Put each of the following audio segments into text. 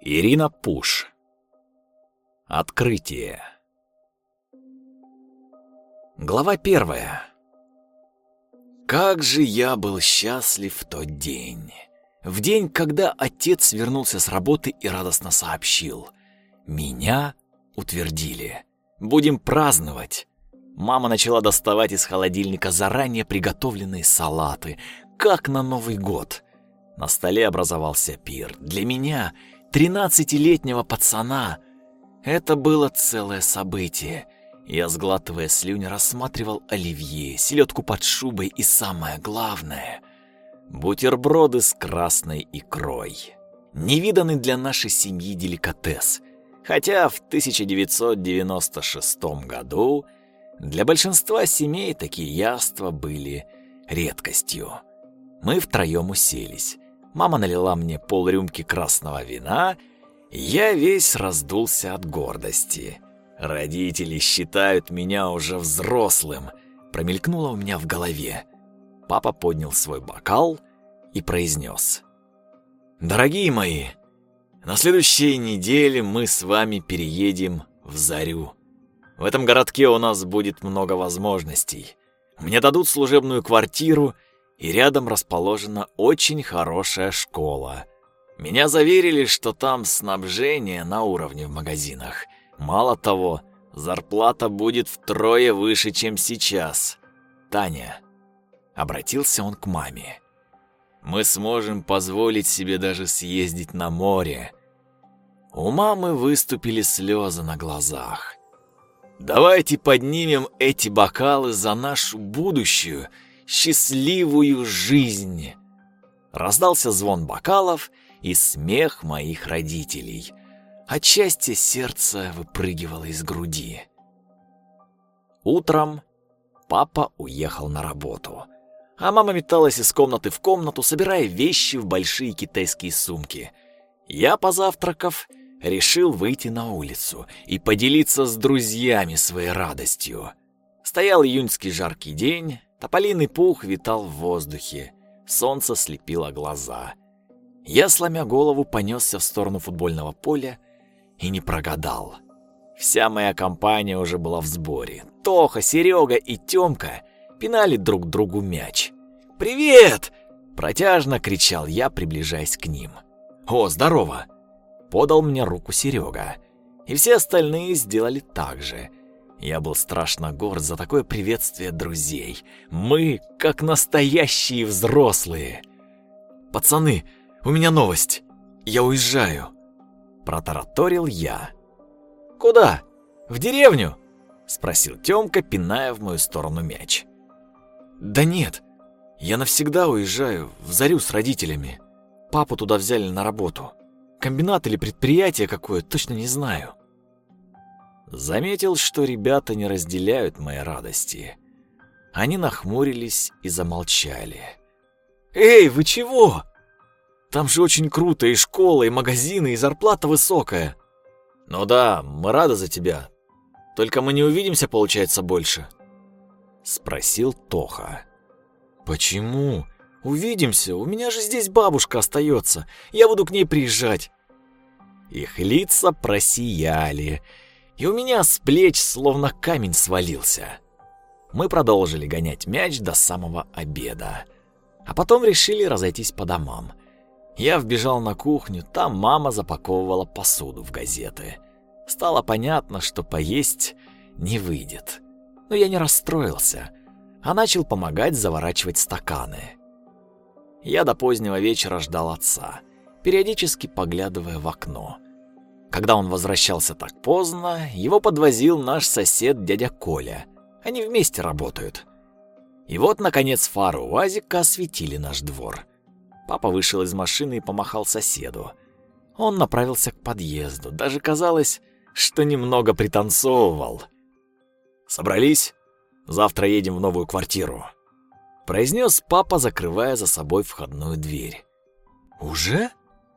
Ирина Пуш. Открытие. Глава первая. Как же я был счастлив в тот день. В день, когда отец вернулся с работы и радостно сообщил. Меня утвердили. Будем праздновать. Мама начала доставать из холодильника заранее приготовленные салаты, как на Новый год. На столе образовался пир. Для меня, тринадцатилетнего пацана, это было целое событие. Я, сглатывая слюни, рассматривал оливье, селедку под шубой и самое главное — бутерброды с красной икрой. Невиданный для нашей семьи деликатес. Хотя в 1996 году для большинства семей такие яства были редкостью. Мы втроем уселись. Мама налила мне полрюмки красного вина, и я весь раздулся от гордости. Родители считают меня уже взрослым, промелькнуло у меня в голове. Папа поднял свой бокал и произнес. «Дорогие мои, на следующей неделе мы с вами переедем в Зарю. В этом городке у нас будет много возможностей. Мне дадут служебную квартиру, и рядом расположена очень хорошая школа. Меня заверили, что там снабжение на уровне в магазинах – Мало того, зарплата будет втрое выше, чем сейчас. Таня, обратился он к маме. Мы сможем позволить себе даже съездить на море. У мамы выступили слезы на глазах. Давайте поднимем эти бокалы за нашу будущую счастливую жизнь. Раздался звон бокалов и смех моих родителей. Отчасти сердце выпрыгивало из груди. Утром папа уехал на работу, а мама металась из комнаты в комнату, собирая вещи в большие китайские сумки. Я, позавтракав, решил выйти на улицу и поделиться с друзьями своей радостью. Стоял июньский жаркий день, тополиный пух витал в воздухе, солнце слепило глаза. Я, сломя голову, понесся в сторону футбольного поля, и не прогадал. Вся моя компания уже была в сборе. Тоха, Серега и Тёмка пинали друг другу мяч. «Привет!» – протяжно кричал я, приближаясь к ним. «О, здорово!» – подал мне руку Серега. И все остальные сделали так же. Я был страшно горд за такое приветствие друзей. Мы, как настоящие взрослые. «Пацаны, у меня новость. Я уезжаю», протараторил я. «Куда? В деревню?» — спросил Тёмка, пиная в мою сторону мяч. «Да нет, я навсегда уезжаю в Зарю с родителями. Папу туда взяли на работу. Комбинат или предприятие какое, точно не знаю». Заметил, что ребята не разделяют моей радости. Они нахмурились и замолчали. «Эй, вы чего?» Там же очень круто, и школа, и магазины, и зарплата высокая. Ну да, мы рады за тебя. Только мы не увидимся, получается, больше. Спросил Тоха. Почему? Увидимся, у меня же здесь бабушка остается. Я буду к ней приезжать. Их лица просияли, и у меня с плеч словно камень свалился. Мы продолжили гонять мяч до самого обеда, а потом решили разойтись по домам. Я вбежал на кухню, там мама запаковывала посуду в газеты. Стало понятно, что поесть не выйдет. Но я не расстроился, а начал помогать заворачивать стаканы. Я до позднего вечера ждал отца, периодически поглядывая в окно. Когда он возвращался так поздно, его подвозил наш сосед дядя Коля. Они вместе работают. И вот, наконец, фары УАЗика осветили наш двор. Папа вышел из машины и помахал соседу. Он направился к подъезду, даже казалось, что немного пританцовывал. «Собрались? Завтра едем в новую квартиру», — произнес папа, закрывая за собой входную дверь. «Уже?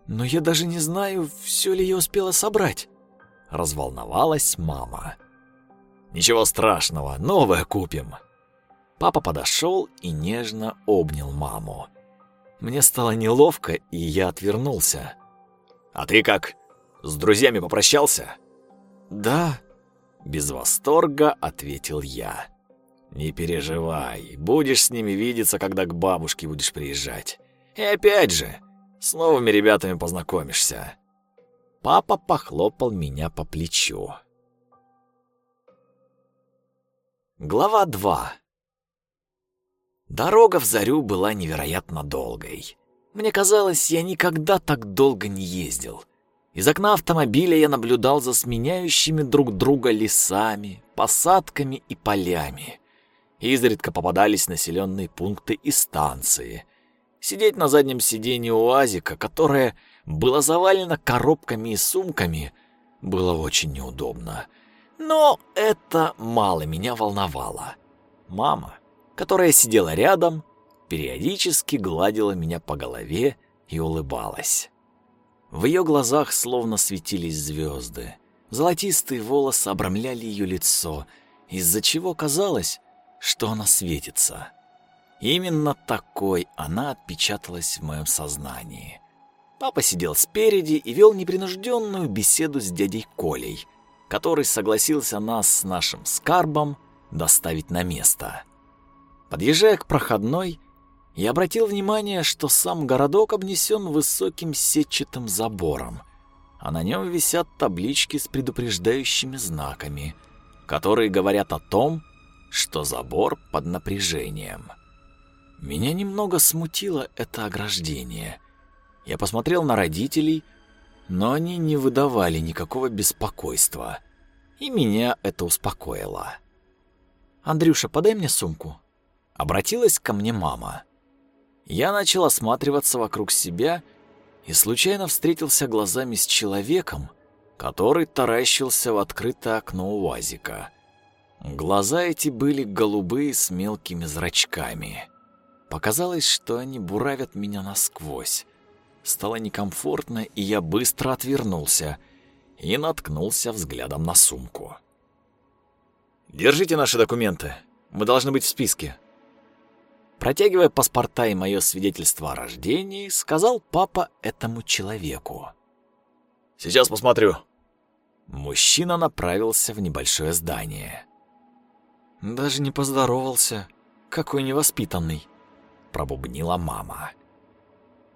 Но я даже не знаю, все ли я успела собрать», — разволновалась мама. «Ничего страшного, новое купим». Папа подошел и нежно обнял маму. Мне стало неловко, и я отвернулся. «А ты как? С друзьями попрощался?» «Да», — без восторга ответил я. «Не переживай, будешь с ними видеться, когда к бабушке будешь приезжать. И опять же, с новыми ребятами познакомишься». Папа похлопал меня по плечу. Глава 2 Дорога в Зарю была невероятно долгой. Мне казалось, я никогда так долго не ездил. Из окна автомобиля я наблюдал за сменяющими друг друга лесами, посадками и полями. Изредка попадались населенные пункты и станции. Сидеть на заднем сиденье УАЗика, которое было завалено коробками и сумками, было очень неудобно. Но это мало меня волновало. Мама, которая сидела рядом, периодически гладила меня по голове и улыбалась. В ее глазах словно светились звезды. Золотистые волосы обрамляли ее лицо, из-за чего казалось, что она светится. Именно такой она отпечаталась в моем сознании. Папа сидел спереди и вел непринужденную беседу с дядей Колей, который согласился нас с нашим скарбом доставить на место. Подъезжая к проходной, я обратил внимание, что сам городок обнесен высоким сетчатым забором, а на нем висят таблички с предупреждающими знаками, которые говорят о том, что забор под напряжением. Меня немного смутило это ограждение. Я посмотрел на родителей, но они не выдавали никакого беспокойства, и меня это успокоило. «Андрюша, подай мне сумку», — обратилась ко мне мама. Я начал осматриваться вокруг себя и случайно встретился глазами с человеком, который таращился в открытое окно УАЗика. Глаза эти были голубые с мелкими зрачками. Показалось, что они буравят меня насквозь. Стало некомфортно, и я быстро отвернулся и наткнулся взглядом на сумку. «Держите наши документы. Мы должны быть в списке», Протягивая паспорта и мое свидетельство о рождении, сказал папа этому человеку. «Сейчас посмотрю». Мужчина направился в небольшое здание. «Даже не поздоровался. Какой невоспитанный», — пробубнила мама.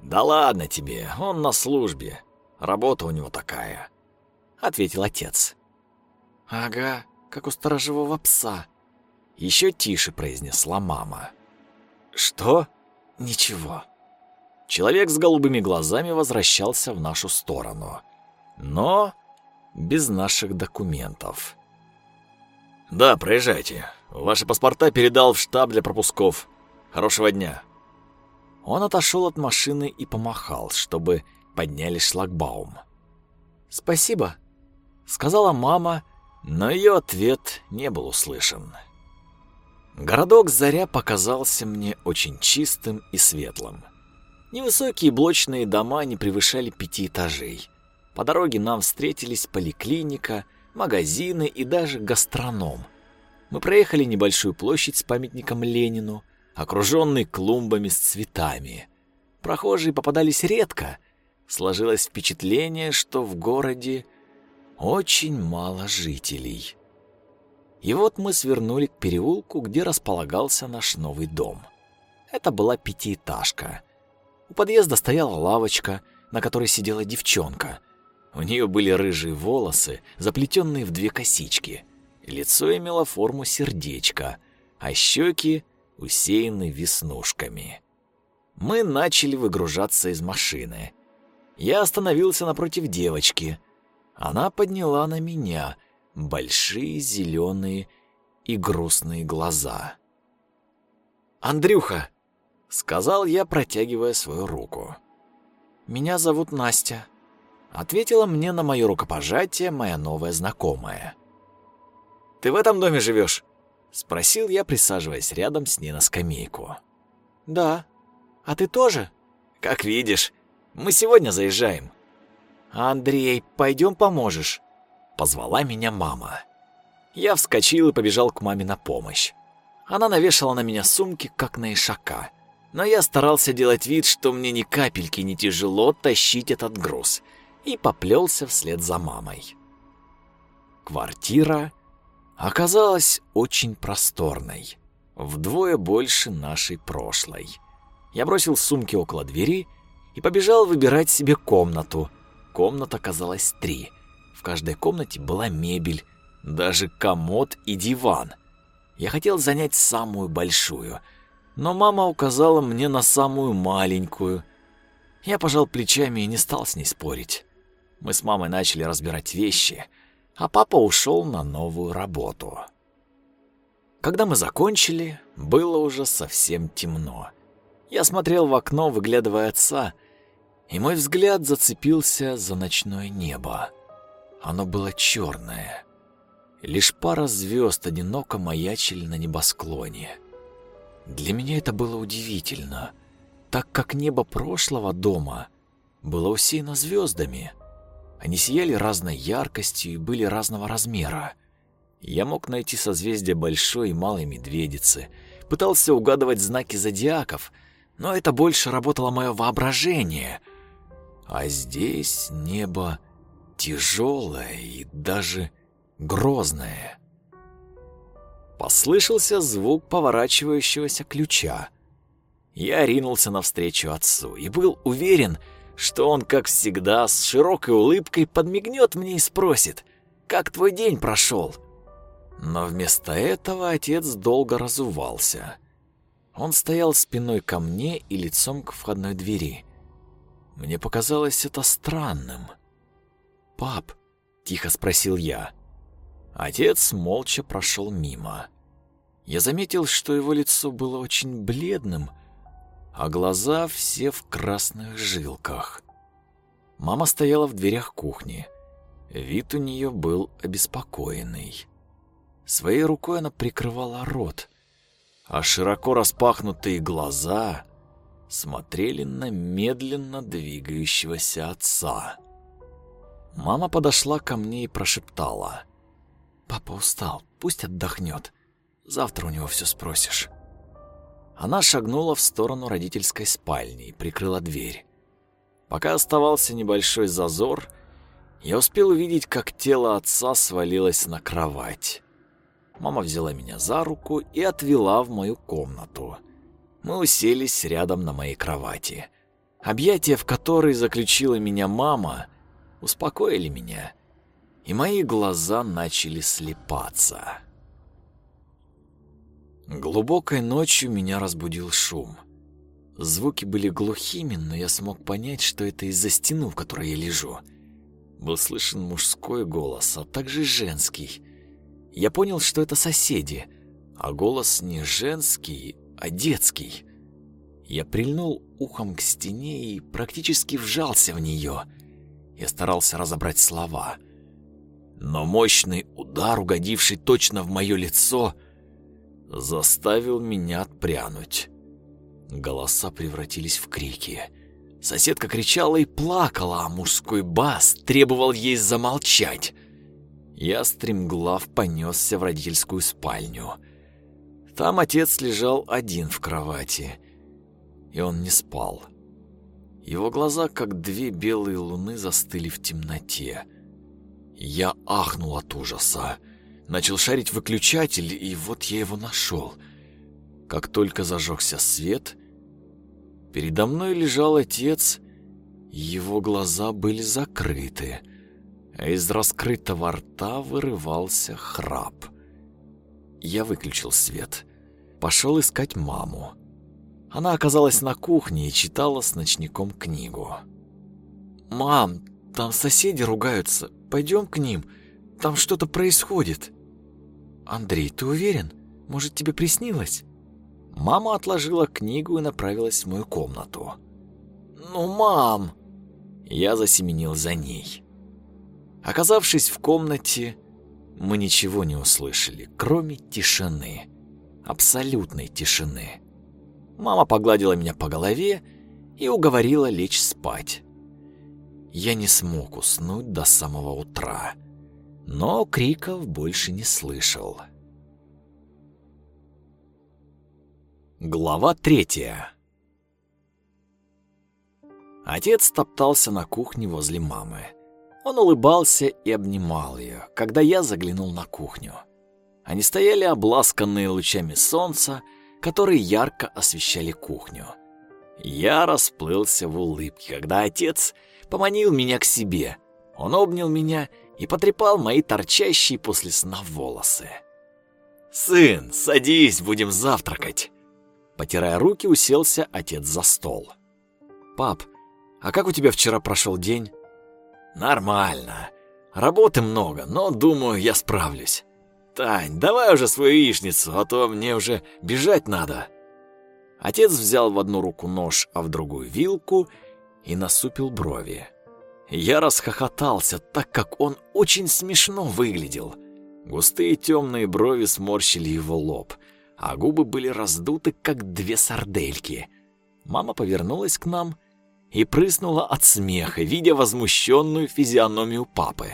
«Да ладно тебе, он на службе. Работа у него такая», — ответил отец. «Ага, как у сторожевого пса», — еще тише произнесла мама. «Что?» «Ничего». Человек с голубыми глазами возвращался в нашу сторону. Но без наших документов. «Да, проезжайте. Ваши паспорта передал в штаб для пропусков. Хорошего дня». Он отошел от машины и помахал, чтобы подняли шлагбаум. «Спасибо», — сказала мама, но ее ответ не был услышан. Городок Заря показался мне очень чистым и светлым. Невысокие блочные дома не превышали пяти этажей. По дороге нам встретились поликлиника, магазины и даже гастроном. Мы проехали небольшую площадь с памятником Ленину, окруженный клумбами с цветами. Прохожие попадались редко. Сложилось впечатление, что в городе очень мало жителей. И вот мы свернули к переулку, где располагался наш новый дом. Это была пятиэтажка. У подъезда стояла лавочка, на которой сидела девчонка. У нее были рыжие волосы, заплетенные в две косички. Лицо имело форму сердечка, а щеки усеяны веснушками. Мы начали выгружаться из машины. Я остановился напротив девочки. Она подняла на меня большие зеленые и грустные глаза. «Андрюха!» — сказал я, протягивая свою руку. «Меня зовут Настя», — ответила мне на мое рукопожатие моя новая знакомая. «Ты в этом доме живешь?» — спросил я, присаживаясь рядом с ней на скамейку. «Да. А ты тоже?» «Как видишь, мы сегодня заезжаем». «Андрей, пойдем поможешь?» Позвала меня мама. Я вскочил и побежал к маме на помощь. Она навешала на меня сумки, как на ишака. Но я старался делать вид, что мне ни капельки не тяжело тащить этот груз. и поплелся вслед за мамой. Квартира оказалась очень просторной, вдвое больше нашей прошлой. Я бросил сумки около двери и побежал выбирать себе комнату. Комнат оказалось три. В каждой комнате была мебель, даже комод и диван. Я хотел занять самую большую, но мама указала мне на самую маленькую. Я пожал плечами и не стал с ней спорить. Мы с мамой начали разбирать вещи, а папа ушел на новую работу. Когда мы закончили, было уже совсем темно. Я смотрел в окно, выглядывая отца, и мой взгляд зацепился за ночное небо. Оно было черное. Лишь пара звезд одиноко маячили на небосклоне. Для меня это было удивительно, так как небо прошлого дома было усеяно звездами — они сияли разной яркостью и были разного размера. Я мог найти созвездия большой и малой медведицы, пытался угадывать знаки зодиаков, но это больше работало мое воображение. А здесь небо тяжелое и даже грозное. Послышался звук поворачивающегося ключа. Я ринулся навстречу отцу и был уверен, что он, как всегда, с широкой улыбкой подмигнет мне и спросит, «Как твой день прошел?» Но вместо этого отец долго разувался. Он стоял спиной ко мне и лицом к входной двери. Мне показалось это странным. «Пап», — тихо спросил я. Отец молча прошел мимо. Я заметил, что его лицо было очень бледным, — а глаза все в красных жилках. Мама стояла в дверях кухни. Вид у нее был обеспокоенный. Своей рукой она прикрывала рот, а широко распахнутые глаза смотрели на медленно двигающегося отца. Мама подошла ко мне и прошептала. «Папа устал, пусть отдохнет. Завтра у него все спросишь». Она шагнула в сторону родительской спальни и прикрыла дверь. Пока оставался небольшой зазор, я успел увидеть, как тело отца свалилось на кровать. Мама взяла меня за руку и отвела в мою комнату. Мы уселись рядом на моей кровати. Объятия, в которые заключила меня мама, успокоили меня, и мои глаза начали слепаться. Глубокой ночью меня разбудил шум. Звуки были глухими, но я смог понять, что это из-за стены, в которой я лежу. Был слышен мужской голос, а также женский. Я понял, что это соседи, а голос не женский, а детский. Я прильнул ухом к стене и практически вжался в нее. Я старался разобрать слова. Но мощный удар, угодивший точно в мое лицо, заставил меня отпрянуть. Голоса превратились в крики. Соседка кричала и плакала, а мужской бас требовал ей замолчать. Я стремглав понесся в родительскую спальню. Там отец лежал один в кровати, и он не спал. Его глаза, как две белые луны, застыли в темноте. Я ахнул от ужаса. Начал шарить выключатель, и вот я его нашел. Как только зажегся свет, передо мной лежал отец, его глаза были закрыты, а из раскрытого рта вырывался храп. Я выключил свет, пошел искать маму. Она оказалась на кухне и читала с ночником книгу. «Мам, там соседи ругаются, пойдем к ним, там что-то происходит». «Андрей, ты уверен? Может, тебе приснилось?» Мама отложила книгу и направилась в мою комнату. «Ну, мам!» Я засеменил за ней. Оказавшись в комнате, мы ничего не услышали, кроме тишины. Абсолютной тишины. Мама погладила меня по голове и уговорила лечь спать. Я не смог уснуть до самого утра но криков больше не слышал. Глава третья Отец топтался на кухне возле мамы. Он улыбался и обнимал ее, когда я заглянул на кухню. Они стояли обласканные лучами солнца, которые ярко освещали кухню. Я расплылся в улыбке, когда отец поманил меня к себе. Он обнял меня и потрепал мои торчащие после сна волосы. «Сын, садись, будем завтракать!» Потирая руки, уселся отец за стол. «Пап, а как у тебя вчера прошел день?» «Нормально. Работы много, но, думаю, я справлюсь. Тань, давай уже свою яичницу, а то мне уже бежать надо». Отец взял в одну руку нож, а в другую вилку и насупил брови. Я расхохотался, так как он очень смешно выглядел. Густые темные брови сморщили его лоб, а губы были раздуты, как две сардельки. Мама повернулась к нам и прыснула от смеха, видя возмущенную физиономию папы.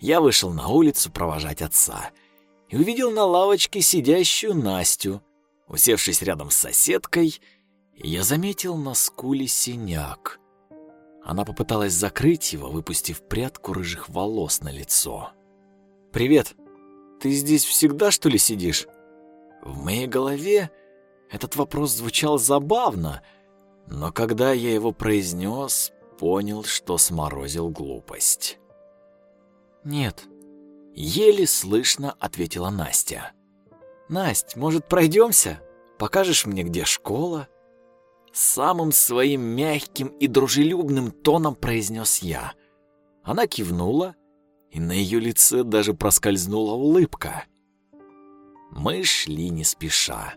Я вышел на улицу провожать отца и увидел на лавочке сидящую Настю. Усевшись рядом с соседкой, я заметил на скуле синяк. Она попыталась закрыть его, выпустив прядку рыжих волос на лицо. «Привет. Ты здесь всегда, что ли, сидишь?» В моей голове этот вопрос звучал забавно — но когда я его произнес, понял, что сморозил глупость. «Нет», — еле слышно ответила Настя. «Насть, может, пройдемся? Покажешь мне, где школа?» Самым своим мягким и дружелюбным тоном произнес я. Она кивнула, и на ее лице даже проскользнула улыбка. Мы шли не спеша.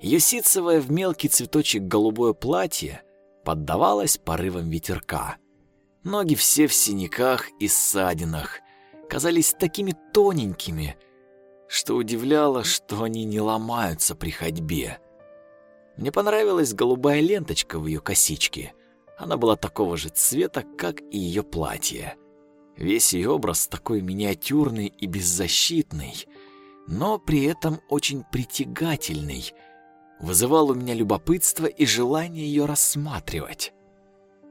Ее ситцевое в мелкий цветочек голубое платье поддавалось порывам ветерка. Ноги все в синяках и ссадинах казались такими тоненькими, что удивляло, что они не ломаются при ходьбе. Мне понравилась голубая ленточка в ее косичке. Она была такого же цвета, как и ее платье. Весь ее образ такой миниатюрный и беззащитный, но при этом очень притягательный — вызывал у меня любопытство и желание ее рассматривать.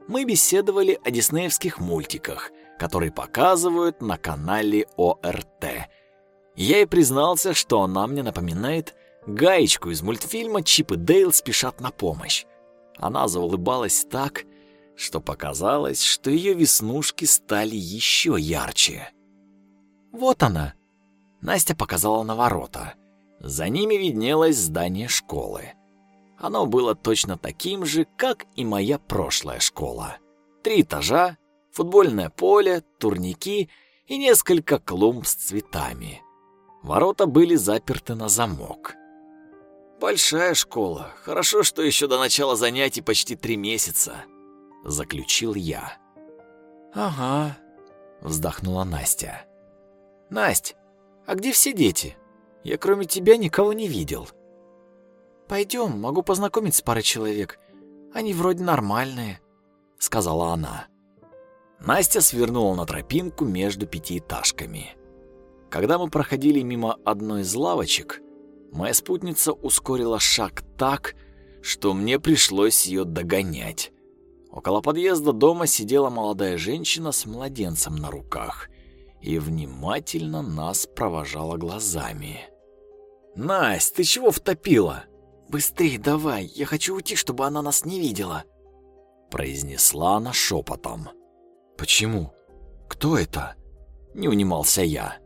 Мы беседовали о диснеевских мультиках, которые показывают на канале ОРТ. Я ей признался, что она мне напоминает гаечку из мультфильма «Чип и Дейл спешат на помощь». Она заулыбалась так, что показалось, что ее веснушки стали еще ярче. «Вот она!» Настя показала на ворота – за ними виднелось здание школы. Оно было точно таким же, как и моя прошлая школа. Три этажа, футбольное поле, турники и несколько клумб с цветами. Ворота были заперты на замок. «Большая школа. Хорошо, что еще до начала занятий почти три месяца», — заключил я. «Ага», — вздохнула Настя. «Насть, а где все дети?» Я кроме тебя никого не видел. Пойдем, могу познакомить с парой человек. Они вроде нормальные, сказала она. Настя свернула на тропинку между пятиэтажками. Когда мы проходили мимо одной из лавочек, моя спутница ускорила шаг так, что мне пришлось ее догонять. Около подъезда дома сидела молодая женщина с младенцем на руках и внимательно нас провожала глазами. «Насть, ты чего втопила?» «Быстрей давай, я хочу уйти, чтобы она нас не видела», произнесла она шепотом. «Почему? Кто это?» Не унимался я.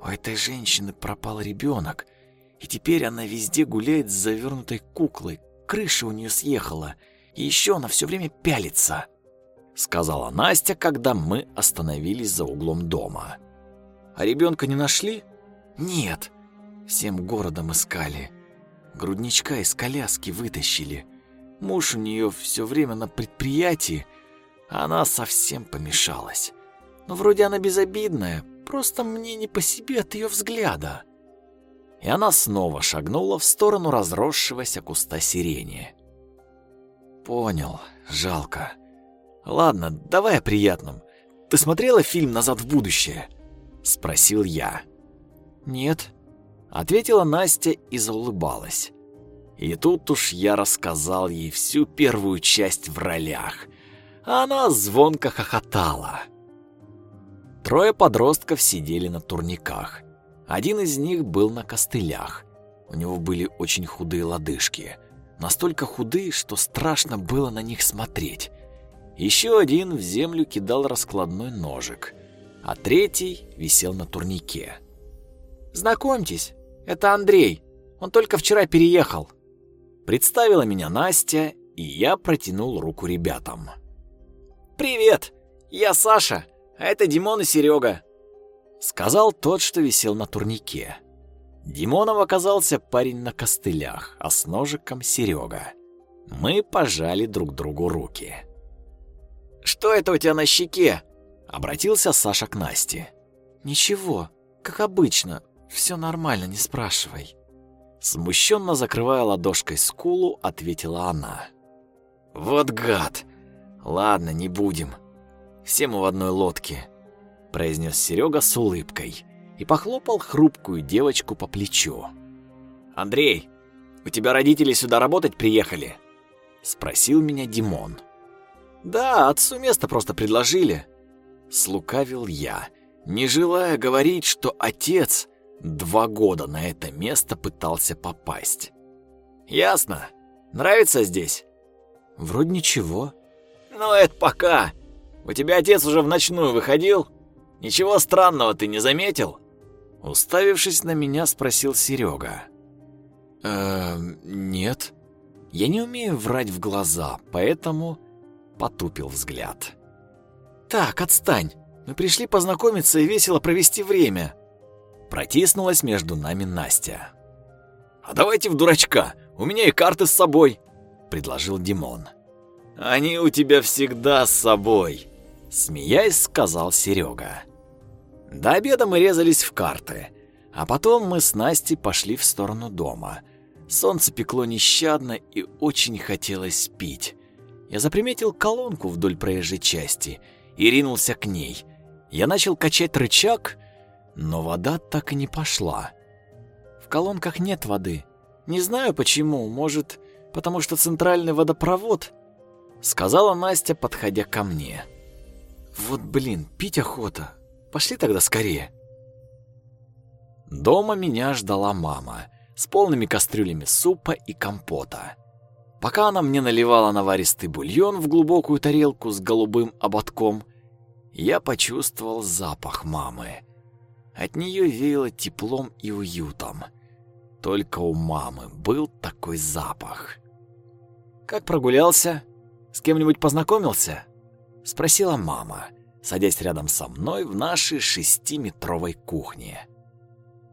«У этой женщины пропал ребенок, и теперь она везде гуляет с завернутой куклой, крыша у нее съехала, и еще она все время пялится», сказала Настя, когда мы остановились за углом дома. «А ребенка не нашли?» «Нет, Всем городом искали. Грудничка из коляски вытащили. Муж у нее все время на предприятии, а она совсем помешалась. Но вроде она безобидная, просто мне не по себе от ее взгляда. И она снова шагнула в сторону разросшегося куста сирени. Понял, жалко. Ладно, давай о приятном. Ты смотрела фильм «Назад в будущее»? Спросил я. Нет, ответила Настя и заулыбалась. И тут уж я рассказал ей всю первую часть в ролях. Она звонко хохотала. Трое подростков сидели на турниках. Один из них был на костылях. У него были очень худые лодыжки. Настолько худые, что страшно было на них смотреть. Еще один в землю кидал раскладной ножик, а третий висел на турнике. «Знакомьтесь, это Андрей. Он только вчера переехал». Представила меня Настя, и я протянул руку ребятам. «Привет, я Саша, а это Димон и Серега», — сказал тот, что висел на турнике. Димоном оказался парень на костылях, а с ножиком Серега. Мы пожали друг другу руки. «Что это у тебя на щеке?» — обратился Саша к Насте. «Ничего, как обычно, все нормально, не спрашивай». Смущенно закрывая ладошкой скулу, ответила она. «Вот гад! Ладно, не будем. Все мы в одной лодке», — произнес Серега с улыбкой и похлопал хрупкую девочку по плечу. «Андрей, у тебя родители сюда работать приехали?» — спросил меня Димон. «Да, отцу место просто предложили», — слукавил я, не желая говорить, что отец два года на это место пытался попасть. «Ясно. Нравится здесь?» «Вроде ничего». «Ну, это пока. У тебя отец уже в ночную выходил? Ничего странного ты не заметил?» Уставившись на меня, спросил Серега. «Эм, нет. Я не умею врать в глаза, поэтому потупил взгляд. «Так, отстань. Мы пришли познакомиться и весело провести время». Протиснулась между нами Настя. «А давайте в дурачка. У меня и карты с собой», — предложил Димон. «Они у тебя всегда с собой», — смеясь сказал Серега. До обеда мы резались в карты, а потом мы с Настей пошли в сторону дома. Солнце пекло нещадно и очень хотелось пить я заприметил колонку вдоль проезжей части и ринулся к ней. Я начал качать рычаг, но вода так и не пошла. В колонках нет воды. Не знаю почему, может, потому что центральный водопровод, сказала Настя, подходя ко мне. Вот, блин, пить охота. Пошли тогда скорее. Дома меня ждала мама с полными кастрюлями супа и компота. Пока она мне наливала наваристый бульон в глубокую тарелку с голубым ободком, я почувствовал запах мамы. От нее веяло теплом и уютом. Только у мамы был такой запах. «Как прогулялся? С кем-нибудь познакомился?» — спросила мама, садясь рядом со мной в нашей шестиметровой кухне.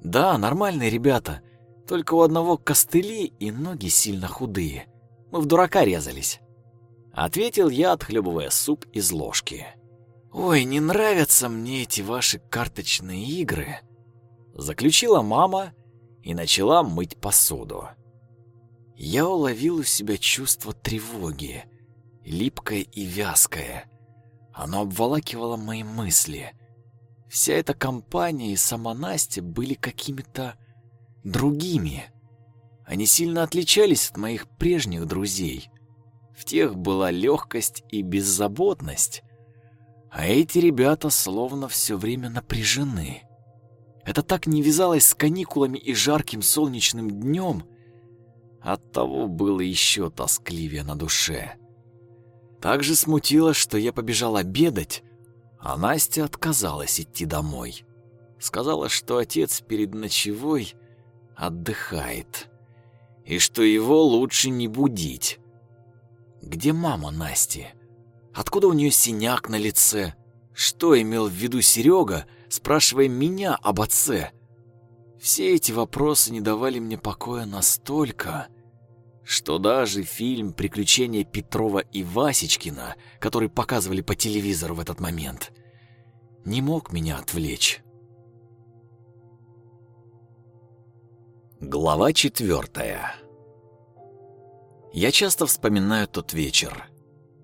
«Да, нормальные ребята, только у одного костыли и ноги сильно худые. Мы в дурака резались. Ответил я, отхлебывая суп из ложки. Ой, не нравятся мне эти ваши карточные игры. Заключила мама и начала мыть посуду. Я уловил у себя чувство тревоги, липкое и вязкое. Оно обволакивало мои мысли. Вся эта компания и сама Настя были какими-то другими. Они сильно отличались от моих прежних друзей. В тех была легкость и беззаботность, а эти ребята словно все время напряжены. Это так не вязалось с каникулами и жарким солнечным днем, оттого было еще тоскливее на душе. Также смутило, что я побежал обедать, а Настя отказалась идти домой. Сказала, что отец перед ночевой отдыхает и что его лучше не будить. Где мама Насти? Откуда у нее синяк на лице? Что имел в виду Серега, спрашивая меня об отце? Все эти вопросы не давали мне покоя настолько, что даже фильм «Приключения Петрова и Васечкина», который показывали по телевизору в этот момент, не мог меня отвлечь. Глава четвертая. Я часто вспоминаю тот вечер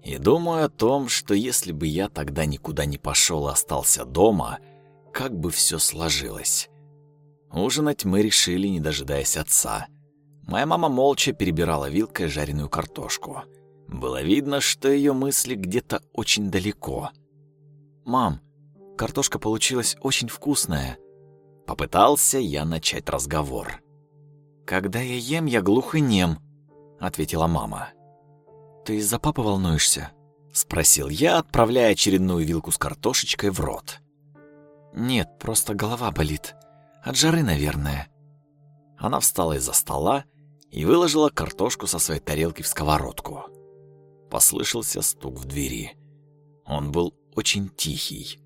и думаю о том, что если бы я тогда никуда не пошел и остался дома, как бы все сложилось. Ужинать мы решили, не дожидаясь отца. Моя мама молча перебирала вилкой жареную картошку. Было видно, что ее мысли где-то очень далеко. «Мам, картошка получилась очень вкусная». Попытался я начать разговор. «Когда я ем, я глух и нем», — ответила мама. «Ты из-за папы волнуешься?» — спросил я, отправляя очередную вилку с картошечкой в рот. «Нет, просто голова болит. От жары, наверное». Она встала из-за стола и выложила картошку со своей тарелки в сковородку. Послышался стук в двери. Он был очень тихий.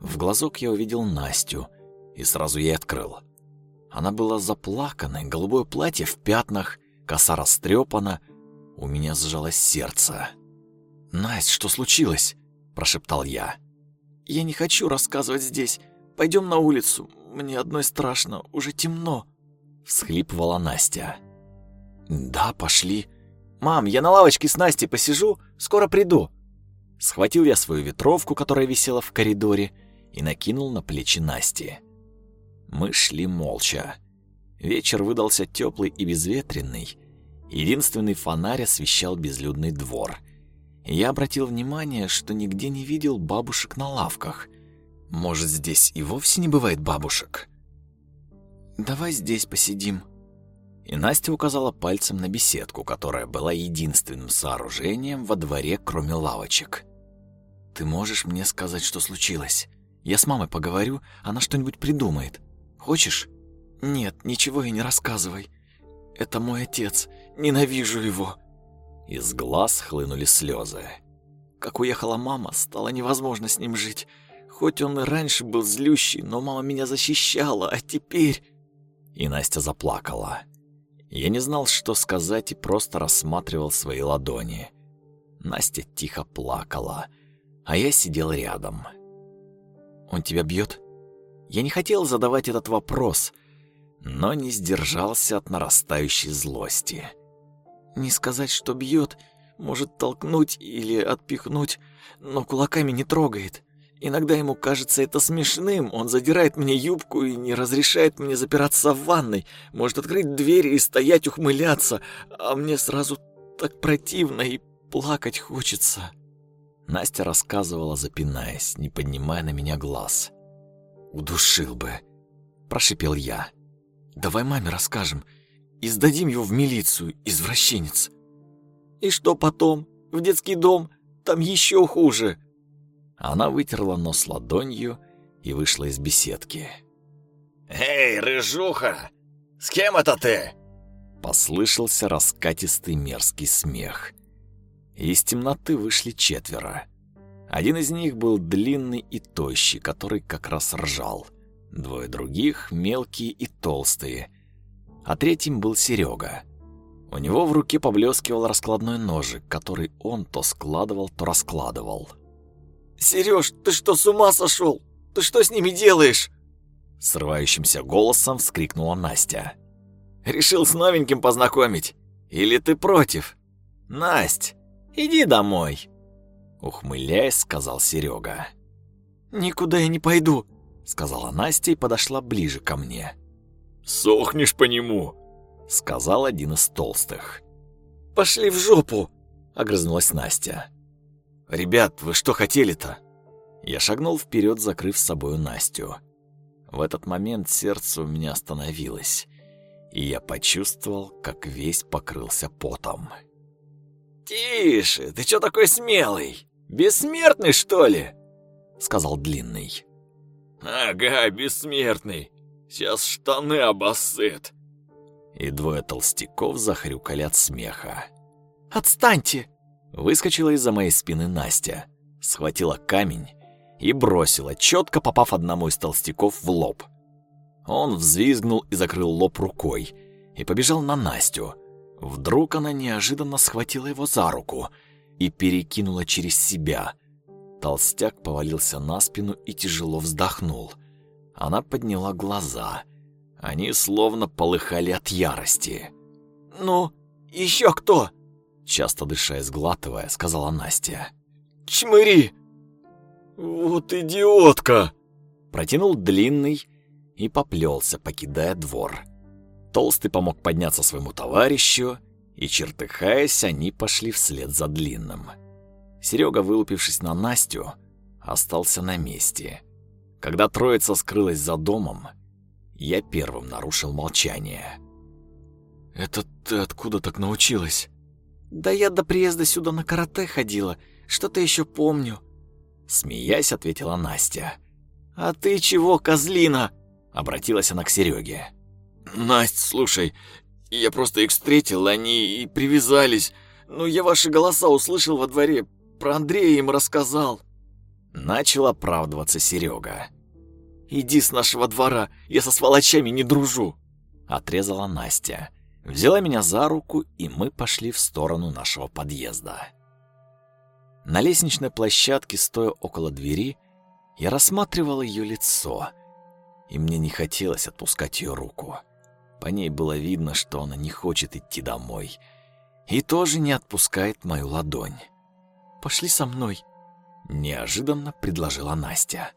В глазок я увидел Настю и сразу ей открыл. Она была заплаканной, голубое платье в пятнах, коса растрепана. У меня сжалось сердце. «Насть, что случилось?» – прошептал я. «Я не хочу рассказывать здесь. Пойдем на улицу. Мне одной страшно, уже темно», – всхлипывала Настя. «Да, пошли. Мам, я на лавочке с Настей посижу, скоро приду». Схватил я свою ветровку, которая висела в коридоре, и накинул на плечи Насти. Мы шли молча. Вечер выдался теплый и безветренный. Единственный фонарь освещал безлюдный двор. я обратил внимание, что нигде не видел бабушек на лавках. Может, здесь и вовсе не бывает бабушек? «Давай здесь посидим». И Настя указала пальцем на беседку, которая была единственным сооружением во дворе, кроме лавочек. «Ты можешь мне сказать, что случилось? Я с мамой поговорю, она что-нибудь придумает. Хочешь? Нет, ничего и не рассказывай. Это мой отец. Ненавижу его. Из глаз хлынули слезы. Как уехала мама, стало невозможно с ним жить. Хоть он и раньше был злющий, но мама меня защищала, а теперь... И Настя заплакала. Я не знал, что сказать, и просто рассматривал свои ладони. Настя тихо плакала, а я сидел рядом. «Он тебя бьет? Я не хотел задавать этот вопрос, но не сдержался от нарастающей злости. Не сказать, что бьет, может толкнуть или отпихнуть, но кулаками не трогает. Иногда ему кажется это смешным, он задирает мне юбку и не разрешает мне запираться в ванной, может открыть дверь и стоять ухмыляться, а мне сразу так противно и плакать хочется. Настя рассказывала, запинаясь, не поднимая на меня глаз. «Удушил бы», – прошипел я. «Давай маме расскажем и сдадим его в милицию, извращенец». «И что потом? В детский дом? Там еще хуже!» Она вытерла нос ладонью и вышла из беседки. «Эй, рыжуха! С кем это ты?» Послышался раскатистый мерзкий смех. Из темноты вышли четверо. Один из них был длинный и тощий, который как раз ржал. Двое других — мелкие и толстые. А третьим был Серега. У него в руке поблескивал раскладной ножик, который он то складывал, то раскладывал. «Сереж, ты что, с ума сошел? Ты что с ними делаешь?» Срывающимся голосом вскрикнула Настя. «Решил с новеньким познакомить? Или ты против? Насть, иди домой!» ухмыляясь, сказал Серега. «Никуда я не пойду», — сказала Настя и подошла ближе ко мне. «Сохнешь по нему», — сказал один из толстых. «Пошли в жопу», — огрызнулась Настя. «Ребят, вы что хотели-то?» Я шагнул вперед, закрыв с собою Настю. В этот момент сердце у меня остановилось, и я почувствовал, как весь покрылся потом. «Тише, ты чё такой смелый?» Бессмертный, что ли?» — сказал Длинный. «Ага, бессмертный. Сейчас штаны обоссыт». И двое толстяков захрюкали от смеха. «Отстаньте!» Выскочила из-за моей спины Настя, схватила камень и бросила, четко попав одному из толстяков в лоб. Он взвизгнул и закрыл лоб рукой и побежал на Настю. Вдруг она неожиданно схватила его за руку — и перекинула через себя. Толстяк повалился на спину и тяжело вздохнул. Она подняла глаза. Они словно полыхали от ярости. «Ну, еще кто?» Часто дыша и сглатывая, сказала Настя. «Чмыри!» «Вот идиотка!» Протянул длинный и поплелся, покидая двор. Толстый помог подняться своему товарищу, и, чертыхаясь, они пошли вслед за длинным. Серега, вылупившись на Настю, остался на месте. Когда троица скрылась за домом, я первым нарушил молчание. «Это ты откуда так научилась?» «Да я до приезда сюда на карате ходила, что-то еще помню», — смеясь, ответила Настя. «А ты чего, козлина?» — обратилась она к Сереге. «Насть, слушай, я просто их встретил, они и привязались. Ну, я ваши голоса услышал во дворе, про Андрея им рассказал». Начал оправдываться Серега. «Иди с нашего двора, я со сволочами не дружу», — отрезала Настя. Взяла меня за руку, и мы пошли в сторону нашего подъезда. На лестничной площадке, стоя около двери, я рассматривал ее лицо, и мне не хотелось отпускать ее руку. По ней было видно, что она не хочет идти домой, и тоже не отпускает мою ладонь. «Пошли со мной», — неожиданно предложила Настя.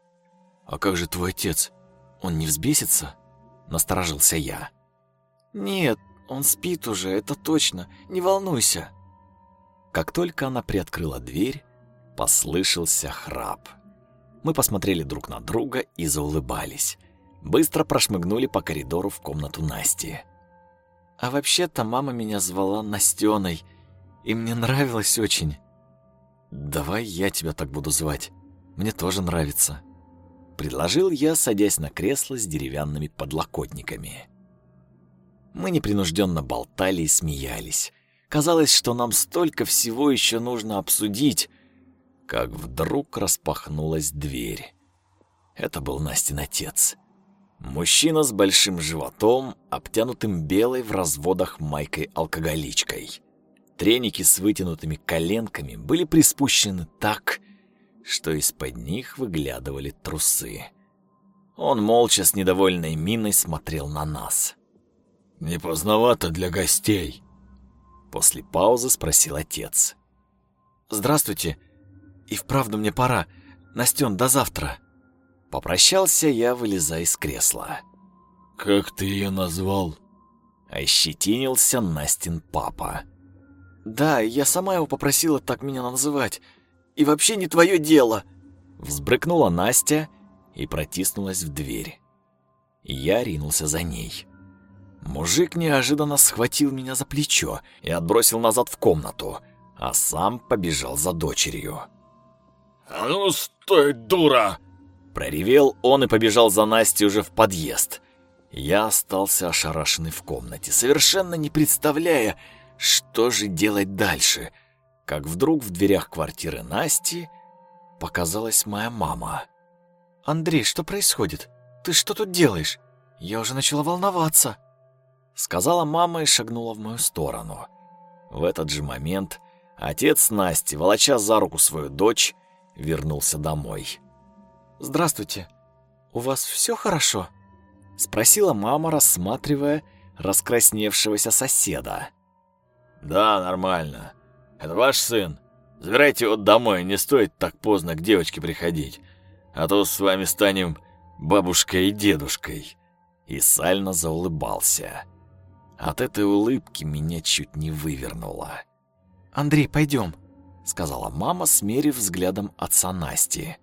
«А как же твой отец? Он не взбесится?» — насторожился я. «Нет, он спит уже, это точно, не волнуйся». Как только она приоткрыла дверь, послышался храп. Мы посмотрели друг на друга и заулыбались. Быстро прошмыгнули по коридору в комнату Насти. «А вообще-то мама меня звала Настеной, и мне нравилось очень». «Давай я тебя так буду звать. Мне тоже нравится», — предложил я, садясь на кресло с деревянными подлокотниками. Мы непринужденно болтали и смеялись. Казалось, что нам столько всего еще нужно обсудить, как вдруг распахнулась дверь. Это был Настин отец. Мужчина с большим животом, обтянутым белой в разводах майкой-алкоголичкой. Треники с вытянутыми коленками были приспущены так, что из-под них выглядывали трусы. Он молча с недовольной миной смотрел на нас. «Не поздновато для гостей?» После паузы спросил отец. «Здравствуйте. И вправду мне пора. Настен, до завтра». Попрощался я, вылезая из кресла. «Как ты ее назвал?» Ощетинился Настин папа. «Да, я сама его попросила так меня называть. И вообще не твое дело!» Взбрыкнула Настя и протиснулась в дверь. Я ринулся за ней. Мужик неожиданно схватил меня за плечо и отбросил назад в комнату, а сам побежал за дочерью. «А ну стой, дура!» Проревел он и побежал за Настей уже в подъезд. Я остался ошарашенный в комнате, совершенно не представляя, что же делать дальше, как вдруг в дверях квартиры Насти показалась моя мама. «Андрей, что происходит? Ты что тут делаешь? Я уже начала волноваться», сказала мама и шагнула в мою сторону. В этот же момент отец Насти, волоча за руку свою дочь, вернулся домой. «Здравствуйте. У вас все хорошо?» — спросила мама, рассматривая раскрасневшегося соседа. «Да, нормально. Это ваш сын? Забирайте его домой, не стоит так поздно к девочке приходить, а то с вами станем бабушкой и дедушкой». И сально заулыбался. От этой улыбки меня чуть не вывернуло. «Андрей, пойдем», — сказала мама, смерив взглядом отца Насти.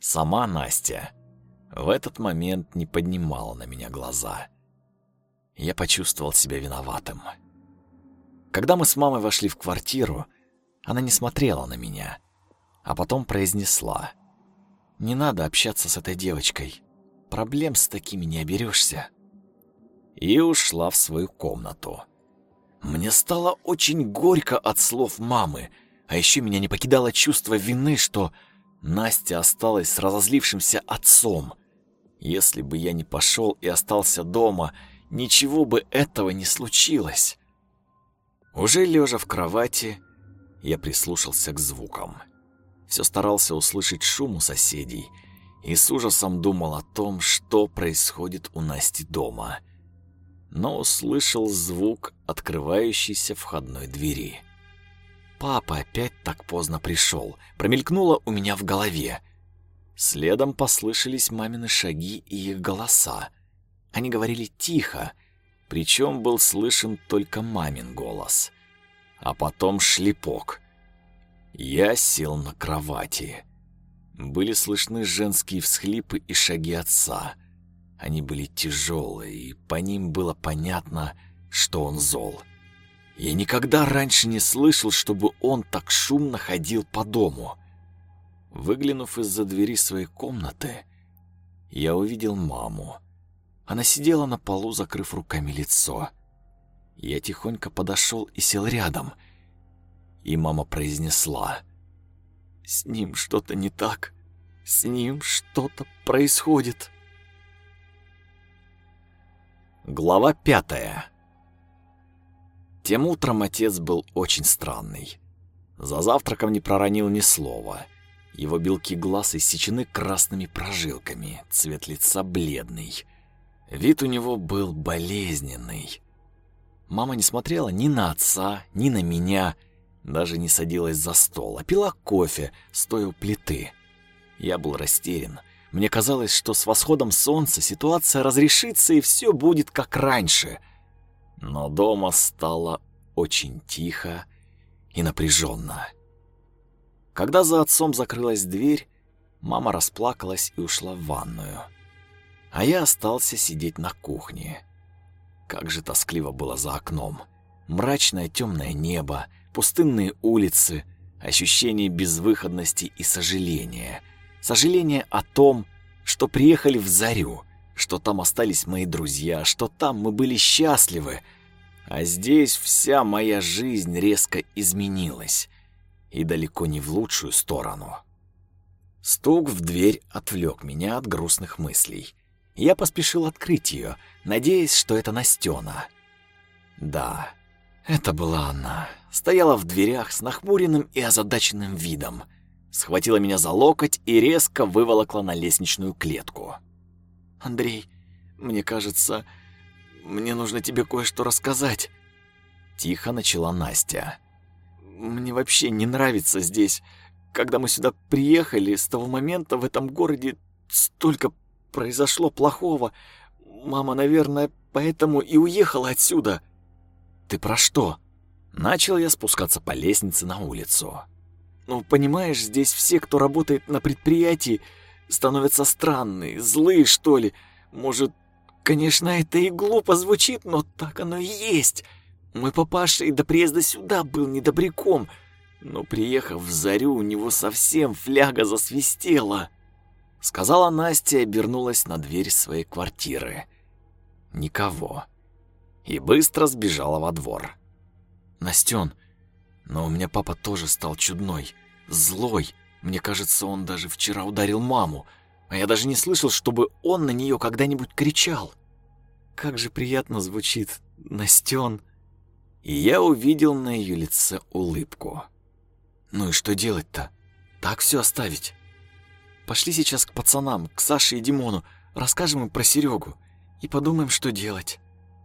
Сама Настя в этот момент не поднимала на меня глаза. Я почувствовал себя виноватым. Когда мы с мамой вошли в квартиру, она не смотрела на меня, а потом произнесла. «Не надо общаться с этой девочкой. Проблем с такими не оберешься». И ушла в свою комнату. Мне стало очень горько от слов мамы, а еще меня не покидало чувство вины, что Настя осталась с разозлившимся отцом. Если бы я не пошел и остался дома, ничего бы этого не случилось. Уже лежа в кровати, я прислушался к звукам. Все старался услышать шум у соседей и с ужасом думал о том, что происходит у Насти дома. Но услышал звук открывающейся входной двери. Папа опять так поздно пришел, промелькнуло у меня в голове. Следом послышались мамины шаги и их голоса. Они говорили тихо, Причем был слышен только мамин голос. А потом шлепок. Я сел на кровати. Были слышны женские всхлипы и шаги отца. Они были тяжелые, и по ним было понятно, что он зол. Я никогда раньше не слышал, чтобы он так шумно ходил по дому. Выглянув из-за двери своей комнаты, я увидел маму. Она сидела на полу, закрыв руками лицо. Я тихонько подошел и сел рядом. И мама произнесла: "С ним что-то не так. С ним что-то происходит". Глава пятая. Тем утром отец был очень странный. За завтраком не проронил ни слова. Его белки глаз иссечены красными прожилками, цвет лица бледный. Вид у него был болезненный. Мама не смотрела ни на отца, ни на меня, даже не садилась за стол, а пила кофе, стоя у плиты. Я был растерян. Мне казалось, что с восходом солнца ситуация разрешится и все будет как раньше. Но дома стало очень тихо и напряженно. Когда за отцом закрылась дверь, мама расплакалась и ушла в ванную. А я остался сидеть на кухне. Как же тоскливо было за окном. Мрачное темное небо, пустынные улицы, ощущение безвыходности и сожаления — Сожаление о том, что приехали в Зарю, что там остались мои друзья, что там мы были счастливы. А здесь вся моя жизнь резко изменилась. И далеко не в лучшую сторону. Стук в дверь отвлек меня от грустных мыслей. Я поспешил открыть ее, надеясь, что это Настена. Да, это была она. Стояла в дверях с нахмуренным и озадаченным видом схватила меня за локоть и резко выволокла на лестничную клетку. «Андрей, мне кажется, мне нужно тебе кое-что рассказать», — тихо начала Настя. «Мне вообще не нравится здесь. Когда мы сюда приехали, с того момента в этом городе столько произошло плохого. Мама, наверное, поэтому и уехала отсюда». «Ты про что?» Начал я спускаться по лестнице на улицу. Ну, понимаешь, здесь все, кто работает на предприятии, становятся странные, злые, что ли. Может, конечно, это и глупо звучит, но так оно и есть. Мой папаша и до приезда сюда был недобряком, но приехав в Зарю, у него совсем фляга засвистела. Сказала Настя и обернулась на дверь своей квартиры. Никого. И быстро сбежала во двор. «Настен, но у меня папа тоже стал чудной, злой. Мне кажется, он даже вчера ударил маму, а я даже не слышал, чтобы он на нее когда-нибудь кричал. Как же приятно звучит Настен. И я увидел на ее лице улыбку. Ну и что делать-то? Так все оставить? Пошли сейчас к пацанам, к Саше и Димону, расскажем им про Серегу и подумаем, что делать,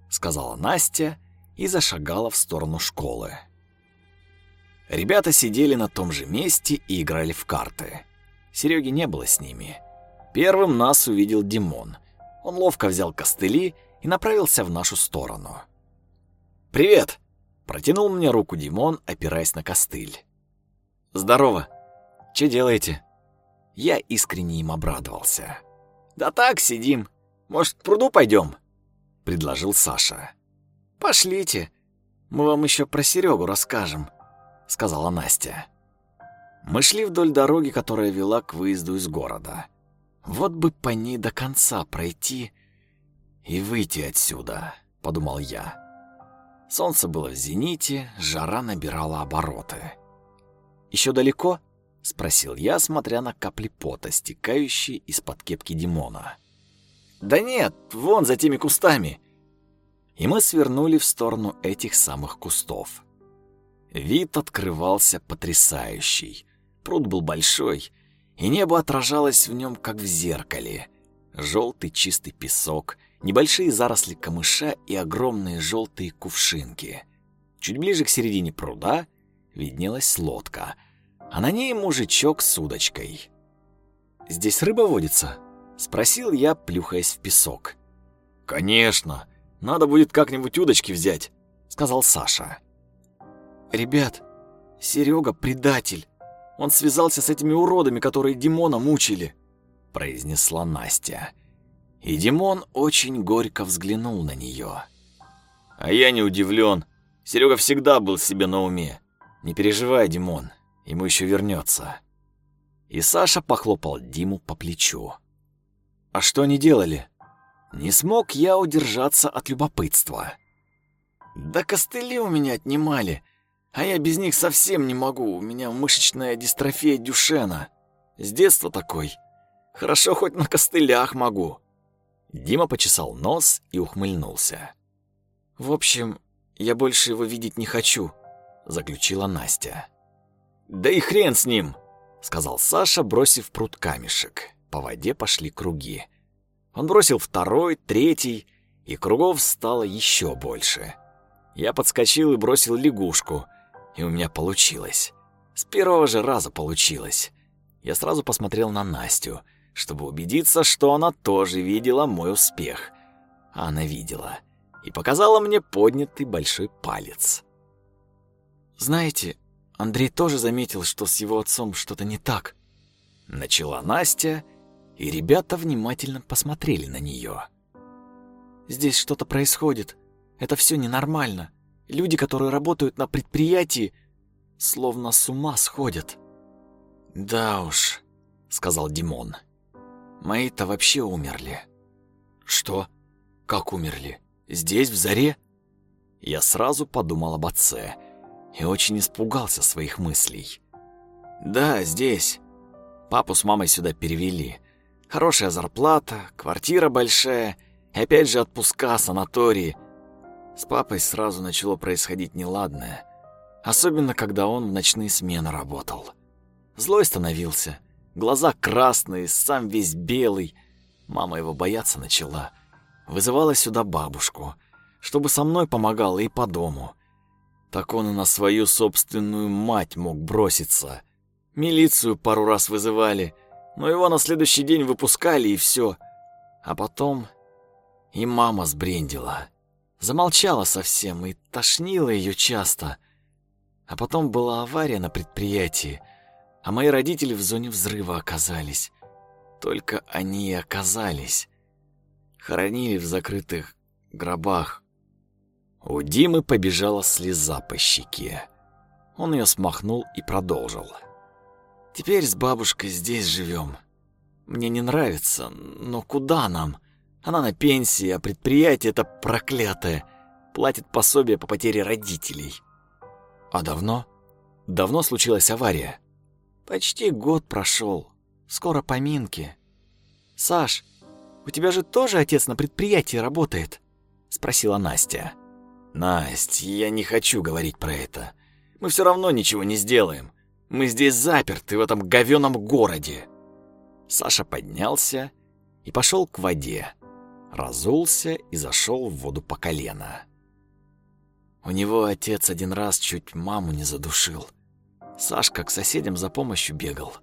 сказала Настя и зашагала в сторону школы. Ребята сидели на том же месте и играли в карты. Сереги не было с ними. Первым нас увидел Димон. Он ловко взял костыли и направился в нашу сторону. «Привет!» – протянул мне руку Димон, опираясь на костыль. «Здорово! Че делаете?» Я искренне им обрадовался. «Да так, сидим. Может, к пруду пойдем?» – предложил Саша. «Пошлите. Мы вам еще про Серегу расскажем», — сказала Настя. Мы шли вдоль дороги, которая вела к выезду из города. Вот бы по ней до конца пройти и выйти отсюда, подумал я. Солнце было в зените, жара набирала обороты. Еще далеко? спросил я, смотря на капли пота, стекающие из-под кепки Димона. Да нет, вон за теми кустами. И мы свернули в сторону этих самых кустов. Вид открывался потрясающий. Пруд был большой, и небо отражалось в нем, как в зеркале. Желтый чистый песок, небольшие заросли камыша и огромные желтые кувшинки. Чуть ближе к середине пруда виднелась лодка, а на ней мужичок с удочкой. «Здесь рыба водится?» — спросил я, плюхаясь в песок. «Конечно. Надо будет как-нибудь удочки взять», — сказал Саша. «Ребят, Серега предатель. Он связался с этими уродами, которые Димона мучили», — произнесла Настя. И Димон очень горько взглянул на нее. «А я не удивлен. Серега всегда был себе на уме. Не переживай, Димон, ему еще вернется. И Саша похлопал Диму по плечу. «А что они делали?» Не смог я удержаться от любопытства. «Да костыли у меня отнимали, а я без них совсем не могу. У меня мышечная дистрофия Дюшена. С детства такой. Хорошо хоть на костылях могу». Дима почесал нос и ухмыльнулся. «В общем, я больше его видеть не хочу», — заключила Настя. «Да и хрен с ним!» — сказал Саша, бросив пруд камешек. По воде пошли круги. Он бросил второй, третий, и кругов стало еще больше. Я подскочил и бросил лягушку, и у меня получилось. С первого же раза получилось. Я сразу посмотрел на Настю, чтобы убедиться, что она тоже видела мой успех. А она видела и показала мне поднятый большой палец. «Знаете, Андрей тоже заметил, что с его отцом что-то не так. Начала Настя, и ребята внимательно посмотрели на нее. Здесь что-то происходит. Это все ненормально. Люди, которые работают на предприятии, словно с ума сходят. Да уж, сказал Димон. Мои-то вообще умерли. Что? Как умерли? Здесь, в заре? Я сразу подумал об отце и очень испугался своих мыслей. Да, здесь. Папу с мамой сюда перевели. Хорошая зарплата, квартира большая, и опять же отпуска, санатории. С папой сразу начало происходить неладное, особенно когда он в ночные смены работал. Злой становился, глаза красные, сам весь белый. Мама его бояться начала. Вызывала сюда бабушку, чтобы со мной помогала и по дому. Так он и на свою собственную мать мог броситься. Милицию пару раз вызывали, но его на следующий день выпускали и все. А потом и мама сбрендила. Замолчала совсем и тошнила ее часто. А потом была авария на предприятии, а мои родители в зоне взрыва оказались. Только они и оказались. Хоронили в закрытых гробах. У Димы побежала слеза по щеке. Он ее смахнул и продолжил. «Теперь с бабушкой здесь живем. Мне не нравится, но куда нам? Она на пенсии, а предприятие это проклятое. Платит пособие по потере родителей». «А давно?» «Давно случилась авария?» «Почти год прошел. Скоро поминки». «Саш, у тебя же тоже отец на предприятии работает?» — спросила Настя. «Насть, я не хочу говорить про это. Мы все равно ничего не сделаем. Мы здесь заперты, в этом говёном городе». Саша поднялся и пошел к воде. Разулся и зашел в воду по колено. У него отец один раз чуть маму не задушил. Сашка к соседям за помощью бегал.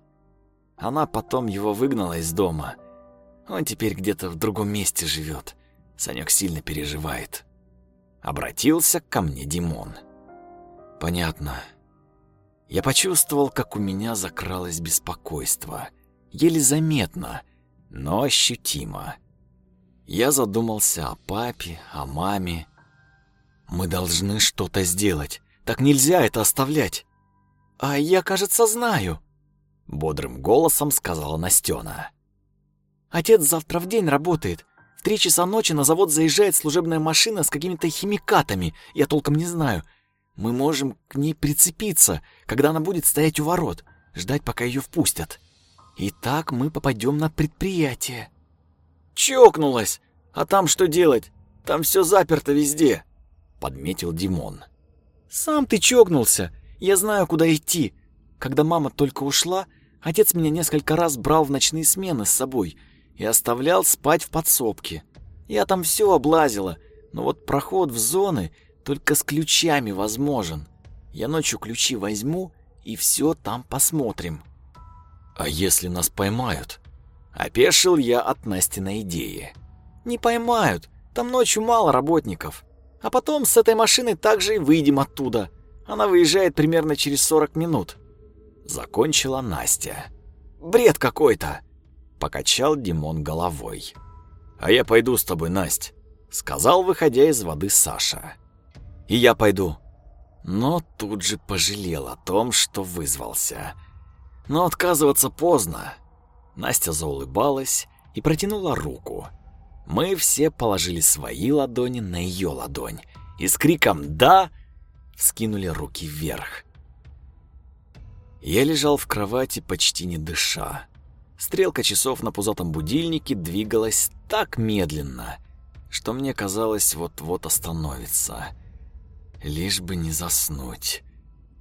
Она потом его выгнала из дома. Он теперь где-то в другом месте живет. Санек сильно переживает. Обратился ко мне Димон. Понятно. Я почувствовал, как у меня закралось беспокойство. Еле заметно, но ощутимо. Я задумался о папе, о маме. Мы должны что-то сделать. Так нельзя это оставлять. А я, кажется, знаю, бодрым голосом сказала Настена. Отец завтра в день работает три часа ночи на завод заезжает служебная машина с какими-то химикатами, я толком не знаю. Мы можем к ней прицепиться, когда она будет стоять у ворот, ждать, пока ее впустят. И так мы попадем на предприятие. Чокнулась! А там что делать? Там все заперто везде, подметил Димон. Сам ты чокнулся. Я знаю, куда идти. Когда мама только ушла, отец меня несколько раз брал в ночные смены с собой и оставлял спать в подсобке. Я там все облазила, но вот проход в зоны только с ключами возможен. Я ночью ключи возьму и все там посмотрим. А если нас поймают? Опешил я от Настиной идеи. Не поймают. Там ночью мало работников. А потом с этой машиной также и выйдем оттуда. Она выезжает примерно через 40 минут. Закончила Настя. Бред какой-то. Покачал Димон головой. А я пойду с тобой, Насть, сказал, выходя из воды Саша. И я пойду. Но тут же пожалел о том, что вызвался. Но отказываться поздно. Настя заулыбалась и протянула руку. Мы все положили свои ладони на ее ладонь и с криком «Да!» вскинули руки вверх. Я лежал в кровати, почти не дыша. Стрелка часов на пузатом будильнике двигалась так медленно, что мне казалось, вот-вот остановится. Лишь бы не заснуть.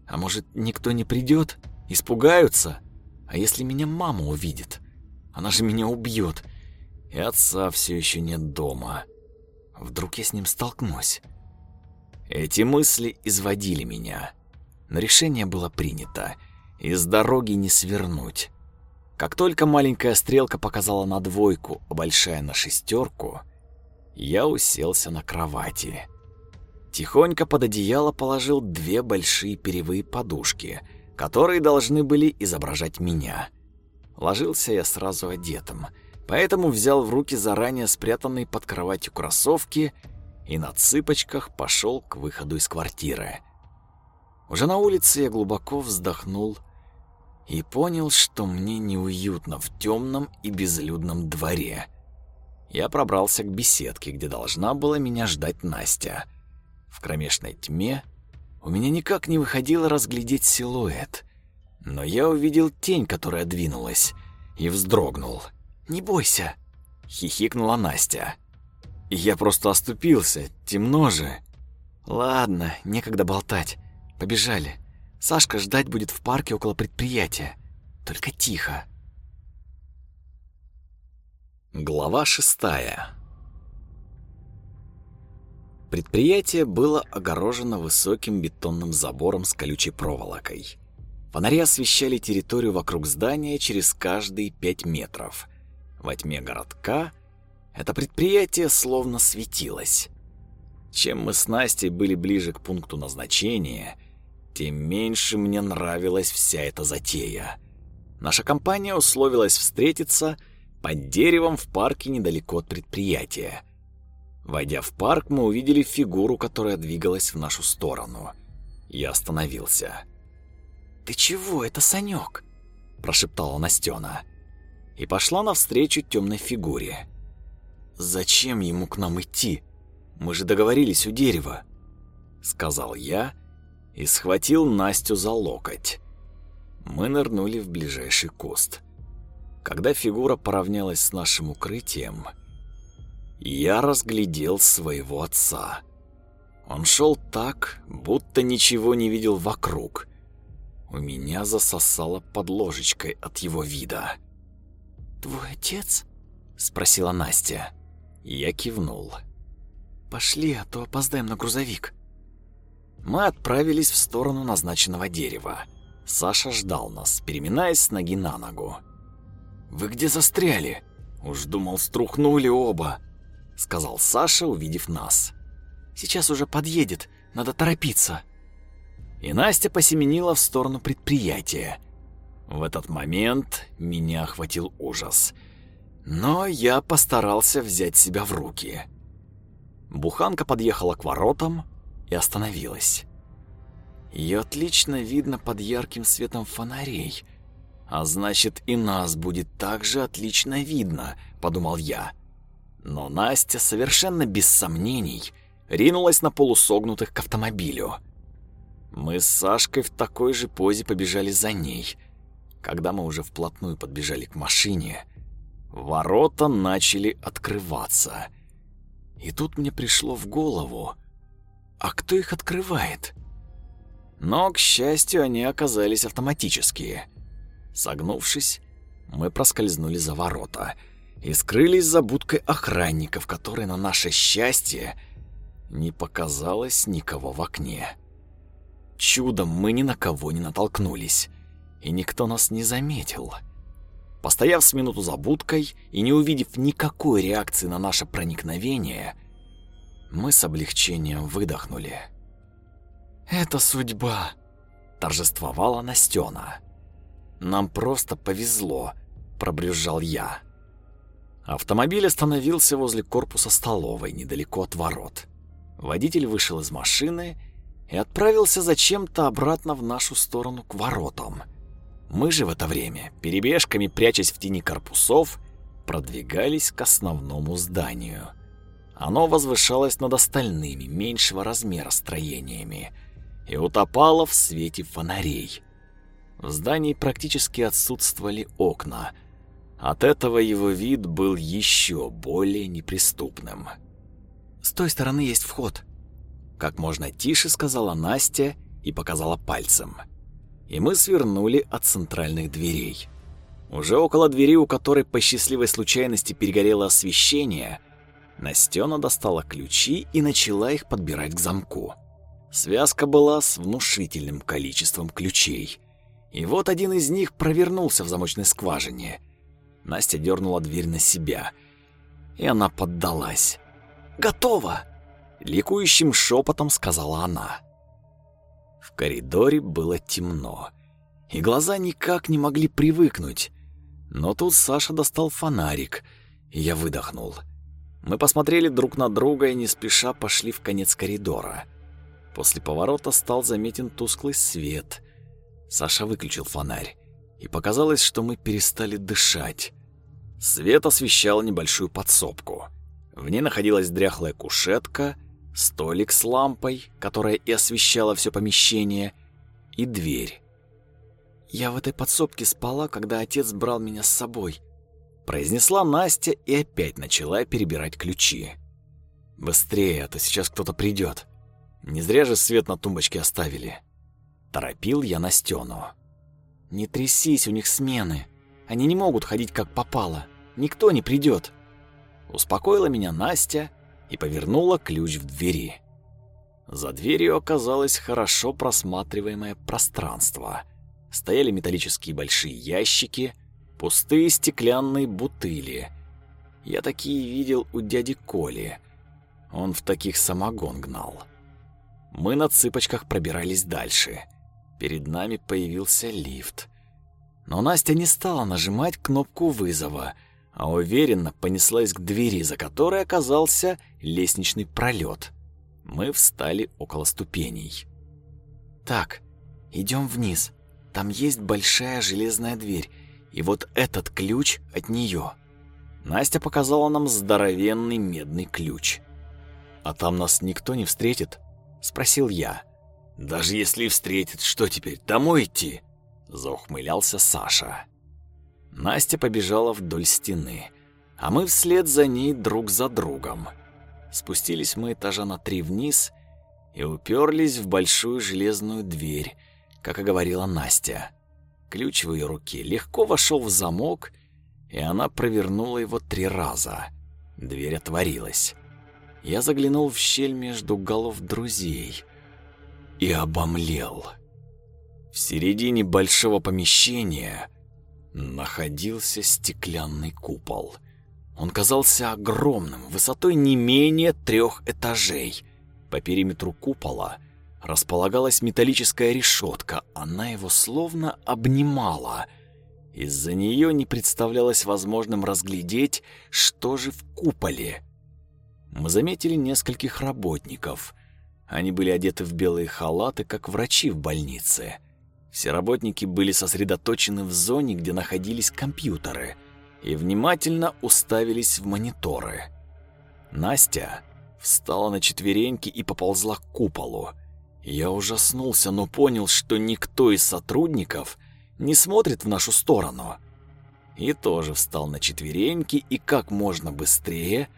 А может, никто не придет? Испугаются? А если меня мама увидит? Она же меня убьет и отца все еще нет дома. Вдруг я с ним столкнусь? Эти мысли изводили меня, но решение было принято, и с дороги не свернуть. Как только маленькая стрелка показала на двойку, а большая на шестерку, я уселся на кровати. Тихонько под одеяло положил две большие перевые подушки, которые должны были изображать меня. Ложился я сразу одетым — поэтому взял в руки заранее спрятанные под кроватью кроссовки и на цыпочках пошел к выходу из квартиры. Уже на улице я глубоко вздохнул и понял, что мне неуютно в темном и безлюдном дворе. Я пробрался к беседке, где должна была меня ждать Настя. В кромешной тьме у меня никак не выходило разглядеть силуэт, но я увидел тень, которая двинулась, и вздрогнул — «Не бойся», — хихикнула Настя. «Я просто оступился, темно же». «Ладно, некогда болтать. Побежали. Сашка ждать будет в парке около предприятия. Только тихо». Глава шестая. Предприятие было огорожено высоким бетонным забором с колючей проволокой. Фонари освещали территорию вокруг здания через каждые пять метров. Во тьме городка это предприятие словно светилось. Чем мы с Настей были ближе к пункту назначения, тем меньше мне нравилась вся эта затея. Наша компания условилась встретиться под деревом в парке недалеко от предприятия. Войдя в парк, мы увидели фигуру, которая двигалась в нашу сторону. Я остановился. «Ты чего, это Санек?» – прошептала Настена и пошла навстречу темной фигуре. «Зачем ему к нам идти? Мы же договорились у дерева», — сказал я и схватил Настю за локоть. Мы нырнули в ближайший куст. Когда фигура поравнялась с нашим укрытием, я разглядел своего отца. Он шел так, будто ничего не видел вокруг. У меня засосало под ложечкой от его вида. «Твой отец?» — спросила Настя. Я кивнул. «Пошли, а то опоздаем на грузовик». Мы отправились в сторону назначенного дерева. Саша ждал нас, переминаясь с ноги на ногу. «Вы где застряли?» «Уж думал, струхнули оба», — сказал Саша, увидев нас. «Сейчас уже подъедет, надо торопиться». И Настя посеменила в сторону предприятия, в этот момент меня охватил ужас. Но я постарался взять себя в руки. Буханка подъехала к воротам и остановилась. Ее отлично видно под ярким светом фонарей. А значит, и нас будет также отлично видно, подумал я. Но Настя совершенно без сомнений ринулась на полусогнутых к автомобилю. Мы с Сашкой в такой же позе побежали за ней — когда мы уже вплотную подбежали к машине, ворота начали открываться. И тут мне пришло в голову, а кто их открывает? Но, к счастью, они оказались автоматические. Согнувшись, мы проскользнули за ворота и скрылись за будкой охранников, которой на наше счастье не показалось никого в окне. Чудом мы ни на кого не натолкнулись и никто нас не заметил. Постояв с минуту за будкой и не увидев никакой реакции на наше проникновение, Мы с облегчением выдохнули. «Это судьба!» – торжествовала Настена. «Нам просто повезло», – пробрюзжал я. Автомобиль остановился возле корпуса столовой, недалеко от ворот. Водитель вышел из машины и отправился зачем-то обратно в нашу сторону к воротам. Мы же в это время, перебежками прячась в тени корпусов, продвигались к основному зданию. Оно возвышалось над остальными, меньшего размера строениями, и утопало в свете фонарей. В здании практически отсутствовали окна. От этого его вид был еще более неприступным. «С той стороны есть вход», — как можно тише сказала Настя и показала пальцем. И мы свернули от центральных дверей. Уже около двери, у которой по счастливой случайности перегорело освещение, Настена достала ключи и начала их подбирать к замку. Связка была с внушительным количеством ключей. И вот один из них провернулся в замочной скважине. Настя дернула дверь на себя, и она поддалась. «Готово!» — ликующим шепотом сказала она. В коридоре было темно, и глаза никак не могли привыкнуть. Но тут Саша достал фонарик, и я выдохнул. Мы посмотрели друг на друга и не спеша пошли в конец коридора. После поворота стал заметен тусклый свет. Саша выключил фонарь, и показалось, что мы перестали дышать. Свет освещал небольшую подсобку. В ней находилась дряхлая кушетка, столик с лампой, которая и освещала все помещение, и дверь. «Я в этой подсобке спала, когда отец брал меня с собой», произнесла Настя и опять начала перебирать ключи. «Быстрее, а то сейчас кто-то придет. Не зря же свет на тумбочке оставили». Торопил я Настену. «Не трясись, у них смены. Они не могут ходить как попало. Никто не придет. Успокоила меня Настя и повернула ключ в двери. За дверью оказалось хорошо просматриваемое пространство. Стояли металлические большие ящики, пустые стеклянные бутыли. Я такие видел у дяди Коли. Он в таких самогон гнал. Мы на цыпочках пробирались дальше. Перед нами появился лифт. Но Настя не стала нажимать кнопку вызова — а уверенно понеслась к двери, за которой оказался лестничный пролет. Мы встали около ступеней. «Так, идем вниз. Там есть большая железная дверь, и вот этот ключ от нее». Настя показала нам здоровенный медный ключ. «А там нас никто не встретит?» — спросил я. «Даже если встретит, что теперь, домой идти?» — заухмылялся Саша. Настя побежала вдоль стены, а мы вслед за ней друг за другом. Спустились мы этажа на три вниз и уперлись в большую железную дверь, как и говорила Настя. Ключ в ее руке легко вошел в замок, и она провернула его три раза. Дверь отворилась. Я заглянул в щель между голов друзей и обомлел. В середине большого помещения находился стеклянный купол. Он казался огромным, высотой не менее трех этажей. По периметру купола располагалась металлическая решетка, она его словно обнимала. Из-за нее не представлялось возможным разглядеть, что же в куполе. Мы заметили нескольких работников. Они были одеты в белые халаты, как врачи в больнице. Все работники были сосредоточены в зоне, где находились компьютеры, и внимательно уставились в мониторы. Настя встала на четвереньки и поползла к куполу. Я ужаснулся, но понял, что никто из сотрудников не смотрит в нашу сторону. И тоже встал на четвереньки и как можно быстрее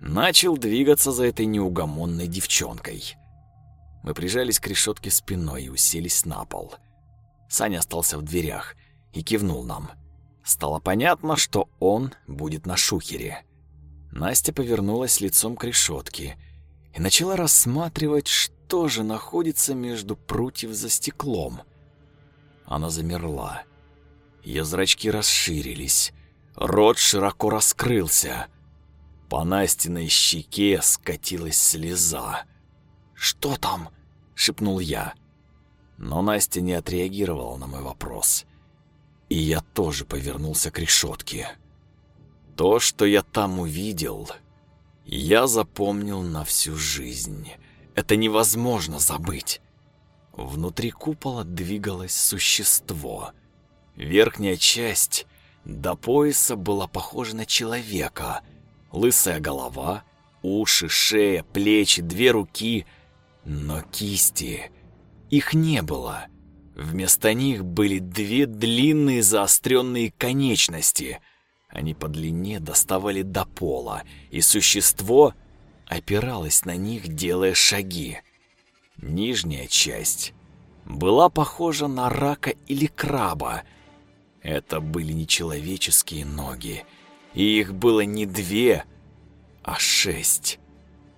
начал двигаться за этой неугомонной девчонкой. Мы прижались к решетке спиной и уселись на пол — Саня остался в дверях и кивнул нам. Стало понятно, что он будет на шухере. Настя повернулась лицом к решетке и начала рассматривать, что же находится между прутьев за стеклом. Она замерла. Ее зрачки расширились, рот широко раскрылся. По Настиной щеке скатилась слеза. «Что там?» — шепнул я. Но Настя не отреагировала на мой вопрос. И я тоже повернулся к решетке. То, что я там увидел, я запомнил на всю жизнь. Это невозможно забыть. Внутри купола двигалось существо. Верхняя часть до пояса была похожа на человека. Лысая голова, уши, шея, плечи, две руки, но кисти их не было. Вместо них были две длинные заостренные конечности. Они по длине доставали до пола, и существо опиралось на них, делая шаги. Нижняя часть была похожа на рака или краба. Это были нечеловеческие ноги, и их было не две, а шесть.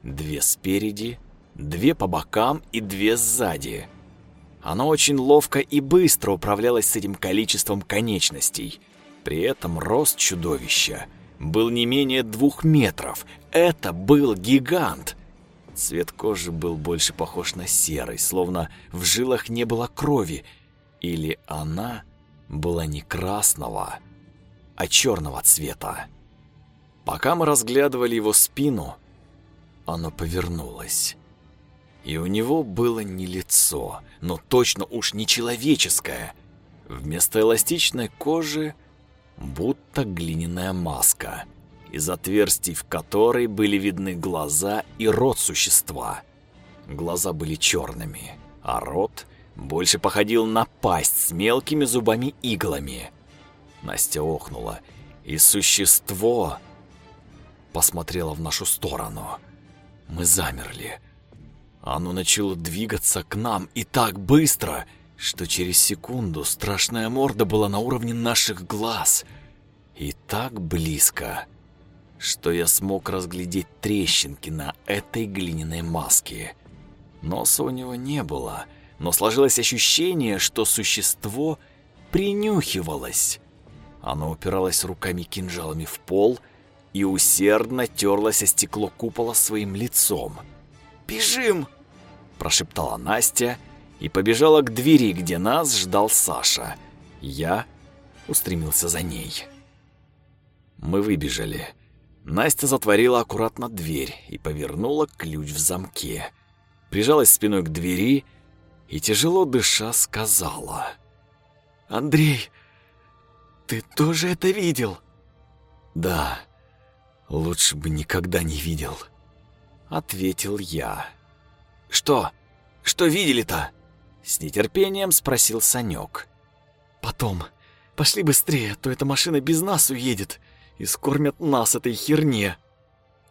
Две спереди, две по бокам и две сзади. Оно очень ловко и быстро управлялось с этим количеством конечностей. При этом рост чудовища был не менее двух метров. Это был гигант. Цвет кожи был больше похож на серый, словно в жилах не было крови. Или она была не красного, а черного цвета. Пока мы разглядывали его спину, оно повернулось. И у него было не лицо, но точно уж не человеческое. Вместо эластичной кожи будто глиняная маска, из отверстий в которой были видны глаза и рот существа. Глаза были черными, а рот больше походил на пасть с мелкими зубами-иглами. Настя охнула, и существо посмотрело в нашу сторону. Мы замерли. Оно начало двигаться к нам и так быстро, что через секунду страшная морда была на уровне наших глаз. И так близко, что я смог разглядеть трещинки на этой глиняной маске. Носа у него не было, но сложилось ощущение, что существо принюхивалось. Оно упиралось руками-кинжалами в пол и усердно терлось о стекло купола своим лицом. «Бежим!» – прошептала Настя и побежала к двери, где нас ждал Саша. Я устремился за ней. Мы выбежали. Настя затворила аккуратно дверь и повернула ключ в замке. Прижалась спиной к двери и, тяжело дыша, сказала. «Андрей, ты тоже это видел?» «Да, лучше бы никогда не видел» ответил я. Что? Что видели-то? С нетерпением спросил Санек. Потом. Пошли быстрее, а то эта машина без нас уедет и скормят нас этой херне.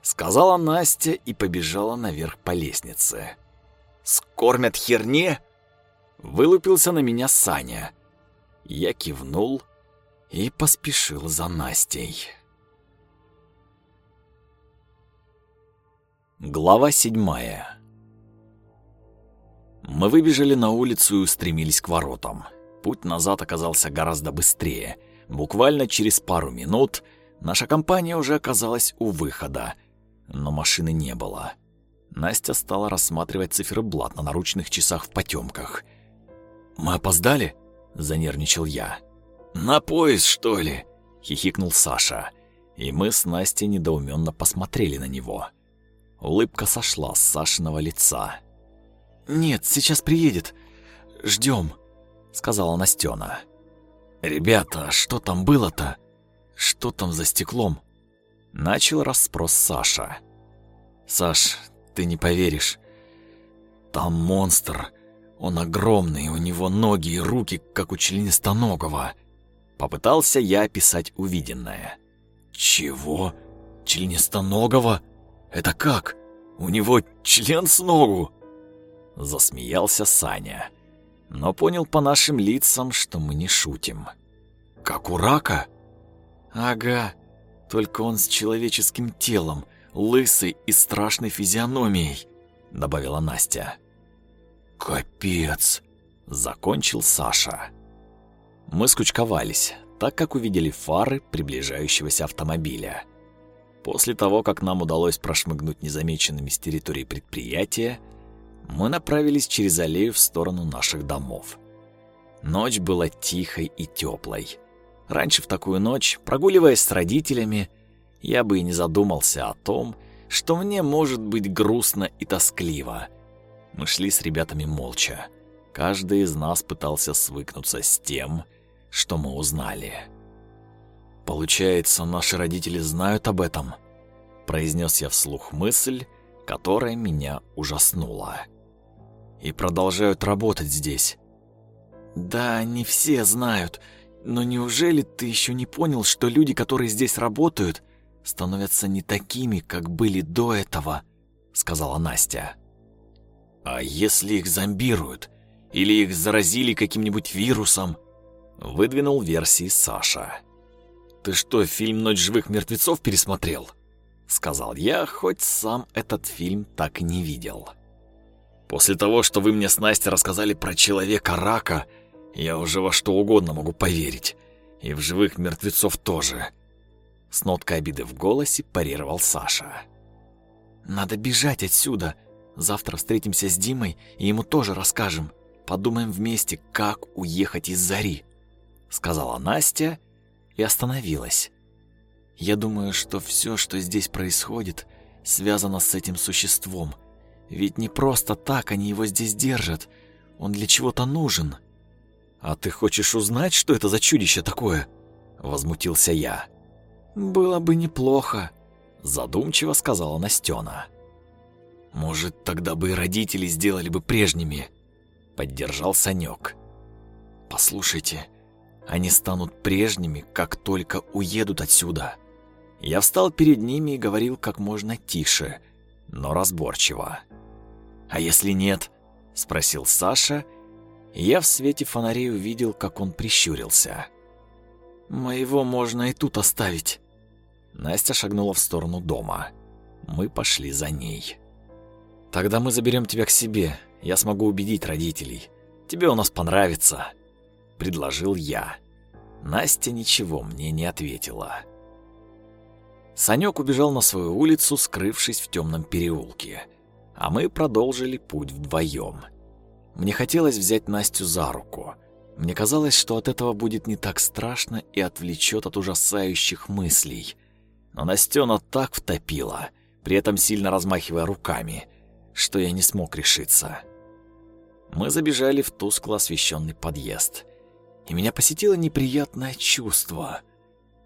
Сказала Настя и побежала наверх по лестнице. Скормят херне? Вылупился на меня Саня. Я кивнул и поспешил за Настей. Глава седьмая. Мы выбежали на улицу и устремились к воротам. Путь назад оказался гораздо быстрее. Буквально через пару минут наша компания уже оказалась у выхода, но машины не было. Настя стала рассматривать циферблат на наручных часах в потемках. «Мы опоздали?» – занервничал я. «На поезд, что ли?» – хихикнул Саша. И мы с Настей недоуменно посмотрели на него. Улыбка сошла с Сашиного лица. «Нет, сейчас приедет. Ждем», — сказала Настена. «Ребята, а что там было-то? Что там за стеклом?» Начал расспрос Саша. «Саш, ты не поверишь. Там монстр. Он огромный, у него ноги и руки, как у членистоногого». Попытался я описать увиденное. «Чего? Членистоногого?» Это как? У него член с ногу?» Засмеялся Саня, но понял по нашим лицам, что мы не шутим. «Как у рака?» «Ага, только он с человеческим телом, лысый и страшной физиономией», — добавила Настя. «Капец!» — закончил Саша. Мы скучковались, так как увидели фары приближающегося автомобиля. После того, как нам удалось прошмыгнуть незамеченными с территории предприятия, мы направились через аллею в сторону наших домов. Ночь была тихой и теплой. Раньше в такую ночь, прогуливаясь с родителями, я бы и не задумался о том, что мне может быть грустно и тоскливо. Мы шли с ребятами молча. Каждый из нас пытался свыкнуться с тем, что мы узнали. «Получается, наши родители знают об этом?» произнес я вслух мысль, которая меня ужаснула. «И продолжают работать здесь». «Да, не все знают, но неужели ты еще не понял, что люди, которые здесь работают, становятся не такими, как были до этого?» сказала Настя. «А если их зомбируют? Или их заразили каким-нибудь вирусом?» выдвинул версии Саша. «Ты что, фильм «Ночь живых мертвецов» пересмотрел?» Сказал я, хоть сам этот фильм так и не видел. После того, что вы мне с Настей рассказали про человека-рака, я уже во что угодно могу поверить. И в живых мертвецов тоже. С ноткой обиды в голосе парировал Саша. «Надо бежать отсюда. Завтра встретимся с Димой и ему тоже расскажем. Подумаем вместе, как уехать из Зари», — сказала Настя и остановилась. Я думаю, что все, что здесь происходит, связано с этим существом. Ведь не просто так они его здесь держат. Он для чего-то нужен. А ты хочешь узнать, что это за чудище такое? возмутился я. Было бы неплохо, задумчиво сказала Настена. Может, тогда бы и родители сделали бы прежними, поддержал Санек. Послушайте, они станут прежними, как только уедут отсюда. Я встал перед ними и говорил как можно тише, но разборчиво. «А если нет?» – спросил Саша, я в свете фонарей увидел, как он прищурился. «Моего можно и тут оставить». Настя шагнула в сторону дома. Мы пошли за ней. «Тогда мы заберем тебя к себе. Я смогу убедить родителей. Тебе у нас понравится», предложил я. Настя ничего мне не ответила. Санек убежал на свою улицу, скрывшись в темном переулке, а мы продолжили путь вдвоем. Мне хотелось взять Настю за руку. Мне казалось, что от этого будет не так страшно и отвлечет от ужасающих мыслей. Но Настена так втопила, при этом сильно размахивая руками, что я не смог решиться. Мы забежали в тускло освещенный подъезд и меня посетило неприятное чувство.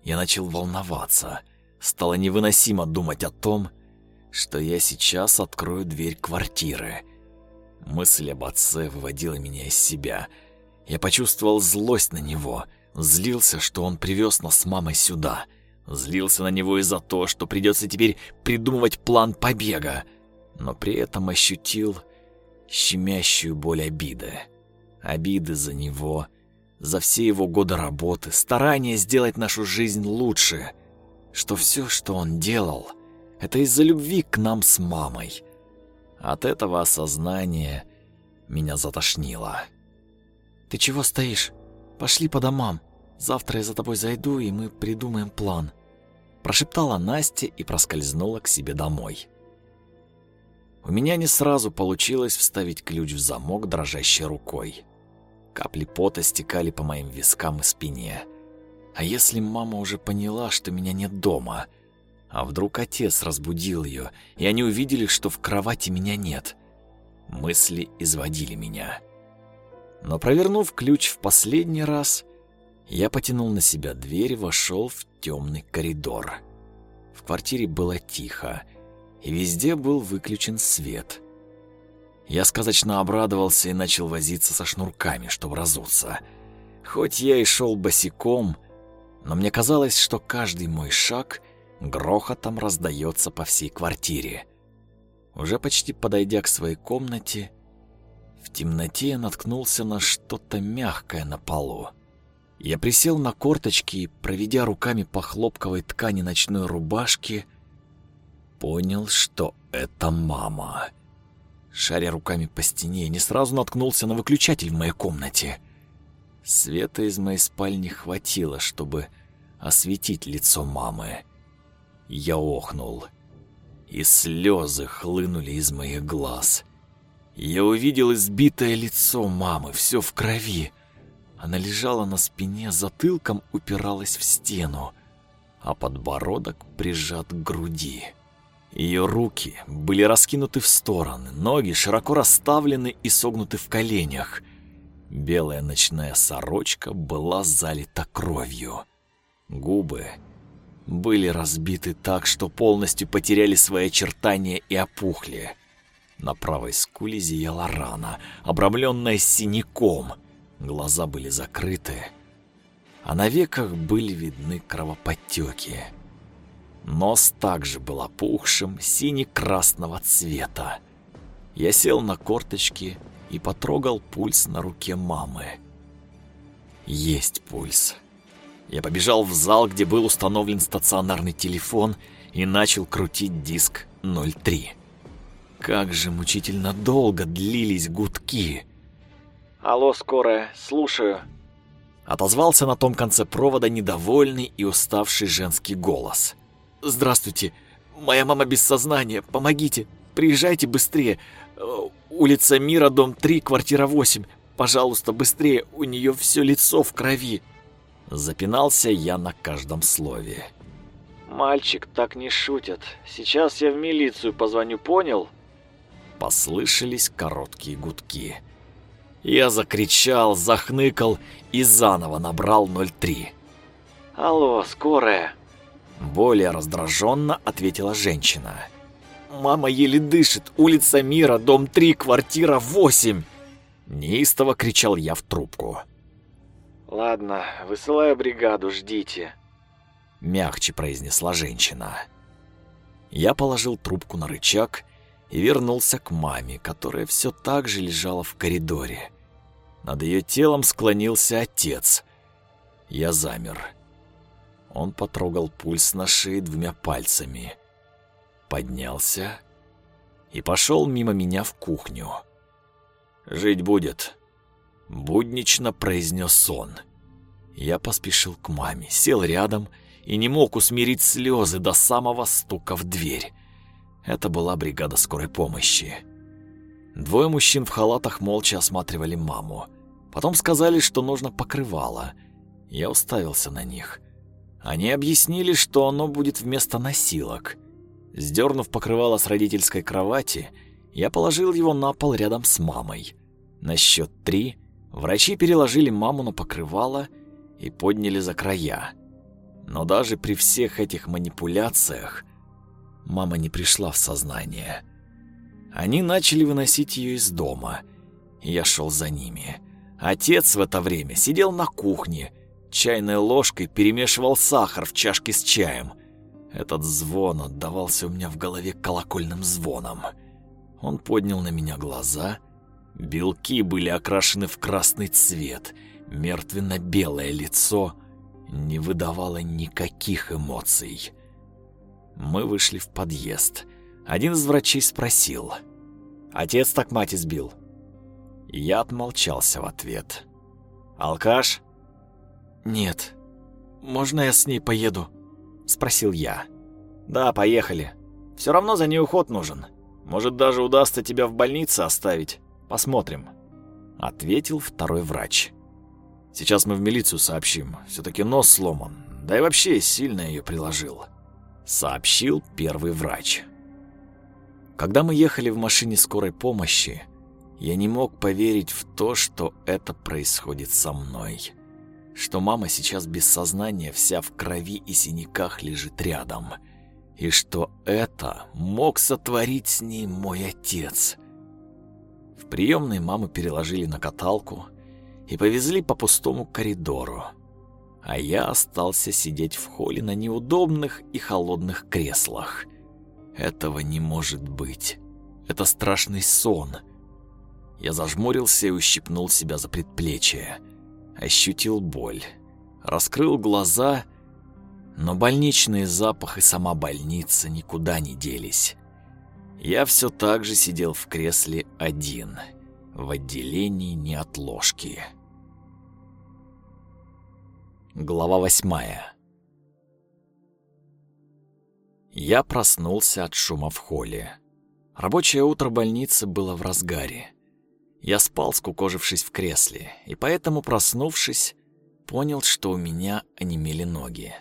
Я начал волноваться. Стало невыносимо думать о том, что я сейчас открою дверь квартиры. Мысль об отце выводила меня из себя. Я почувствовал злость на него, злился, что он привез нас с мамой сюда. Злился на него из-за того, что придется теперь придумывать план побега, но при этом ощутил щемящую боль обиды. Обиды за него за все его годы работы, старания сделать нашу жизнь лучше, что все, что он делал, это из-за любви к нам с мамой. От этого осознания меня затошнило. «Ты чего стоишь? Пошли по домам. Завтра я за тобой зайду, и мы придумаем план», прошептала Настя и проскользнула к себе домой. У меня не сразу получилось вставить ключ в замок дрожащей рукой. Капли пота стекали по моим вискам и спине. А если мама уже поняла, что меня нет дома? А вдруг отец разбудил ее, и они увидели, что в кровати меня нет? Мысли изводили меня. Но провернув ключ в последний раз, я потянул на себя дверь и вошел в темный коридор. В квартире было тихо, и везде был выключен свет. Я сказочно обрадовался и начал возиться со шнурками, чтобы разуться. Хоть я и шел босиком, но мне казалось, что каждый мой шаг грохотом раздается по всей квартире. Уже почти подойдя к своей комнате, в темноте я наткнулся на что-то мягкое на полу. Я присел на корточки и, проведя руками по хлопковой ткани ночной рубашки, понял, что это мама. Шаря руками по стене, не сразу наткнулся на выключатель в моей комнате. Света из моей спальни хватило, чтобы осветить лицо мамы. Я охнул, и слезы хлынули из моих глаз. Я увидел избитое лицо мамы, все в крови. Она лежала на спине, затылком упиралась в стену, а подбородок прижат к груди. Ее руки были раскинуты в стороны, ноги широко расставлены и согнуты в коленях. Белая ночная сорочка была залита кровью. Губы были разбиты так, что полностью потеряли свои очертания и опухли. На правой скуле зияла рана, обрамленная синяком. Глаза были закрыты, а на веках были видны кровоподтеки. Нос также был опухшим, сине-красного цвета. Я сел на корточки и потрогал пульс на руке мамы. Есть пульс. Я побежал в зал, где был установлен стационарный телефон и начал крутить диск 03. Как же мучительно долго длились гудки. «Алло, скорая, слушаю». Отозвался на том конце провода недовольный и уставший женский голос. «Здравствуйте, моя мама без сознания, помогите, приезжайте быстрее. Улица Мира, дом 3, квартира 8. Пожалуйста, быстрее, у нее все лицо в крови». Запинался я на каждом слове. «Мальчик, так не шутят. Сейчас я в милицию позвоню, понял?» Послышались короткие гудки. Я закричал, захныкал и заново набрал 03. «Алло, скорая!» Более раздраженно ответила женщина. «Мама еле дышит. Улица Мира, дом 3, квартира 8!» Неистово кричал я в трубку. «Ладно, высылаю бригаду, ждите», — мягче произнесла женщина. Я положил трубку на рычаг и вернулся к маме, которая все так же лежала в коридоре. Над ее телом склонился отец. Я замер. Он потрогал пульс на шее двумя пальцами, поднялся и пошел мимо меня в кухню. «Жить будет», — буднично произнес он. Я поспешил к маме, сел рядом и не мог усмирить слезы до самого стука в дверь. Это была бригада скорой помощи. Двое мужчин в халатах молча осматривали маму. Потом сказали, что нужно покрывало. Я уставился на них. Они объяснили, что оно будет вместо носилок. Сдернув покрывало с родительской кровати, я положил его на пол рядом с мамой. На счет три врачи переложили маму на покрывало и подняли за края. Но даже при всех этих манипуляциях мама не пришла в сознание. Они начали выносить ее из дома. Я шел за ними. Отец в это время сидел на кухне, чайной ложкой перемешивал сахар в чашке с чаем. Этот звон отдавался у меня в голове колокольным звоном. Он поднял на меня глаза. Белки были окрашены в красный цвет. Мертвенно-белое лицо не выдавало никаких эмоций. Мы вышли в подъезд. Один из врачей спросил. «Отец так мать избил?» Я отмолчался в ответ. «Алкаш?» «Нет. Можно я с ней поеду?» Спросил я. «Да, поехали. Все равно за ней уход нужен. Может, даже удастся тебя в больнице оставить. Посмотрим». Ответил второй врач. «Сейчас мы в милицию сообщим. Все-таки нос сломан. Да и вообще сильно ее приложил сообщил первый врач. Когда мы ехали в машине скорой помощи, я не мог поверить в то, что это происходит со мной. Что мама сейчас без сознания, вся в крови и синяках лежит рядом. И что это мог сотворить с ней мой отец. В приемной маму переложили на каталку и повезли по пустому коридору а я остался сидеть в холле на неудобных и холодных креслах. Этого не может быть. Это страшный сон. Я зажмурился и ущипнул себя за предплечье. Ощутил боль. Раскрыл глаза, но больничный запах и сама больница никуда не делись. Я все так же сидел в кресле один, в отделении неотложки. Глава восьмая. Я проснулся от шума в холле. Рабочее утро больницы было в разгаре. Я спал, скукожившись в кресле, и поэтому, проснувшись, понял, что у меня онемели ноги.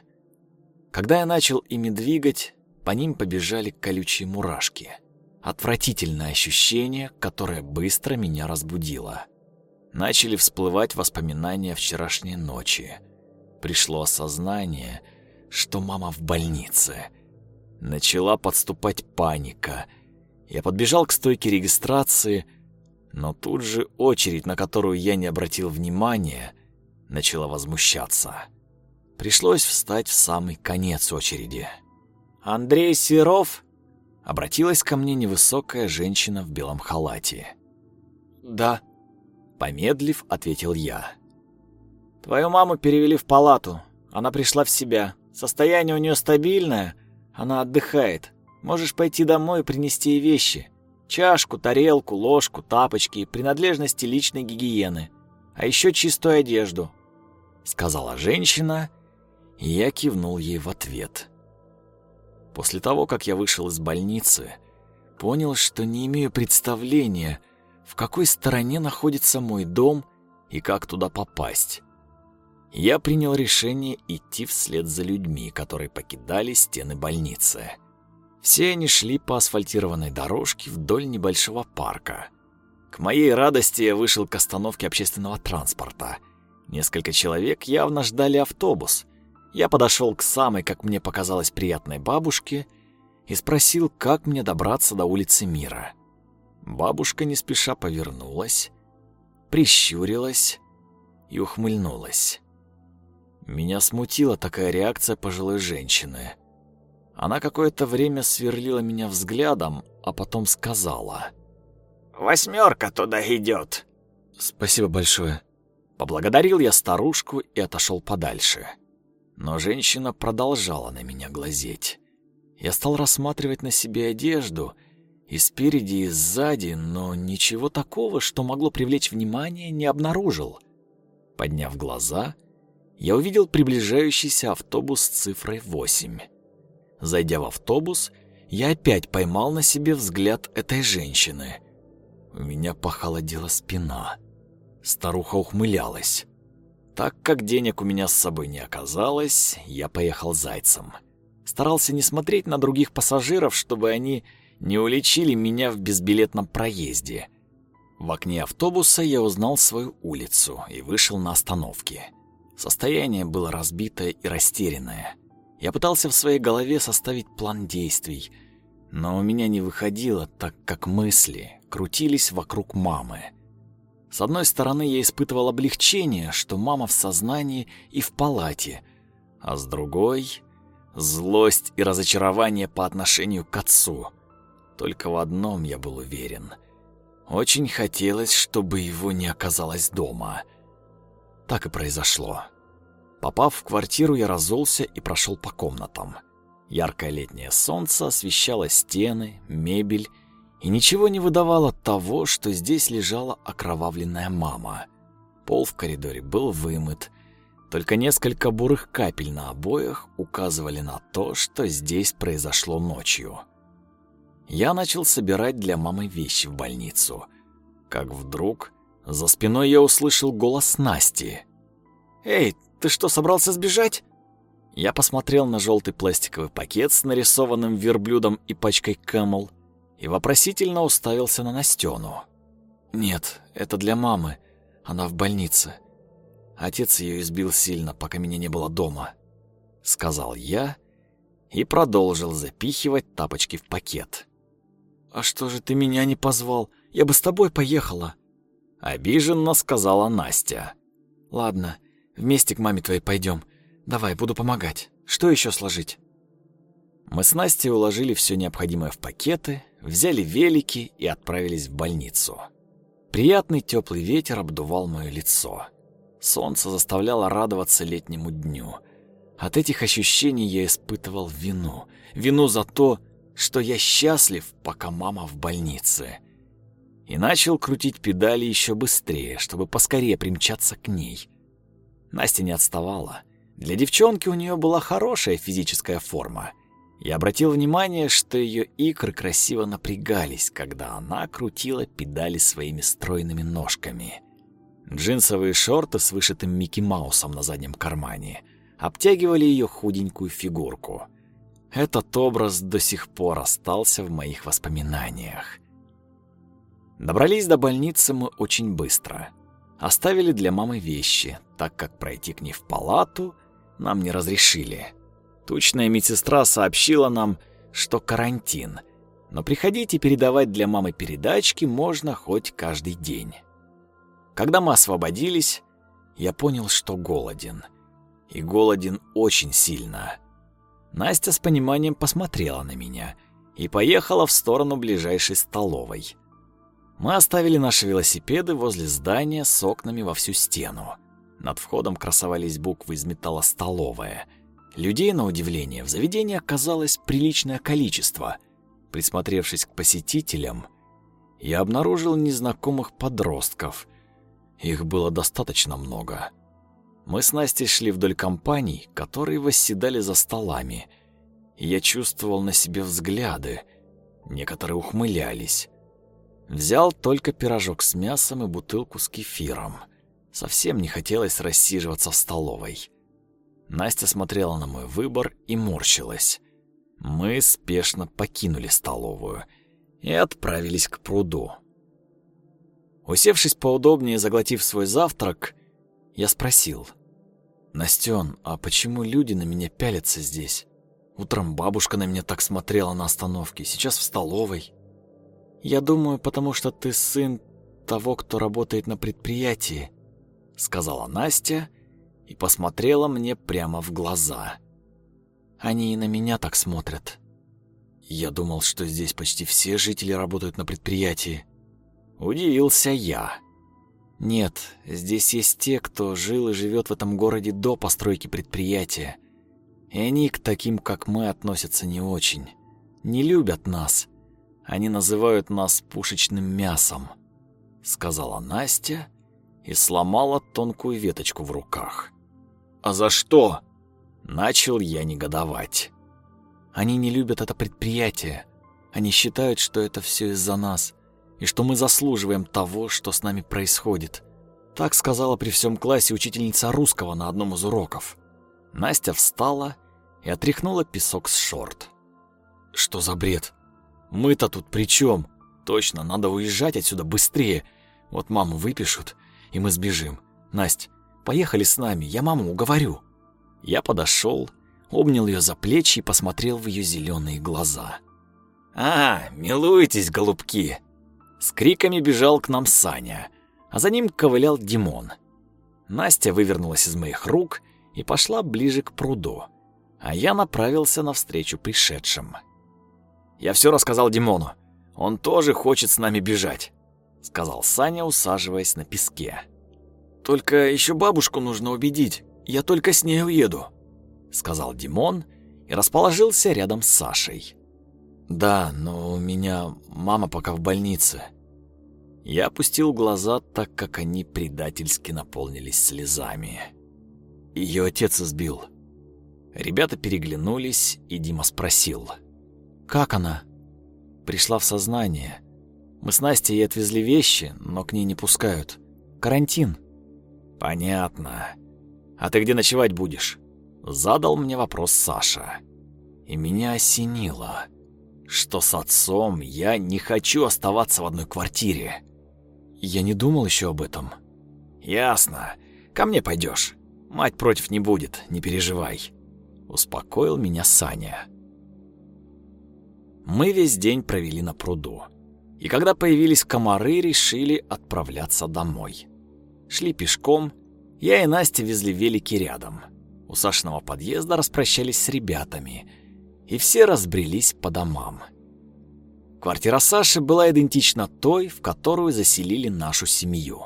Когда я начал ими двигать, по ним побежали колючие мурашки. Отвратительное ощущение, которое быстро меня разбудило. Начали всплывать воспоминания вчерашней ночи. Пришло осознание, что мама в больнице. Начала подступать паника. Я подбежал к стойке регистрации, но тут же очередь, на которую я не обратил внимания, начала возмущаться. Пришлось встать в самый конец очереди. «Андрей Серов?» — обратилась ко мне невысокая женщина в белом халате. «Да», — помедлив, ответил я. «Твою маму перевели в палату. Она пришла в себя. Состояние у нее стабильное. Она отдыхает. Можешь пойти домой и принести ей вещи. Чашку, тарелку, ложку, тапочки принадлежности личной гигиены. А еще чистую одежду», — сказала женщина, и я кивнул ей в ответ. После того, как я вышел из больницы, понял, что не имею представления, в какой стороне находится мой дом и как туда попасть. Я принял решение идти вслед за людьми, которые покидали стены больницы. Все они шли по асфальтированной дорожке вдоль небольшого парка. К моей радости я вышел к остановке общественного транспорта. Несколько человек явно ждали автобус, я подошел к самой, как мне показалось, приятной бабушке и спросил, как мне добраться до улицы Мира. Бабушка не спеша повернулась, прищурилась и ухмыльнулась. Меня смутила такая реакция пожилой женщины. Она какое-то время сверлила меня взглядом, а потом сказала. «Восьмерка туда идет». «Спасибо большое». Поблагодарил я старушку и отошел подальше. Но женщина продолжала на меня глазеть. Я стал рассматривать на себе одежду и спереди, и сзади, но ничего такого, что могло привлечь внимание, не обнаружил. Подняв глаза, я увидел приближающийся автобус с цифрой 8. Зайдя в автобус, я опять поймал на себе взгляд этой женщины. У меня похолодела спина. Старуха ухмылялась. Так как денег у меня с собой не оказалось, я поехал зайцем. Старался не смотреть на других пассажиров, чтобы они не уличили меня в безбилетном проезде. В окне автобуса я узнал свою улицу и вышел на остановке. Состояние было разбитое и растерянное. Я пытался в своей голове составить план действий, но у меня не выходило, так как мысли крутились вокруг мамы. С одной стороны, я испытывал облегчение, что мама в сознании и в палате, а с другой — злость и разочарование по отношению к отцу. Только в одном я был уверен. Очень хотелось, чтобы его не оказалось дома. Так и произошло. Попав в квартиру, я разулся и прошел по комнатам. Яркое летнее солнце освещало стены, мебель и ничего не выдавало того, что здесь лежала окровавленная мама. Пол в коридоре был вымыт, только несколько бурых капель на обоях указывали на то, что здесь произошло ночью. Я начал собирать для мамы вещи в больницу, как вдруг за спиной я услышал голос Насти. «Эй, ты что, собрался сбежать?» Я посмотрел на желтый пластиковый пакет с нарисованным верблюдом и пачкой Camel и вопросительно уставился на Настену. «Нет, это для мамы. Она в больнице. Отец ее избил сильно, пока меня не было дома», — сказал я и продолжил запихивать тапочки в пакет. «А что же ты меня не позвал? Я бы с тобой поехала», — обиженно сказала Настя. «Ладно, вместе к маме твоей пойдем. Давай, буду помогать. Что еще сложить?» Мы с Настей уложили все необходимое в пакеты, взяли велики и отправились в больницу. Приятный теплый ветер обдувал мое лицо. Солнце заставляло радоваться летнему дню. От этих ощущений я испытывал вину. Вину за то, что я счастлив, пока мама в больнице. И начал крутить педали еще быстрее, чтобы поскорее примчаться к ней. Настя не отставала. Для девчонки у нее была хорошая физическая форма. Я обратил внимание, что ее икры красиво напрягались, когда она крутила педали своими стройными ножками. Джинсовые шорты с вышитым Микки Маусом на заднем кармане обтягивали ее худенькую фигурку. Этот образ до сих пор остался в моих воспоминаниях. Добрались до больницы мы очень быстро. Оставили для мамы вещи, так как пройти к ней в палату нам не разрешили. Тучная медсестра сообщила нам, что карантин, но приходить и передавать для мамы передачки можно хоть каждый день. Когда мы освободились, я понял, что голоден. И голоден очень сильно. Настя с пониманием посмотрела на меня и поехала в сторону ближайшей столовой. Мы оставили наши велосипеды возле здания с окнами во всю стену. Над входом красовались буквы из металла «Столовая», Людей, на удивление, в заведении оказалось приличное количество. Присмотревшись к посетителям, я обнаружил незнакомых подростков. Их было достаточно много. Мы с Настей шли вдоль компаний, которые восседали за столами. Я чувствовал на себе взгляды. Некоторые ухмылялись. Взял только пирожок с мясом и бутылку с кефиром. Совсем не хотелось рассиживаться в столовой. Настя смотрела на мой выбор и морщилась. Мы спешно покинули столовую и отправились к пруду. Усевшись поудобнее, заглотив свой завтрак, я спросил. «Настен, а почему люди на меня пялятся здесь? Утром бабушка на меня так смотрела на остановке, сейчас в столовой». «Я думаю, потому что ты сын того, кто работает на предприятии», — сказала Настя, — и посмотрела мне прямо в глаза. Они и на меня так смотрят. Я думал, что здесь почти все жители работают на предприятии. Удивился я. Нет, здесь есть те, кто жил и живет в этом городе до постройки предприятия. И они к таким, как мы, относятся не очень. Не любят нас. Они называют нас пушечным мясом, сказала Настя и сломала тонкую веточку в руках. «А за что?» Начал я негодовать. Они не любят это предприятие. Они считают, что это все из-за нас, и что мы заслуживаем того, что с нами происходит. Так сказала при всем классе учительница русского на одном из уроков. Настя встала и отряхнула песок с шорт. «Что за бред? Мы-то тут при чем? Точно, надо уезжать отсюда быстрее. Вот маму выпишут, и мы сбежим. Насть, Поехали с нами, я маму уговорю». Я подошел, обнял ее за плечи и посмотрел в ее зеленые глаза. «А, милуйтесь, голубки!» С криками бежал к нам Саня, а за ним ковылял Димон. Настя вывернулась из моих рук и пошла ближе к пруду, а я направился навстречу пришедшим. «Я все рассказал Димону. Он тоже хочет с нами бежать», — сказал Саня, усаживаясь на песке. Только еще бабушку нужно убедить. Я только с ней уеду», — сказал Димон и расположился рядом с Сашей. «Да, но у меня мама пока в больнице». Я опустил глаза, так как они предательски наполнились слезами. Ее отец избил. Ребята переглянулись, и Дима спросил. «Как она?» Пришла в сознание. Мы с Настей ей отвезли вещи, но к ней не пускают. Карантин. «Понятно. А ты где ночевать будешь?» Задал мне вопрос Саша. И меня осенило, что с отцом я не хочу оставаться в одной квартире. Я не думал еще об этом. «Ясно. Ко мне пойдешь. Мать против не будет, не переживай», — успокоил меня Саня. Мы весь день провели на пруду. И когда появились комары, решили отправляться домой шли пешком, я и Настя везли велики рядом. У Сашиного подъезда распрощались с ребятами, и все разбрелись по домам. Квартира Саши была идентична той, в которую заселили нашу семью.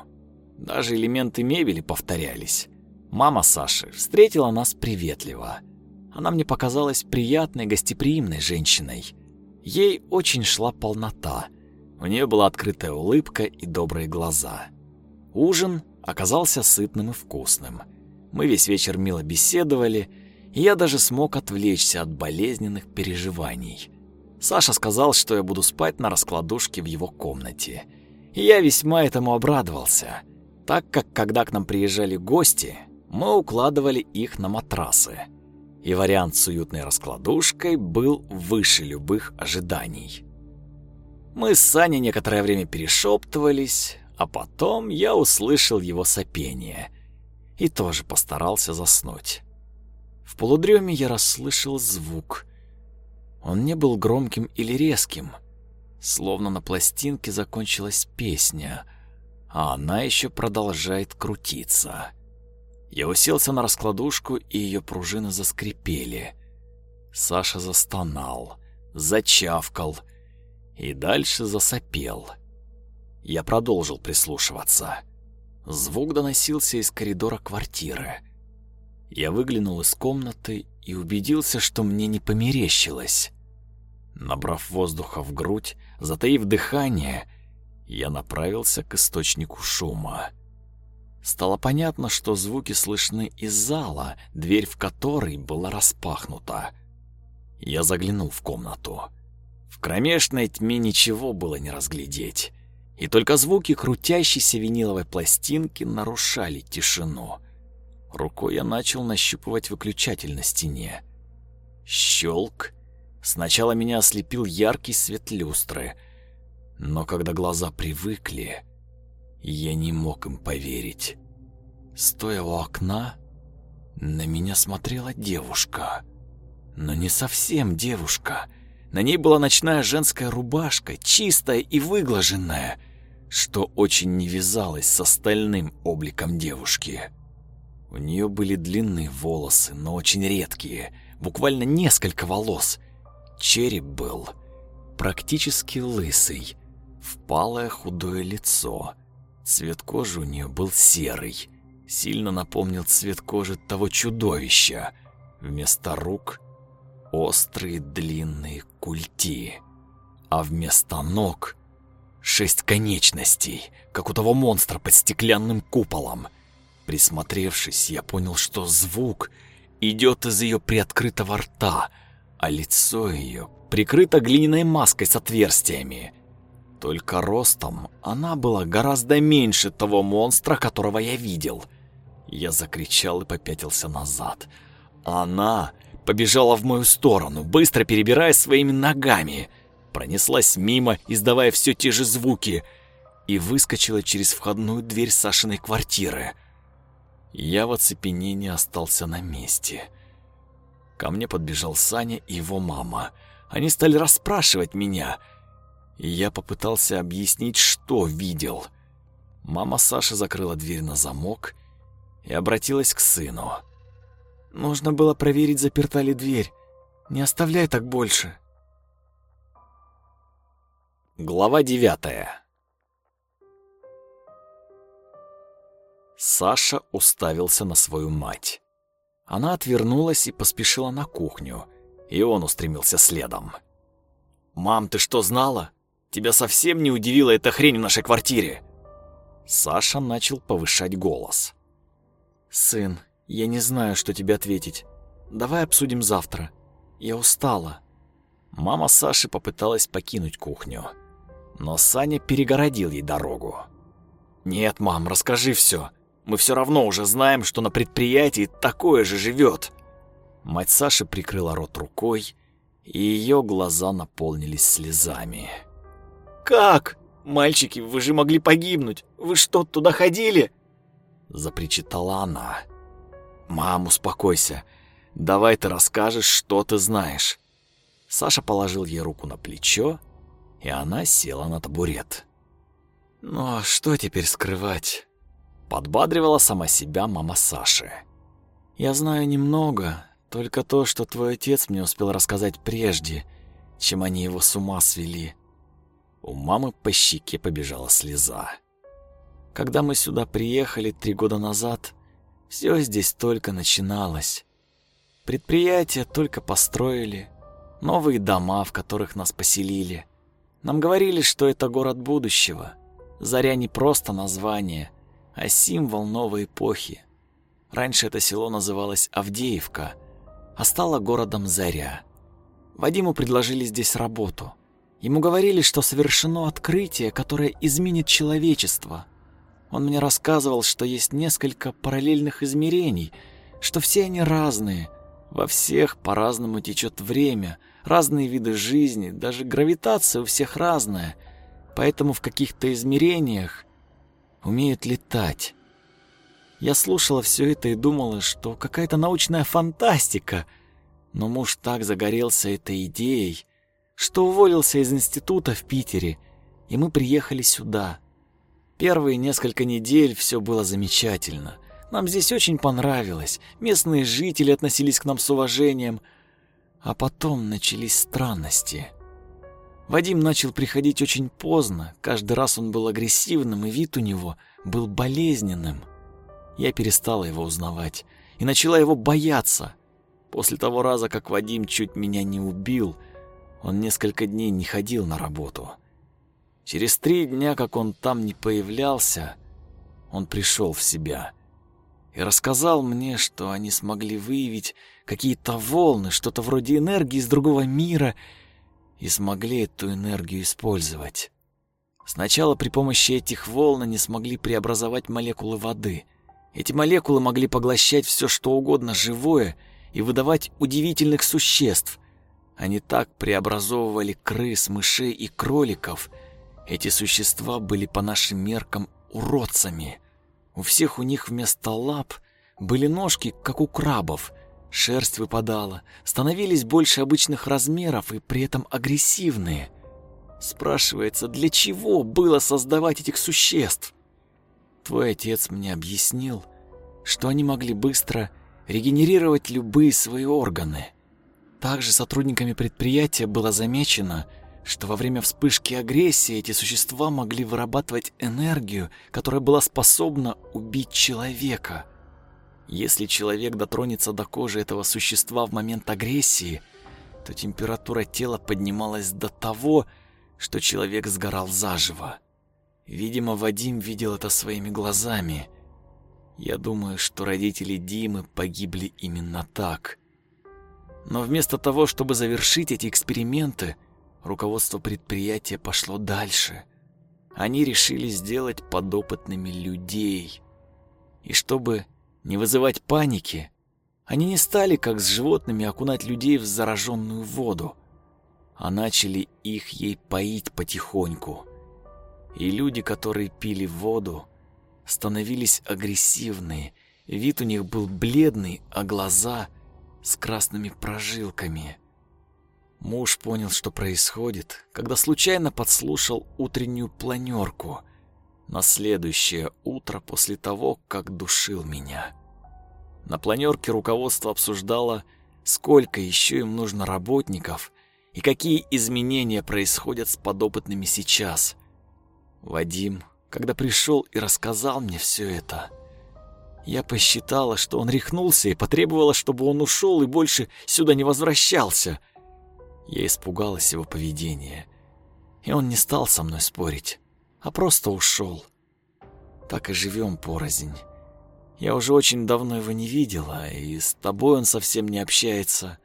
Даже элементы мебели повторялись. Мама Саши встретила нас приветливо. Она мне показалась приятной, гостеприимной женщиной. Ей очень шла полнота. У нее была открытая улыбка и добрые глаза. Ужин оказался сытным и вкусным. Мы весь вечер мило беседовали, я даже смог отвлечься от болезненных переживаний. Саша сказал, что я буду спать на раскладушке в его комнате. И я весьма этому обрадовался, так как когда к нам приезжали гости, мы укладывали их на матрасы. И вариант с уютной раскладушкой был выше любых ожиданий. Мы с Саней некоторое время перешептывались, а потом я услышал его сопение и тоже постарался заснуть. В полудреме я расслышал звук. Он не был громким или резким, словно на пластинке закончилась песня, а она еще продолжает крутиться. Я уселся на раскладушку, и ее пружины заскрипели. Саша застонал, зачавкал и дальше засопел. Я продолжил прислушиваться. Звук доносился из коридора квартиры. Я выглянул из комнаты и убедился, что мне не померещилось. Набрав воздуха в грудь, затаив дыхание, я направился к источнику шума. Стало понятно, что звуки слышны из зала, дверь в который была распахнута. Я заглянул в комнату. В кромешной тьме ничего было не разглядеть и только звуки крутящейся виниловой пластинки нарушали тишину. Рукой я начал нащупывать выключатель на стене. Щелк. Сначала меня ослепил яркий свет люстры, но когда глаза привыкли, я не мог им поверить. Стоя у окна, на меня смотрела девушка. Но не совсем девушка. На ней была ночная женская рубашка, чистая и выглаженная что очень не вязалось с остальным обликом девушки. У нее были длинные волосы, но очень редкие, буквально несколько волос. Череп был практически лысый, впалое худое лицо. Цвет кожи у нее был серый, сильно напомнил цвет кожи того чудовища. Вместо рук острые длинные культи, а вместо ног шесть конечностей, как у того монстра под стеклянным куполом. Присмотревшись, я понял, что звук идет из ее приоткрытого рта, а лицо ее прикрыто глиняной маской с отверстиями. Только ростом она была гораздо меньше того монстра, которого я видел. Я закричал и попятился назад. Она побежала в мою сторону, быстро перебирая своими ногами — пронеслась мимо, издавая все те же звуки, и выскочила через входную дверь Сашиной квартиры. Я в оцепенении остался на месте. Ко мне подбежал Саня и его мама. Они стали расспрашивать меня, и я попытался объяснить, что видел. Мама Саши закрыла дверь на замок и обратилась к сыну. «Нужно было проверить, заперта ли дверь. Не оставляй так больше». Глава девятая Саша уставился на свою мать. Она отвернулась и поспешила на кухню, и он устремился следом. «Мам, ты что, знала? Тебя совсем не удивила эта хрень в нашей квартире?» Саша начал повышать голос. «Сын, я не знаю, что тебе ответить. Давай обсудим завтра. Я устала». Мама Саши попыталась покинуть кухню но Саня перегородил ей дорогу. «Нет, мам, расскажи все. Мы все равно уже знаем, что на предприятии такое же живет». Мать Саши прикрыла рот рукой, и ее глаза наполнились слезами. «Как? Мальчики, вы же могли погибнуть. Вы что, туда ходили?» Запричитала она. «Мам, успокойся. Давай ты расскажешь, что ты знаешь». Саша положил ей руку на плечо и она села на табурет. «Ну, а что теперь скрывать?» Подбадривала сама себя мама Саши. «Я знаю немного, только то, что твой отец мне успел рассказать прежде, чем они его с ума свели». У мамы по щеке побежала слеза. Когда мы сюда приехали три года назад, все здесь только начиналось. Предприятия только построили, новые дома, в которых нас поселили – нам говорили, что это город будущего. Заря не просто название, а символ новой эпохи. Раньше это село называлось Авдеевка, а стала городом Заря. Вадиму предложили здесь работу. Ему говорили, что совершено открытие, которое изменит человечество. Он мне рассказывал, что есть несколько параллельных измерений, что все они разные, во всех по-разному течет время, разные виды жизни, даже гравитация у всех разная, поэтому в каких-то измерениях умеют летать. Я слушала все это и думала, что какая-то научная фантастика, но муж так загорелся этой идеей, что уволился из института в Питере, и мы приехали сюда. Первые несколько недель все было замечательно. Нам здесь очень понравилось. Местные жители относились к нам с уважением, а потом начались странности. Вадим начал приходить очень поздно. Каждый раз он был агрессивным, и вид у него был болезненным. Я перестала его узнавать и начала его бояться. После того раза, как Вадим чуть меня не убил, он несколько дней не ходил на работу. Через три дня, как он там не появлялся, он пришел в себя и рассказал мне, что они смогли выявить какие-то волны, что-то вроде энергии из другого мира, и смогли эту энергию использовать. Сначала при помощи этих волн они смогли преобразовать молекулы воды. Эти молекулы могли поглощать все, что угодно живое и выдавать удивительных существ, они так преобразовывали крыс, мышей и кроликов. Эти существа были по нашим меркам уродцами. У всех у них вместо лап были ножки, как у крабов. Шерсть выпадала, становились больше обычных размеров и при этом агрессивные. Спрашивается, для чего было создавать этих существ? Твой отец мне объяснил, что они могли быстро регенерировать любые свои органы. Также сотрудниками предприятия было замечено, что во время вспышки агрессии эти существа могли вырабатывать энергию, которая была способна убить человека. Если человек дотронется до кожи этого существа в момент агрессии, то температура тела поднималась до того, что человек сгорал заживо. Видимо, Вадим видел это своими глазами. Я думаю, что родители Димы погибли именно так. Но вместо того, чтобы завершить эти эксперименты, руководство предприятия пошло дальше. Они решили сделать подопытными людей. И чтобы не вызывать паники, они не стали, как с животными, окунать людей в зараженную воду, а начали их ей поить потихоньку. И люди, которые пили воду, становились агрессивные, вид у них был бледный, а глаза с красными прожилками. Муж понял, что происходит, когда случайно подслушал утреннюю планерку на следующее утро после того, как душил меня. На планерке руководство обсуждало, сколько еще им нужно работников и какие изменения происходят с подопытными сейчас. Вадим, когда пришел и рассказал мне все это, я посчитала, что он рехнулся и потребовала, чтобы он ушел и больше сюда не возвращался. Я испугалась его поведения, и он не стал со мной спорить, а просто ушел. Так и живем порознь. Я уже очень давно его не видела, и с тобой он совсем не общается.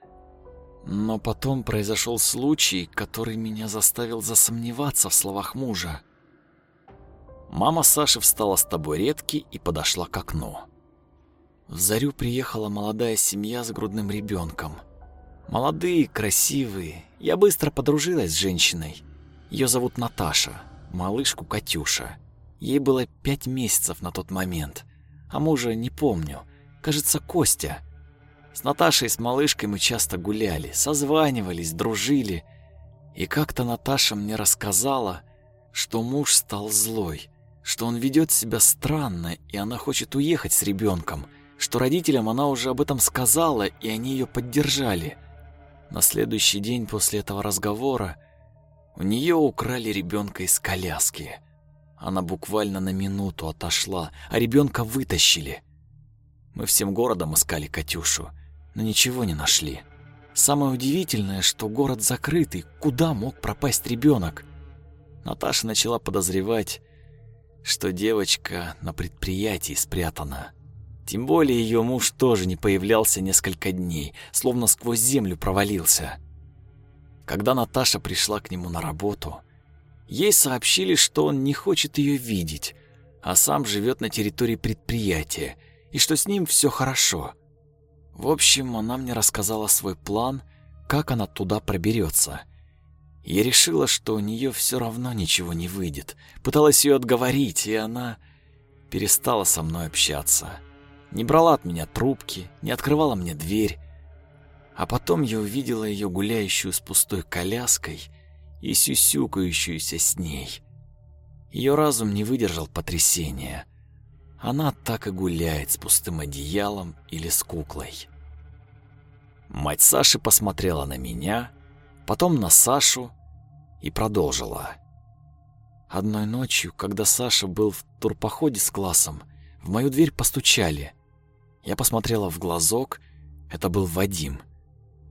Но потом произошел случай, который меня заставил засомневаться в словах мужа. Мама Саши встала с табуретки и подошла к окну. В Зарю приехала молодая семья с грудным ребенком. Молодые, красивые. Я быстро подружилась с женщиной. Ее зовут Наташа, малышку Катюша. Ей было пять месяцев на тот момент. А мужа не помню. Кажется, Костя. С Наташей и с малышкой мы часто гуляли, созванивались, дружили. И как-то Наташа мне рассказала, что муж стал злой, что он ведет себя странно, и она хочет уехать с ребенком – что родителям она уже об этом сказала, и они ее поддержали. На следующий день после этого разговора у нее украли ребенка из коляски. Она буквально на минуту отошла, а ребенка вытащили. Мы всем городом искали Катюшу, но ничего не нашли. Самое удивительное, что город закрытый, куда мог пропасть ребенок? Наташа начала подозревать, что девочка на предприятии спрятана. Тем более ее муж тоже не появлялся несколько дней, словно сквозь землю провалился. Когда Наташа пришла к нему на работу, ей сообщили, что он не хочет ее видеть, а сам живет на территории предприятия, и что с ним все хорошо. В общем, она мне рассказала свой план, как она туда проберется. Я решила, что у нее все равно ничего не выйдет. Пыталась ее отговорить, и она перестала со мной общаться. Не брала от меня трубки, не открывала мне дверь. А потом я увидела ее гуляющую с пустой коляской и сюсюкающуюся с ней. Ее разум не выдержал потрясения. Она так и гуляет с пустым одеялом или с куклой. Мать Саши посмотрела на меня, потом на Сашу и продолжила. Одной ночью, когда Саша был в турпоходе с классом, в мою дверь постучали. Я посмотрела в глазок, это был Вадим.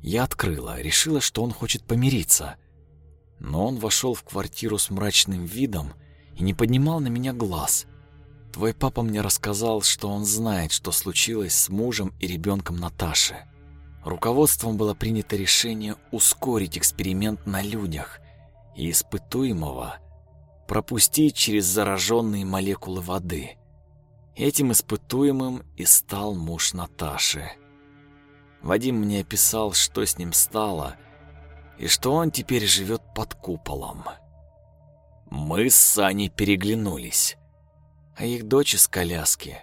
Я открыла, решила, что он хочет помириться. Но он вошел в квартиру с мрачным видом и не поднимал на меня глаз. Твой папа мне рассказал, что он знает, что случилось с мужем и ребенком Наташи. Руководством было принято решение ускорить эксперимент на людях и испытуемого пропустить через зараженные молекулы воды. Этим испытуемым и стал муж Наташи. Вадим мне описал, что с ним стало, и что он теперь живет под куполом. Мы с Саней переглянулись, а их дочь из коляски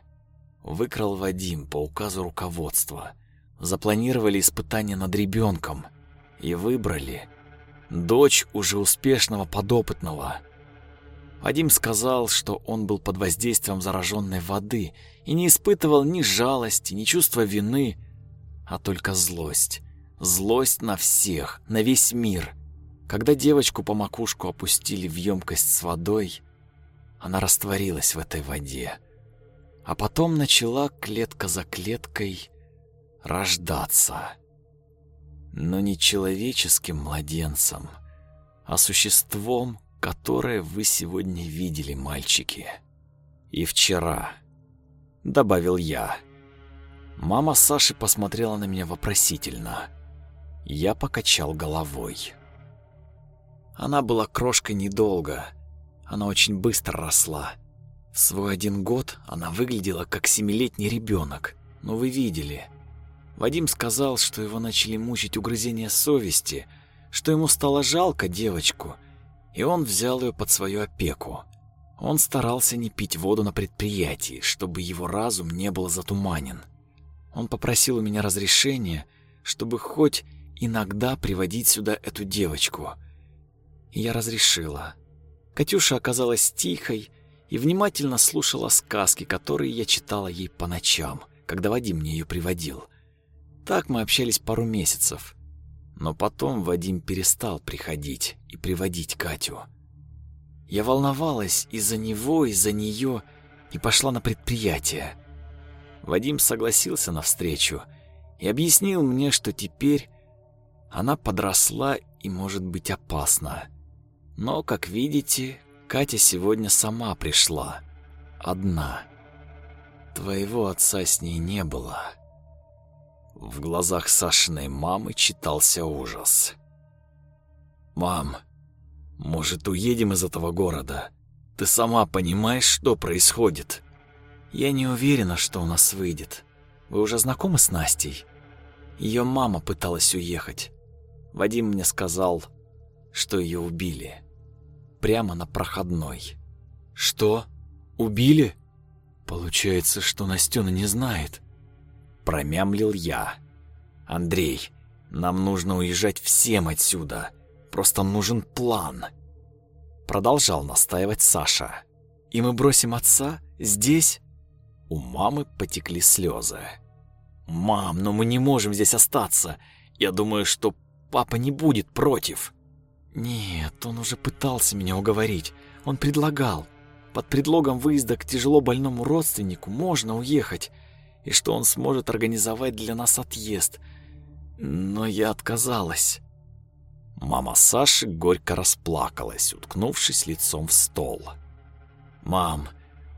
выкрал Вадим по указу руководства. Запланировали испытания над ребенком и выбрали дочь уже успешного подопытного. Вадим сказал, что он был под воздействием зараженной воды и не испытывал ни жалости, ни чувства вины, а только злость. Злость на всех, на весь мир. Когда девочку по макушку опустили в емкость с водой, она растворилась в этой воде. А потом начала клетка за клеткой рождаться. Но не человеческим младенцем, а существом, которое вы сегодня видели, мальчики. И вчера, добавил я. Мама Саши посмотрела на меня вопросительно. Я покачал головой. Она была крошкой недолго. Она очень быстро росла. В свой один год она выглядела как семилетний ребенок. Но вы видели. Вадим сказал, что его начали мучить угрызения совести, что ему стало жалко девочку, и он взял ее под свою опеку. Он старался не пить воду на предприятии, чтобы его разум не был затуманен. Он попросил у меня разрешения, чтобы хоть иногда приводить сюда эту девочку — и я разрешила. Катюша оказалась тихой и внимательно слушала сказки, которые я читала ей по ночам, когда Вадим мне ее приводил. Так мы общались пару месяцев. Но потом Вадим перестал приходить и приводить Катю. Я волновалась из-за него, из-за нее и пошла на предприятие. Вадим согласился на встречу и объяснил мне, что теперь она подросла и может быть опасна. Но, как видите, Катя сегодня сама пришла. Одна. Твоего отца с ней не было. В глазах Сашиной мамы читался ужас. «Мам, может, уедем из этого города? Ты сама понимаешь, что происходит?» «Я не уверена, что у нас выйдет. Вы уже знакомы с Настей?» Ее мама пыталась уехать. Вадим мне сказал, что ее убили прямо на проходной. «Что? Убили?» «Получается, что Настена не знает». Промямлил я. «Андрей, нам нужно уезжать всем отсюда. Просто нужен план». Продолжал настаивать Саша. «И мы бросим отца здесь?» У мамы потекли слезы. «Мам, но мы не можем здесь остаться. Я думаю, что папа не будет против». Нет, он уже пытался меня уговорить. Он предлагал. Под предлогом выезда к тяжело больному родственнику можно уехать, и что он сможет организовать для нас отъезд. Но я отказалась. Мама Саши горько расплакалась, уткнувшись лицом в стол. «Мам,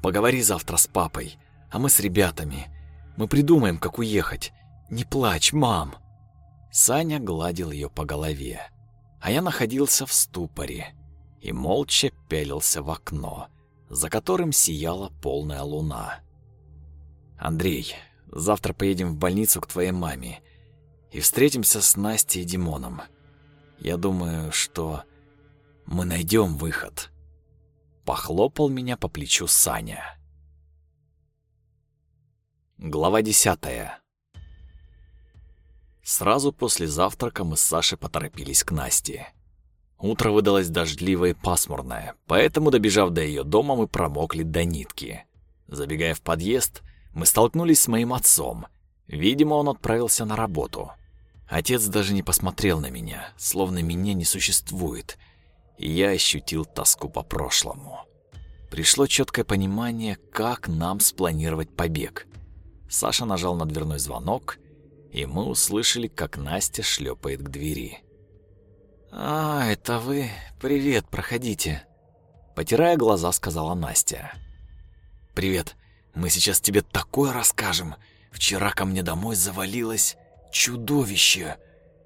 поговори завтра с папой, а мы с ребятами. Мы придумаем, как уехать. Не плачь, мам!» Саня гладил ее по голове, а я находился в ступоре и молча пялился в окно, за которым сияла полная луна. «Андрей, завтра поедем в больницу к твоей маме и встретимся с Настей и Димоном. Я думаю, что мы найдем выход». Похлопал меня по плечу Саня. Глава десятая. Сразу после завтрака мы с Сашей поторопились к Насте. Утро выдалось дождливое и пасмурное, поэтому, добежав до ее дома, мы промокли до нитки. Забегая в подъезд, мы столкнулись с моим отцом. Видимо, он отправился на работу. Отец даже не посмотрел на меня, словно меня не существует, и я ощутил тоску по прошлому. Пришло четкое понимание, как нам спланировать побег. Саша нажал на дверной звонок, и мы услышали, как Настя шлепает к двери. «А, это вы? Привет, проходите», — потирая глаза, сказала Настя. «Привет, мы сейчас тебе такое расскажем. Вчера ко мне домой завалилось чудовище.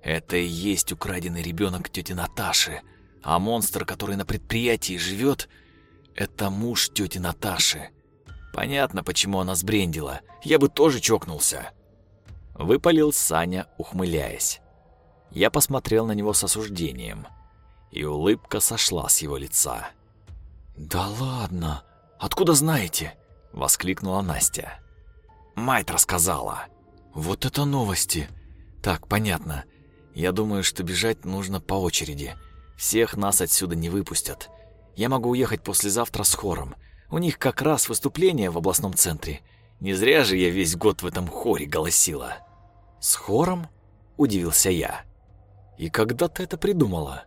Это и есть украденный ребенок тети Наташи, а монстр, который на предприятии живет, это муж тети Наташи. Понятно, почему она сбрендила. Я бы тоже чокнулся». Выпалил Саня, ухмыляясь. Я посмотрел на него с осуждением, и улыбка сошла с его лица. «Да ладно! Откуда знаете?» — воскликнула Настя. «Мать рассказала!» «Вот это новости!» «Так, понятно. Я думаю, что бежать нужно по очереди. Всех нас отсюда не выпустят. Я могу уехать послезавтра с хором. У них как раз выступление в областном центре. Не зря же я весь год в этом хоре голосила». «С хором?» — удивился я. «И когда ты это придумала?»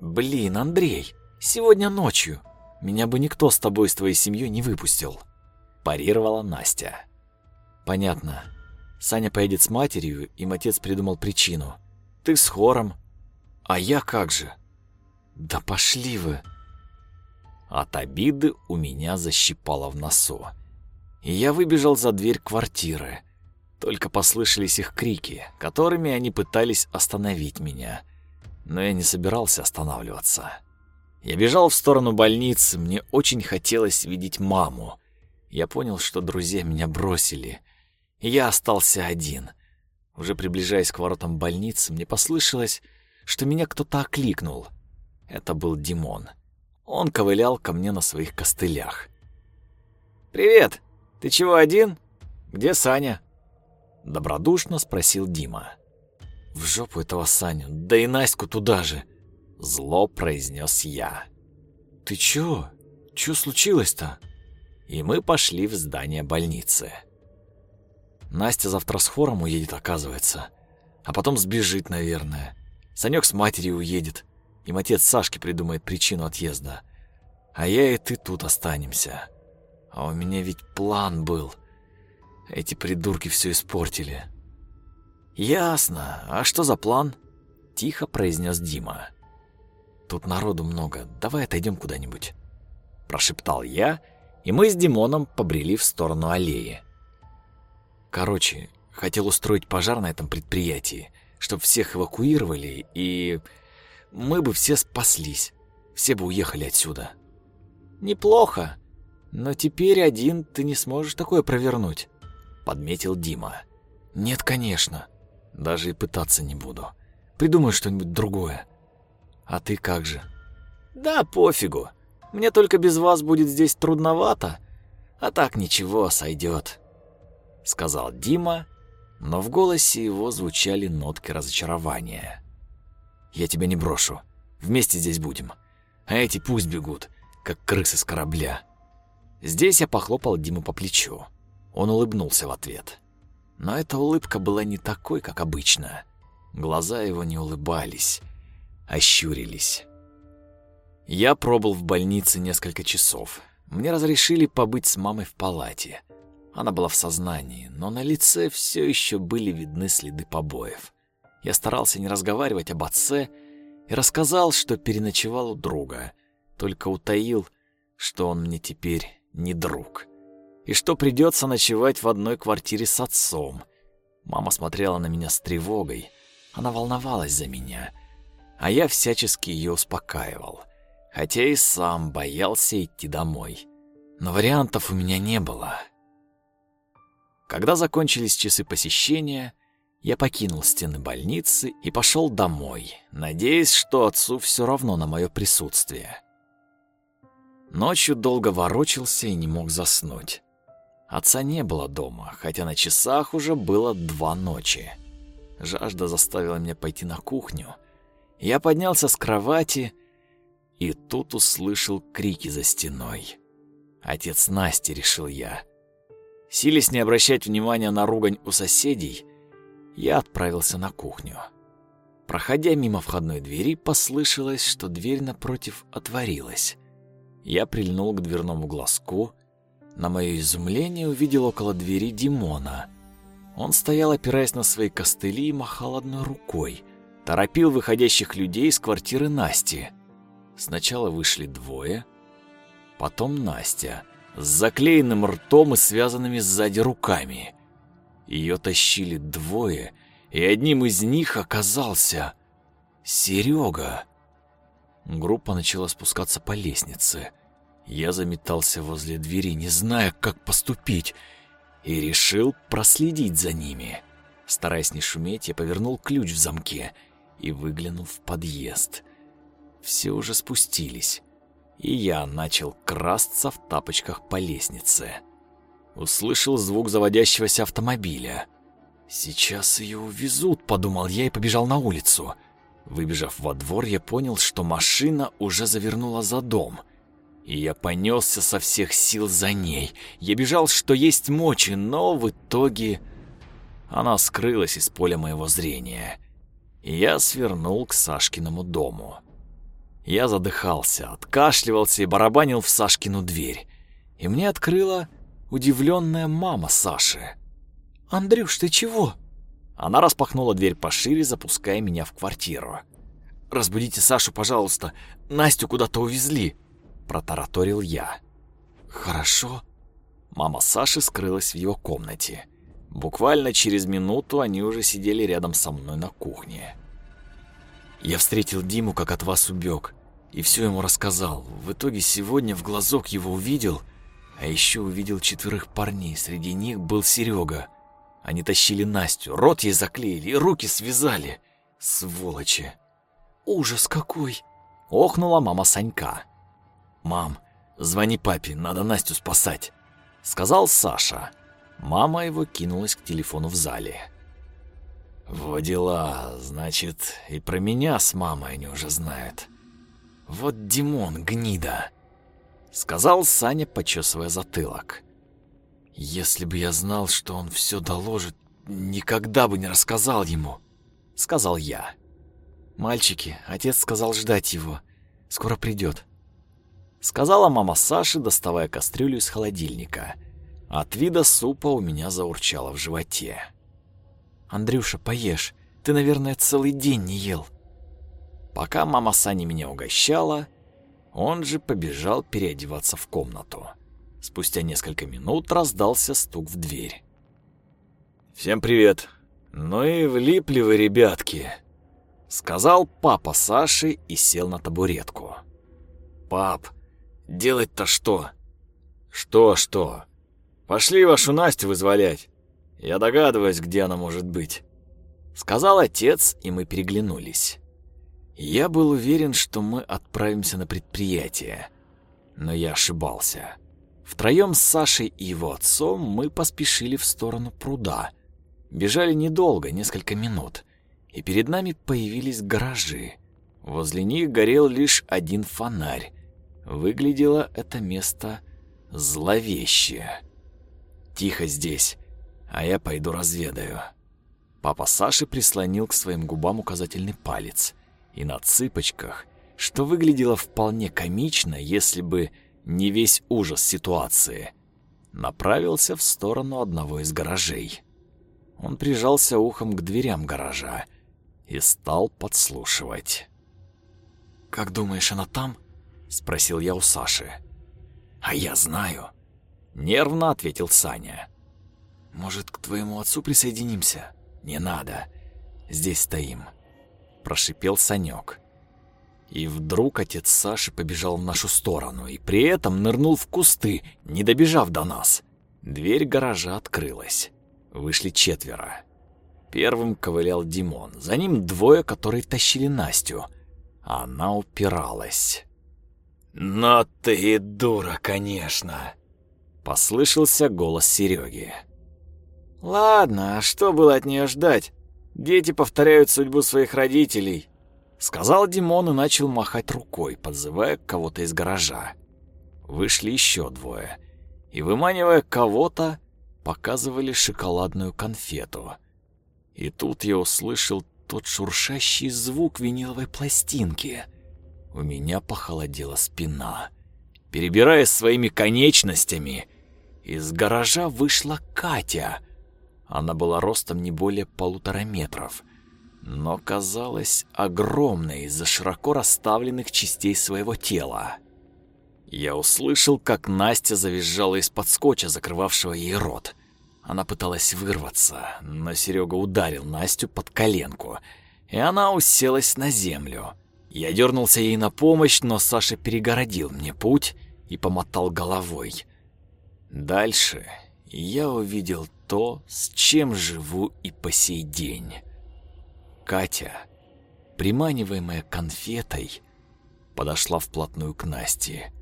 «Блин, Андрей, сегодня ночью. Меня бы никто с тобой с твоей семьей не выпустил», — парировала Настя. «Понятно. Саня поедет с матерью, им отец придумал причину. Ты с хором. А я как же?» «Да пошли вы!» От обиды у меня защипало в носу. И я выбежал за дверь квартиры, только послышались их крики, которыми они пытались остановить меня. Но я не собирался останавливаться. Я бежал в сторону больницы, мне очень хотелось видеть маму. Я понял, что друзья меня бросили, и я остался один. Уже приближаясь к воротам больницы, мне послышалось, что меня кто-то окликнул. Это был Димон. Он ковылял ко мне на своих костылях. «Привет! Ты чего один? Где Саня?» Добродушно спросил Дима. «В жопу этого Саню, да и Настю туда же!» Зло произнес я. «Ты чё? Чё случилось-то?» И мы пошли в здание больницы. Настя завтра с хором уедет, оказывается. А потом сбежит, наверное. Санёк с матерью уедет. Им отец Сашки придумает причину отъезда. А я и ты тут останемся. А у меня ведь план был. Эти придурки все испортили. Ясно. А что за план? Тихо произнес Дима. Тут народу много. Давай отойдем куда-нибудь. Прошептал я, и мы с Димоном побрели в сторону аллеи. Короче, хотел устроить пожар на этом предприятии, чтобы всех эвакуировали, и мы бы все спаслись. Все бы уехали отсюда. Неплохо. Но теперь один ты не сможешь такое провернуть подметил Дима. Нет, конечно. Даже и пытаться не буду. Придумаю что-нибудь другое. А ты как же? Да, пофигу. Мне только без вас будет здесь трудновато. А так ничего, сойдет, сказал Дима, но в голосе его звучали нотки разочарования. Я тебя не брошу. Вместе здесь будем. А эти пусть бегут, как крысы с корабля. Здесь я похлопал Диму по плечу. Он улыбнулся в ответ. Но эта улыбка была не такой, как обычно. Глаза его не улыбались, а щурились. Я пробыл в больнице несколько часов. Мне разрешили побыть с мамой в палате. Она была в сознании, но на лице все еще были видны следы побоев. Я старался не разговаривать об отце и рассказал, что переночевал у друга, только утаил, что он мне теперь не друг. и что придется ночевать в одной квартире с отцом. Мама смотрела на меня с тревогой. Она волновалась за меня, а я всячески ее успокаивал, хотя и сам боялся идти домой. Но вариантов у меня не было. Когда закончились часы посещения, я покинул стены больницы и пошел домой, надеясь, что отцу все равно на мое присутствие. Ночью долго ворочался и не мог заснуть. Отца не было дома, хотя на часах уже было два ночи. Жажда заставила меня пойти на кухню. Я поднялся с кровати и тут услышал крики за стеной. Отец Насти, решил я. Силясь не обращать внимания на ругань у соседей, я отправился на кухню. Проходя мимо входной двери, послышалось, что дверь напротив отворилась. Я прильнул к дверному глазку. На мое изумление увидел около двери Димона. Он стоял, опираясь на свои костыли и махал одной рукой. Торопил выходящих людей из квартиры Насти. Сначала вышли двое, потом Настя с заклеенным ртом и связанными сзади руками. Ее тащили двое, и одним из них оказался Серега. Группа начала спускаться по лестнице. Я заметался возле двери, не зная, как поступить, и решил проследить за ними. Стараясь не шуметь, я повернул ключ в замке и выглянул в подъезд. Все уже спустились, и я начал красться в тапочках по лестнице услышал звук заводящегося автомобиля. «Сейчас ее увезут», — подумал я и побежал на улицу. Выбежав во двор, я понял, что машина уже завернула за дом. И я понесся со всех сил за ней. Я бежал, что есть мочи, но в итоге она скрылась из поля моего зрения. И я свернул к Сашкиному дому. Я задыхался, откашливался и барабанил в Сашкину дверь. И мне открыла удивленная мама Саши. «Андрюш, ты чего?» Она распахнула дверь пошире, запуская меня в квартиру. «Разбудите Сашу, пожалуйста. Настю куда-то увезли», — протараторил я. «Хорошо». Мама Саши скрылась в его комнате. Буквально через минуту они уже сидели рядом со мной на кухне. Я встретил Диму, как от вас убег, и все ему рассказал. В итоге сегодня в глазок его увидел а еще увидел четверых парней, среди них был Серега. Они тащили Настю, рот ей заклеили и руки связали. Сволочи. Ужас какой! Охнула мама Санька. Мам, звони папе, надо Настю спасать. Сказал Саша. Мама его кинулась к телефону в зале. Вот дела, значит, и про меня с мамой они уже знают. Вот Димон, гнида сказал Саня, почесывая затылок. Если бы я знал, что он все доложит, никогда бы не рассказал ему, сказал я. Мальчики, отец сказал ждать его. Скоро придет. Сказала мама Саши, доставая кастрюлю из холодильника. От вида супа у меня заурчало в животе. Андрюша, поешь. Ты, наверное, целый день не ел. Пока мама Сани меня угощала, он же побежал переодеваться в комнату. Спустя несколько минут раздался стук в дверь. «Всем привет! Ну и влипли вы, ребятки!» Сказал папа Саши и сел на табуретку. «Пап, делать-то что?» «Что-что? Пошли вашу Настю вызволять. Я догадываюсь, где она может быть», — сказал отец, и мы переглянулись. Я был уверен, что мы отправимся на предприятие, но я ошибался. Втроем с Сашей и его отцом мы поспешили в сторону пруда. Бежали недолго, несколько минут, и перед нами появились гаражи. Возле них горел лишь один фонарь. Выглядело это место зловеще. Тихо здесь, а я пойду разведаю. Папа Саши прислонил к своим губам указательный палец и на цыпочках, что выглядело вполне комично, если бы не весь ужас ситуации, направился в сторону одного из гаражей. Он прижался ухом к дверям гаража и стал подслушивать. «Как думаешь, она там?» — спросил я у Саши. «А я знаю». Нервно ответил Саня. Может, к твоему отцу присоединимся? Не надо. Здесь стоим. Прошипел Санек. И вдруг отец Саши побежал в нашу сторону и при этом нырнул в кусты, не добежав до нас. Дверь гаража открылась. Вышли четверо. Первым ковылял Димон, за ним двое, которые тащили Настю. Она упиралась. «Но ты дура, конечно!» Послышался голос Сереги. «Ладно, а что было от нее ждать? Дети повторяют судьбу своих родителей», сказал Димон и начал махать рукой, подзывая кого-то из гаража. Вышли еще двое и, выманивая кого-то, показывали шоколадную конфету. И тут я услышал тот шуршащий звук виниловой пластинки. У меня похолодела спина. Перебирая своими конечностями, из гаража вышла Катя. Она была ростом не более полутора метров, но казалась огромной из-за широко расставленных частей своего тела. Я услышал, как Настя завизжала из-под скотча, закрывавшего ей рот. Она пыталась вырваться, но Серега ударил Настю под коленку, и она уселась на землю. Я дернулся ей на помощь, но Саша перегородил мне путь и помотал головой. Дальше я увидел то, с чем живу и по сей день. Катя, приманиваемая конфетой, подошла вплотную к Насте.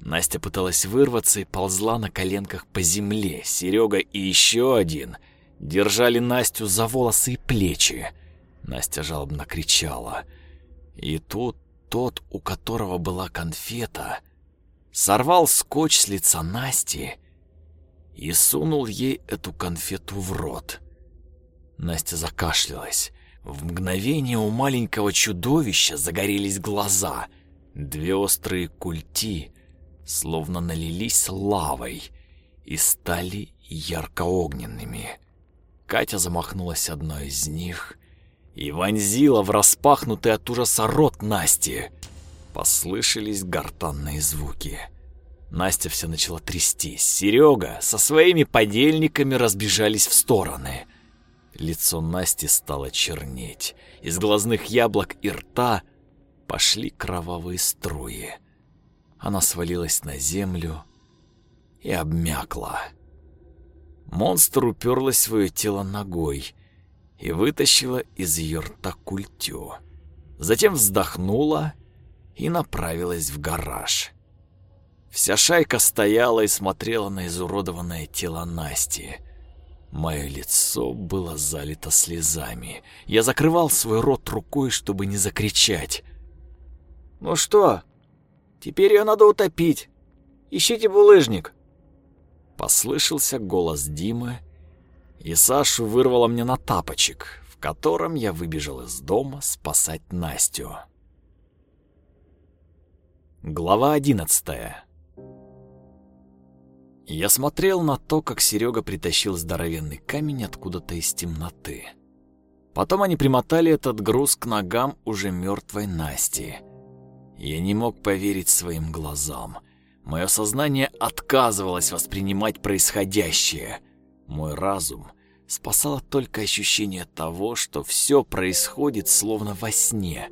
Настя пыталась вырваться и ползла на коленках по земле. Серега и еще один держали Настю за волосы и плечи. Настя жалобно кричала. И тут тот, у которого была конфета, сорвал скотч с лица Насти и сунул ей эту конфету в рот. Настя закашлялась. В мгновение у маленького чудовища загорелись глаза. Две острые культи словно налились лавой и стали ярко-огненными. Катя замахнулась одной из них и вонзила в распахнутый от ужаса рот Насти. Послышались гортанные звуки. Настя вся начала трястись. Серега со своими подельниками разбежались в стороны. Лицо Насти стало чернеть. Из глазных яблок и рта пошли кровавые струи. Она свалилась на землю и обмякла. Монстр уперлась свое тело ногой и вытащила из ее рта культю. Затем вздохнула и направилась в гараж. Вся шайка стояла и смотрела на изуродованное тело Насти. Мое лицо было залито слезами. Я закрывал свой рот рукой, чтобы не закричать. «Ну что, Теперь ее надо утопить. Ищите булыжник. Послышался голос Димы, и Сашу вырвало мне на тапочек, в котором я выбежал из дома спасать Настю. Глава одиннадцатая. Я смотрел на то, как Серега притащил здоровенный камень откуда-то из темноты. Потом они примотали этот груз к ногам уже мертвой Насти. Я не мог поверить своим глазам. Мое сознание отказывалось воспринимать происходящее. Мой разум спасало только ощущение того, что все происходит словно во сне.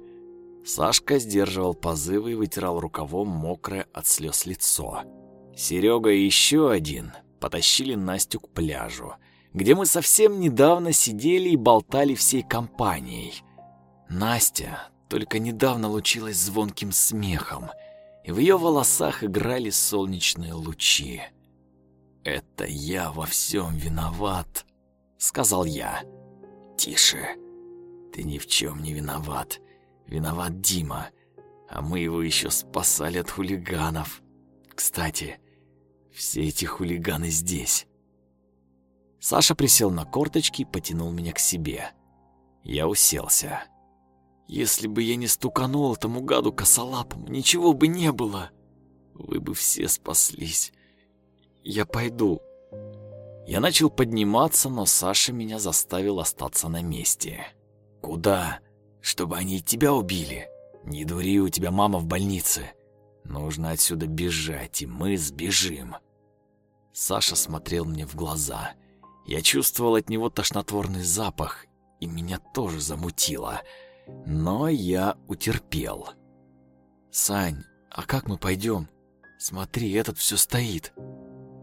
Сашка сдерживал позывы и вытирал рукавом мокрое от слез лицо. Серега и еще один потащили Настю к пляжу, где мы совсем недавно сидели и болтали всей компанией. Настя только недавно лучилась звонким смехом, и в ее волосах играли солнечные лучи. «Это я во всем виноват», — сказал я. «Тише, ты ни в чем не виноват. Виноват Дима, а мы его еще спасали от хулиганов. Кстати, все эти хулиганы здесь». Саша присел на корточки и потянул меня к себе. Я уселся. Если бы я не стуканул этому гаду косолапому, ничего бы не было. Вы бы все спаслись. Я пойду. Я начал подниматься, но Саша меня заставил остаться на месте. Куда? Чтобы они тебя убили? Не дури, у тебя мама в больнице. Нужно отсюда бежать, и мы сбежим. Саша смотрел мне в глаза. Я чувствовал от него тошнотворный запах, и меня тоже замутило. Но я утерпел. «Сань, а как мы пойдем? Смотри, этот все стоит».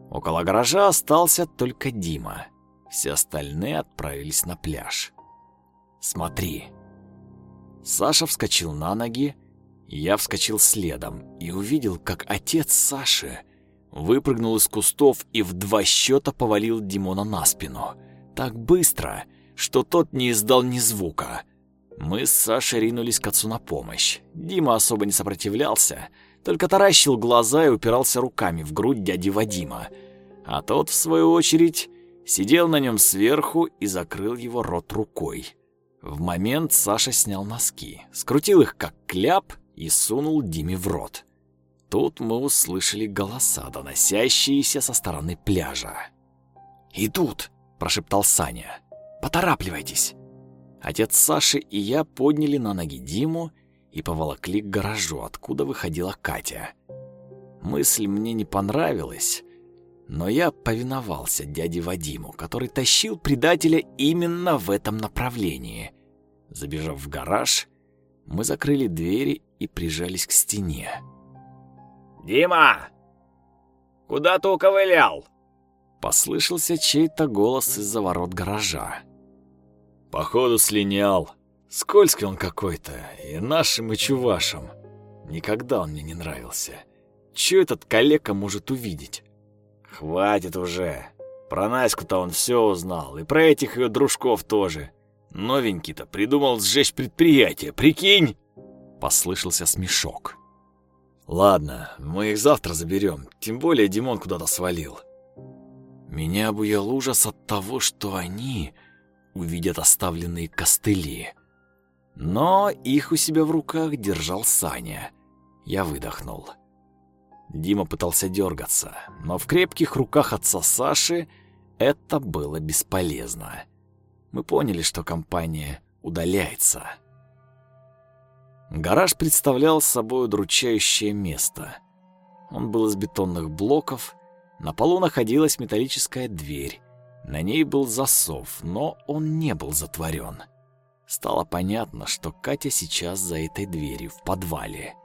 Около гаража остался только Дима. Все остальные отправились на пляж. «Смотри». Саша вскочил на ноги, я вскочил следом и увидел, как отец Саши выпрыгнул из кустов и в два счета повалил Димона на спину. Так быстро, что тот не издал ни звука. Мы с Сашей ринулись к отцу на помощь. Дима особо не сопротивлялся, только таращил глаза и упирался руками в грудь дяди Вадима. А тот, в свою очередь, сидел на нем сверху и закрыл его рот рукой. В момент Саша снял носки, скрутил их как кляп и сунул Диме в рот. Тут мы услышали голоса, доносящиеся со стороны пляжа. «Идут!» – прошептал Саня. «Поторапливайтесь!» Отец Саши и я подняли на ноги Диму и поволокли к гаражу, откуда выходила Катя. Мысль мне не понравилась, но я повиновался дяде Вадиму, который тащил предателя именно в этом направлении. Забежав в гараж, мы закрыли двери и прижались к стене. «Дима! Куда ты уковылял?» Послышался чей-то голос из-за ворот гаража. «Походу слинял. Скользкий он какой-то, и нашим, и чувашем. Никогда он мне не нравился. Чё этот калека может увидеть?» Хватит уже. Про Наську-то он все узнал, и про этих ее дружков тоже. Новенький-то придумал сжечь предприятие, прикинь? Послышался смешок. Ладно, мы их завтра заберем, тем более Димон куда-то свалил. Меня обуял ужас от того, что они увидят оставленные костыли. Но их у себя в руках держал Саня. Я выдохнул. Дима пытался дергаться, но в крепких руках отца Саши это было бесполезно. Мы поняли, что компания удаляется. Гараж представлял собой удручающее место. Он был из бетонных блоков, на полу находилась металлическая дверь. На ней был засов, но он не был затворен. Стало понятно, что Катя сейчас за этой дверью в подвале.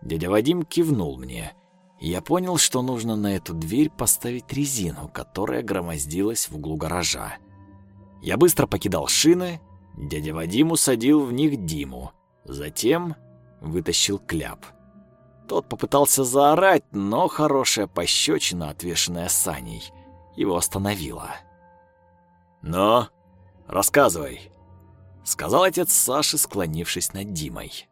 Дядя Вадим кивнул мне. Я понял, что нужно на эту дверь поставить резину, которая громоздилась в углу гаража. Я быстро покидал шины, дядя Вадим усадил в них Диму, затем вытащил кляп. Тот попытался заорать, но хорошая пощечина, отвешенная Саней, его остановила. «Но, рассказывай», — сказал отец Саши, склонившись над Димой.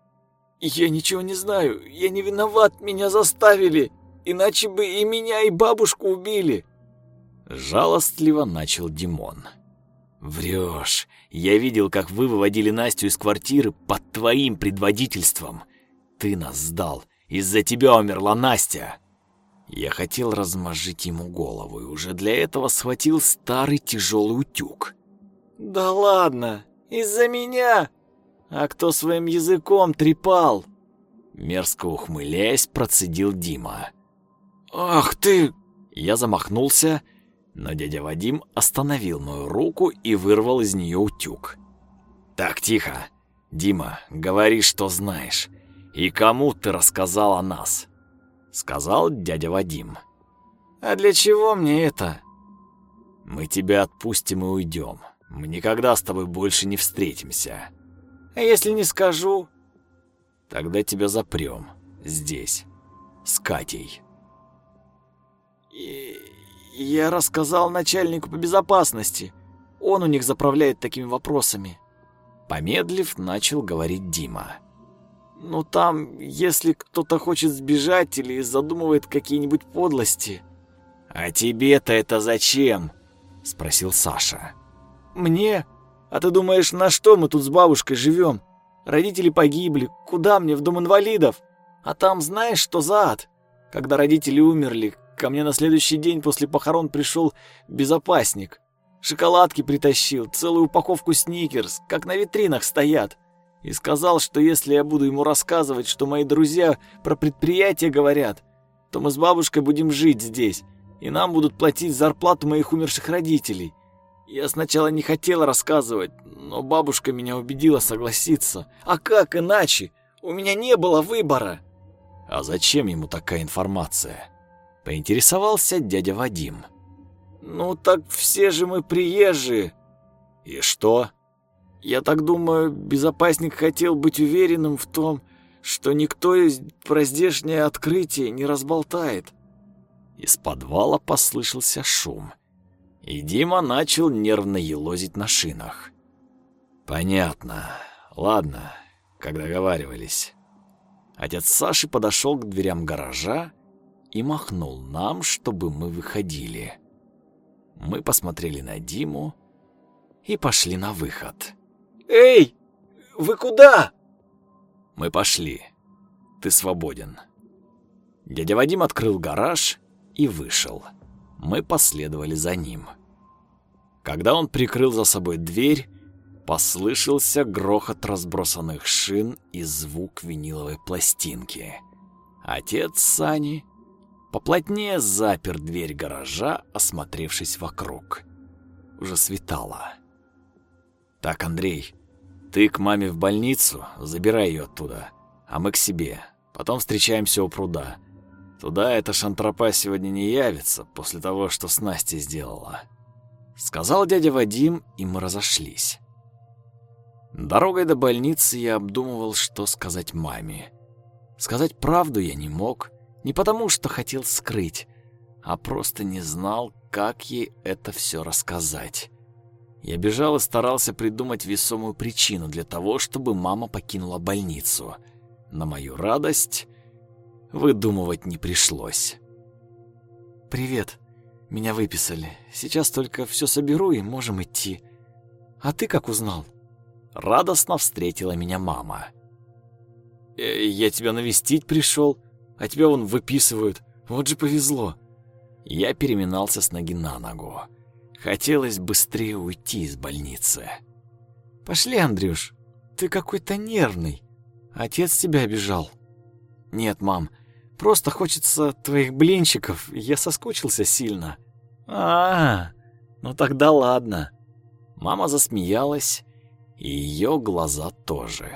«Я ничего не знаю, я не виноват, меня заставили, иначе бы и меня, и бабушку убили!» Жалостливо начал Димон. «Врешь. Я видел, как вы выводили Настю из квартиры под твоим предводительством. Ты нас сдал. Из-за тебя умерла Настя!» Я хотел размозжить ему голову и уже для этого схватил старый тяжелый утюг. «Да ладно! Из-за меня! А кто своим языком трепал?» Мерзко ухмыляясь, процедил Дима. «Ах ты!» Я замахнулся, но дядя Вадим остановил мою руку и вырвал из нее утюг. «Так, тихо. Дима, говори, что знаешь. И кому ты рассказал о нас?» Сказал дядя Вадим. «А для чего мне это?» «Мы тебя отпустим и уйдем. Мы никогда с тобой больше не встретимся. А если не скажу? Тогда тебя запрем. Здесь. С Катей. Я рассказал начальнику по безопасности. Он у них заправляет такими вопросами. Помедлив, начал говорить Дима. Ну там, если кто-то хочет сбежать или задумывает какие-нибудь подлости. А тебе-то это зачем? Спросил Саша. Мне? А ты думаешь, на что мы тут с бабушкой живем? Родители погибли, куда мне, в дом инвалидов? А там знаешь, что за ад? Когда родители умерли, ко мне на следующий день после похорон пришел безопасник. Шоколадки притащил, целую упаковку сникерс, как на витринах стоят. И сказал, что если я буду ему рассказывать, что мои друзья про предприятие говорят, то мы с бабушкой будем жить здесь. и нам будут платить зарплату моих умерших родителей. Я сначала не хотела рассказывать, но бабушка меня убедила согласиться. А как иначе? У меня не было выбора. А зачем ему такая информация? Поинтересовался дядя Вадим. Ну так все же мы приезжие. И что? Я так думаю, безопасник хотел быть уверенным в том, что никто из про здешнее открытие не разболтает. Из подвала послышался шум, и Дима начал нервно елозить на шинах. Понятно. Ладно, как договаривались. Отец Саши подошел к дверям гаража и махнул нам, чтобы мы выходили. Мы посмотрели на Диму и пошли на выход. «Эй, вы куда?» Мы пошли. Ты свободен. Дядя Вадим открыл гараж и вышел. Мы последовали за ним. Когда он прикрыл за собой дверь, послышался грохот разбросанных шин и звук виниловой пластинки. Отец Сани поплотнее запер дверь гаража, осмотревшись вокруг. Уже светало. «Так, Андрей, ты к маме в больницу, забирай ее оттуда, а мы к себе. Потом встречаемся у пруда. Туда эта шантропа сегодня не явится после того, что с Настей сделала. Сказал дядя Вадим, и мы разошлись. Дорогой до больницы я обдумывал, что сказать маме. Сказать правду я не мог, не потому что хотел скрыть, а просто не знал, как ей это все рассказать. Я бежал и старался придумать весомую причину для того, чтобы мама покинула больницу. На мою радость выдумывать не пришлось. «Привет. Меня выписали. Сейчас только все соберу и можем идти. А ты как узнал?» Радостно встретила меня мама. «Э, «Я тебя навестить пришел, а тебя вон выписывают. Вот же повезло». Я переминался с ноги на ногу. Хотелось быстрее уйти из больницы. «Пошли, Андрюш, ты какой-то нервный. Отец тебя обижал». «Нет, мам, просто хочется твоих блинчиков, я соскучился сильно». «А, -а ну тогда ладно». Мама засмеялась, и ее глаза тоже.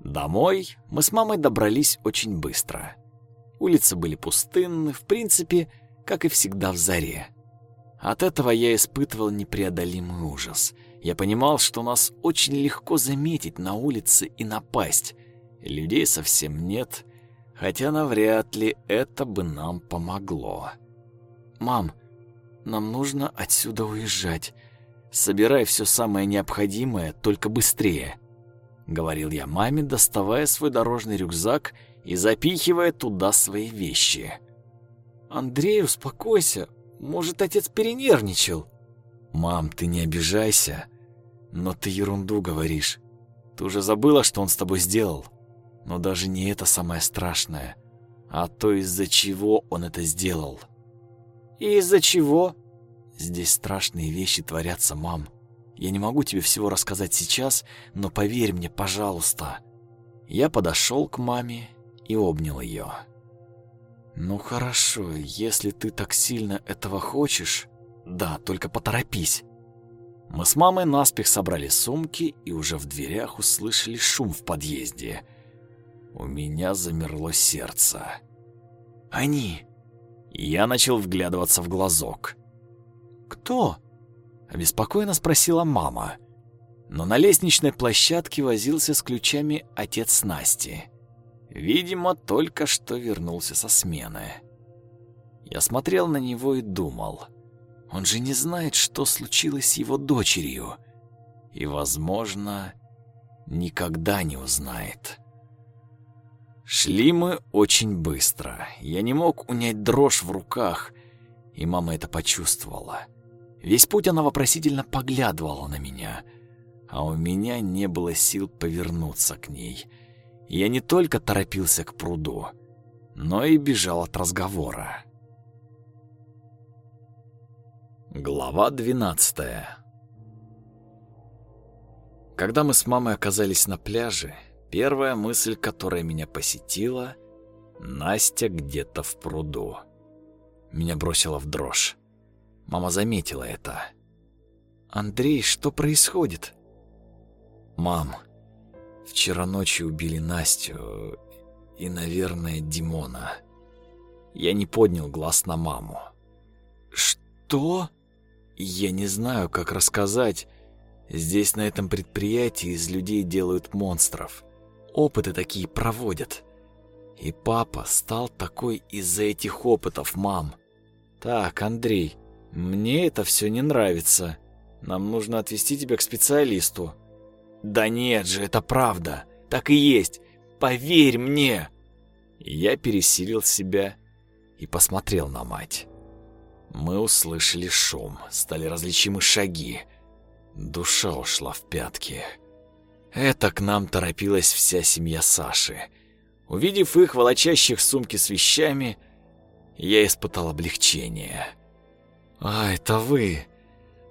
Домой мы с мамой добрались очень быстро. Улицы были пустынны, в принципе, как и всегда в заре. От этого я испытывал непреодолимый ужас. Я понимал, что нас очень легко заметить на улице и напасть. Людей совсем нет, хотя навряд ли это бы нам помогло. «Мам, нам нужно отсюда уезжать. Собирай все самое необходимое, только быстрее», — говорил я маме, доставая свой дорожный рюкзак и запихивая туда свои вещи. «Андрей, успокойся, может, отец перенервничал? Мам, ты не обижайся, но ты ерунду говоришь. Ты уже забыла, что он с тобой сделал? Но даже не это самое страшное, а то, из-за чего он это сделал. И из-за чего? Здесь страшные вещи творятся, мам. Я не могу тебе всего рассказать сейчас, но поверь мне, пожалуйста. Я подошел к маме и обнял ее. «Ну хорошо, если ты так сильно этого хочешь, да, только поторопись». Мы с мамой наспех собрали сумки и уже в дверях услышали шум в подъезде. У меня замерло сердце. «Они!» Я начал вглядываться в глазок. «Кто?» – обеспокоенно спросила мама. Но на лестничной площадке возился с ключами отец Насти. Видимо, только что вернулся со смены. Я смотрел на него и думал, он же не знает, что случилось с его дочерью. И, возможно, никогда не узнает. Шли мы очень быстро. Я не мог унять дрожь в руках, и мама это почувствовала. Весь путь она вопросительно поглядывала на меня, а у меня не было сил повернуться к ней — я не только торопился к пруду, но и бежал от разговора. Глава 12 Когда мы с мамой оказались на пляже, первая мысль, которая меня посетила — Настя где-то в пруду. Меня бросило в дрожь. Мама заметила это. «Андрей, что происходит?» «Мам, вчера ночью убили Настю и, наверное, Димона». Я не поднял глаз на маму. «Что?» Я не знаю, как рассказать. Здесь, на этом предприятии, из людей делают монстров. Опыты такие проводят. И папа стал такой из-за этих опытов, мам. Так, Андрей, мне это все не нравится. Нам нужно отвезти тебя к специалисту. Да нет же, это правда. Так и есть. Поверь мне. Я пересилил себя и посмотрел на мать. Мы услышали шум, стали различимы шаги. Душа ушла в пятки. Это к нам торопилась вся семья Саши. Увидев их, волочащих сумки с вещами, я испытал облегчение. «А, это вы.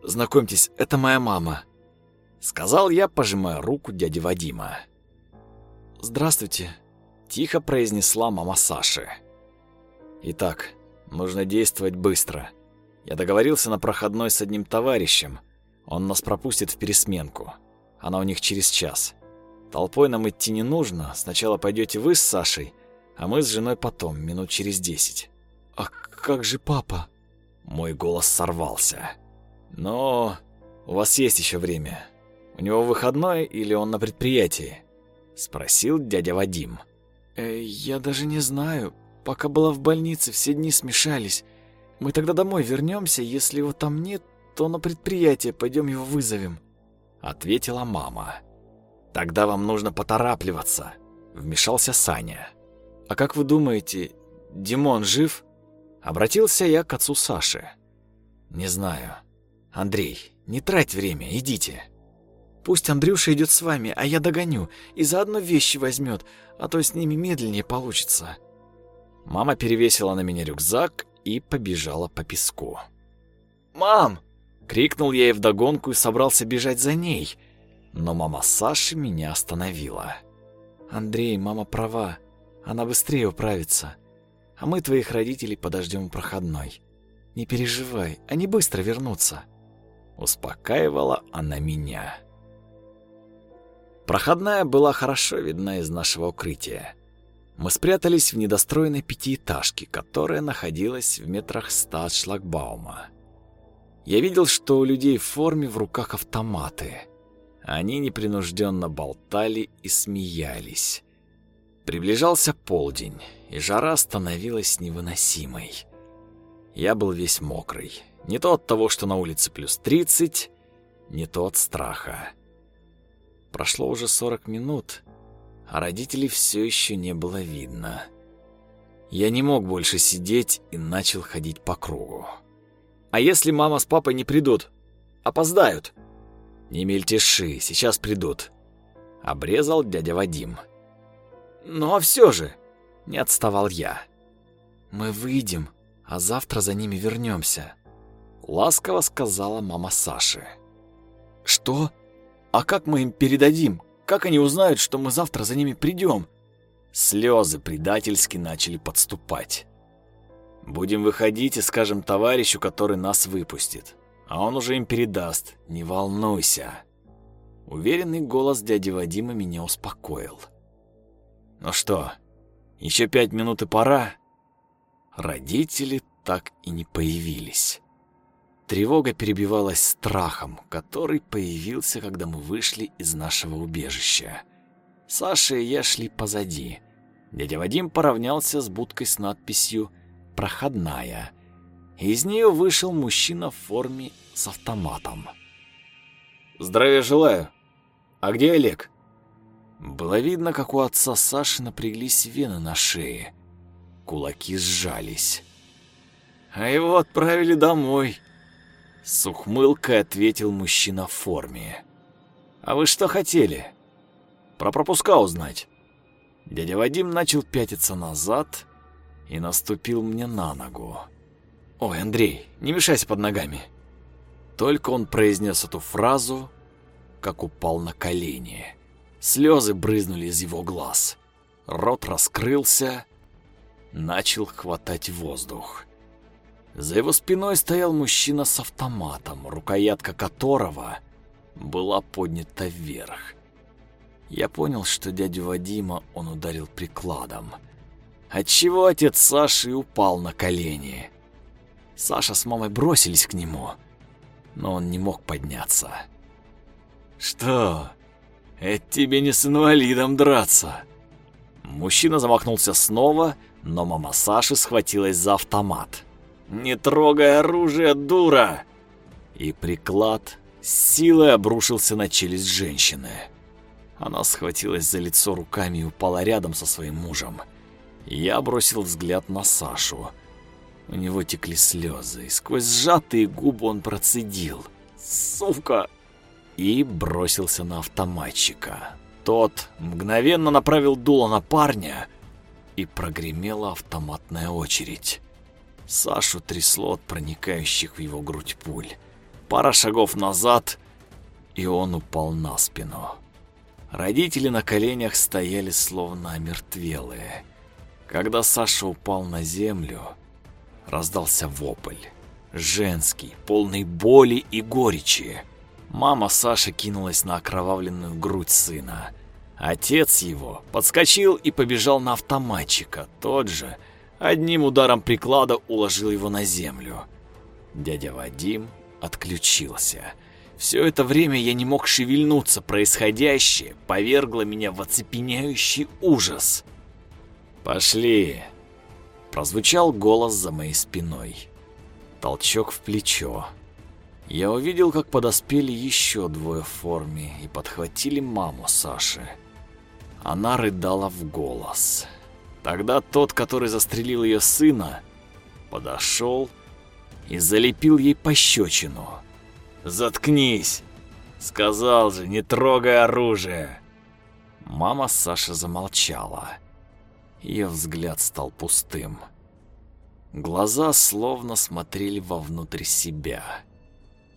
Знакомьтесь, это моя мама», — сказал я, пожимая руку дяди Вадима. «Здравствуйте», — тихо произнесла мама Саши. «Итак, нужно действовать быстро. Я договорился на проходной с одним товарищем. Он нас пропустит в пересменку. Она у них через час. Толпой нам идти не нужно. Сначала пойдете вы с Сашей, а мы с женой потом, минут через десять. А как же папа? Мой голос сорвался. Но у вас есть еще время. У него выходной или он на предприятии? Спросил дядя Вадим. Э, я даже не знаю. Пока была в больнице, все дни смешались. Мы тогда домой вернемся, если его там нет, то на предприятие пойдем его вызовем. Ответила мама. Тогда вам нужно поторапливаться, вмешался Саня. А как вы думаете, Димон жив? Обратился я к отцу Саши. Не знаю. Андрей, не трать время, идите. Пусть Андрюша идет с вами, а я догоню и заодно вещи возьмет, а то с ними медленнее получится. Мама перевесила на меня рюкзак и побежала по песку. «Мам!» — крикнул я ей вдогонку и собрался бежать за ней, но мама Саши меня остановила. «Андрей, мама права, она быстрее управится, а мы твоих родителей подождем у проходной. Не переживай, они быстро вернутся». Успокаивала она меня. Проходная была хорошо видна из нашего укрытия. Мы спрятались в недостроенной пятиэтажке, которая находилась в метрах ста от шлагбаума. Я видел, что у людей в форме в руках автоматы. Они непринужденно болтали и смеялись. Приближался полдень, и жара становилась невыносимой. Я был весь мокрый. Не то от того, что на улице плюс 30, не то от страха. Прошло уже 40 минут, а родителей все еще не было видно. Я не мог больше сидеть и начал ходить по кругу. «А если мама с папой не придут? Опоздают?» «Не мельтеши, сейчас придут», — обрезал дядя Вадим. «Ну а все же», — не отставал я. «Мы выйдем, а завтра за ними вернемся», — ласково сказала мама Саши. «Что? А как мы им передадим? Как они узнают, что мы завтра за ними придем? Слезы предательски начали подступать. Будем выходить и скажем товарищу, который нас выпустит. А он уже им передаст. Не волнуйся. Уверенный голос дяди Вадима меня успокоил. Ну что, еще пять минут и пора? Родители так и не появились. Тревога перебивалась страхом, который появился, когда мы вышли из нашего убежища. Саша и я шли позади. Дядя Вадим поравнялся с будкой с надписью «Проходная». Из нее вышел мужчина в форме с автоматом. «Здравия желаю. А где Олег?» Было видно, как у отца Саши напряглись вены на шее. Кулаки сжались. «А его отправили домой», с ухмылкой ответил мужчина в форме. «А вы что хотели?» «Про пропуска узнать». Дядя Вадим начал пятиться назад и наступил мне на ногу. «Ой, Андрей, не мешайся под ногами». Только он произнес эту фразу, как упал на колени. Слезы брызнули из его глаз. Рот раскрылся, начал хватать воздух. За его спиной стоял мужчина с автоматом, рукоятка которого была поднята вверх. Я понял, что дядю Вадима он ударил прикладом, отчего отец Саши упал на колени. Саша с мамой бросились к нему, но он не мог подняться. «Что? Это тебе не с инвалидом драться!» Мужчина замахнулся снова, но мама Саши схватилась за автомат. «Не трогай оружие, дура!» И приклад силой обрушился на челюсть женщины. Она схватилась за лицо руками и упала рядом со своим мужем. Я бросил взгляд на Сашу. У него текли слезы, и сквозь сжатые губы он процедил. «Сука!» И бросился на автоматчика. Тот мгновенно направил дуло на парня, и прогремела автоматная очередь. Сашу трясло от проникающих в его грудь пуль. Пара шагов назад, и он упал на спину. Родители на коленях стояли словно омертвелые. Когда Саша упал на землю, раздался вопль. Женский, полный боли и горечи. Мама Саши кинулась на окровавленную грудь сына. Отец его подскочил и побежал на автоматчика. Тот же одним ударом приклада уложил его на землю. Дядя Вадим отключился. Все это время я не мог шевельнуться, происходящее повергло меня в оцепеняющий ужас. «Пошли!» Прозвучал голос за моей спиной. Толчок в плечо. Я увидел, как подоспели еще двое в форме и подхватили маму Саши. Она рыдала в голос. Тогда тот, который застрелил ее сына, подошел и залепил ей пощечину. «Заткнись!» «Сказал же, не трогай оружие!» Мама Саши замолчала. Ее взгляд стал пустым. Глаза словно смотрели вовнутрь себя.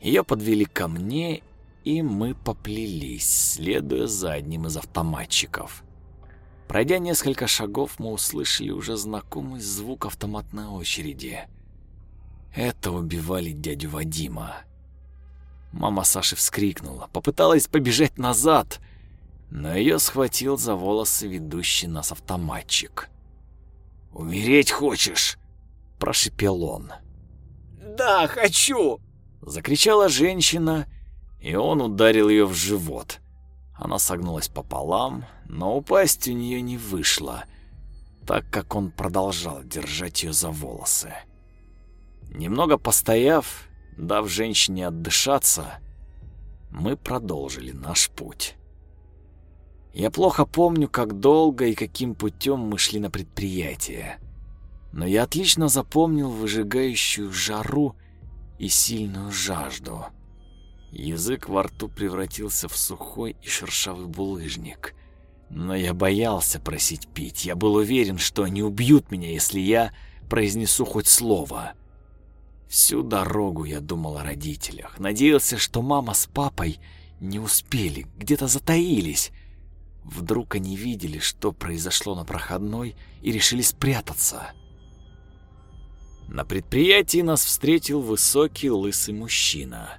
Ее подвели ко мне, и мы поплелись, следуя за одним из автоматчиков. Пройдя несколько шагов, мы услышали уже знакомый звук автоматной очереди. Это убивали дядю Вадима. Мама Саши вскрикнула, попыталась побежать назад, но ее схватил за волосы ведущий нас автоматчик. «Умереть хочешь?» – прошипел он. «Да, хочу!» – закричала женщина, и он ударил ее в живот. Она согнулась пополам, но упасть у нее не вышло, так как он продолжал держать ее за волосы. Немного постояв, Дав женщине отдышаться, мы продолжили наш путь. Я плохо помню, как долго и каким путем мы шли на предприятие, но я отлично запомнил выжигающую жару и сильную жажду. Язык во рту превратился в сухой и шершавый булыжник. Но я боялся просить пить. Я был уверен, что они убьют меня, если я произнесу хоть слово. Всю дорогу я думал о родителях. Надеялся, что мама с папой не успели, где-то затаились. Вдруг они видели, что произошло на проходной, и решили спрятаться. На предприятии нас встретил высокий лысый мужчина.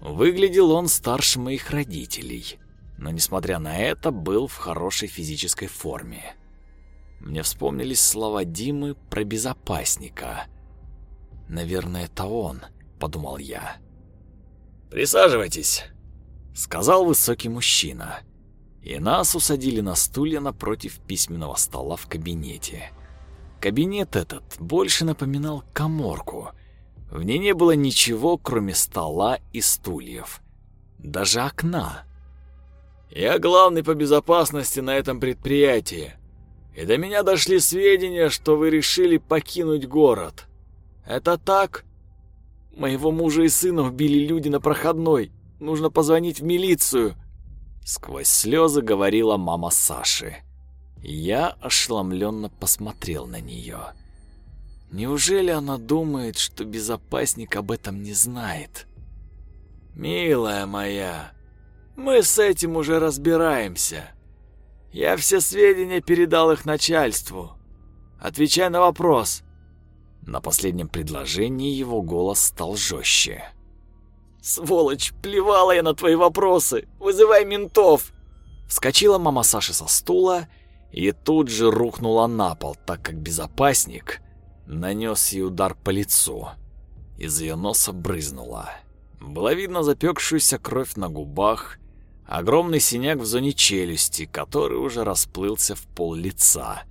Выглядел он старше моих родителей, но, несмотря на это, был в хорошей физической форме. Мне вспомнились слова Димы про безопасника — Наверное, это он, подумал я. Присаживайтесь, сказал высокий мужчина. И нас усадили на стулья напротив письменного стола в кабинете. Кабинет этот больше напоминал каморку. В ней не было ничего, кроме стола и стульев. Даже окна. Я главный по безопасности на этом предприятии. И до меня дошли сведения, что вы решили покинуть город. Это так? Моего мужа и сына убили люди на проходной. Нужно позвонить в милицию. Сквозь слезы говорила мама Саши. Я ошеломленно посмотрел на нее. Неужели она думает, что безопасник об этом не знает? Милая моя, мы с этим уже разбираемся. Я все сведения передал их начальству. Отвечай на вопрос. На последнем предложении его голос стал жестче. «Сволочь, плевала я на твои вопросы! Вызывай ментов!» Вскочила мама Саши со стула и тут же рухнула на пол, так как безопасник нанес ей удар по лицу. Из ее носа брызнуло. Было видно запекшуюся кровь на губах, огромный синяк в зоне челюсти, который уже расплылся в пол лица.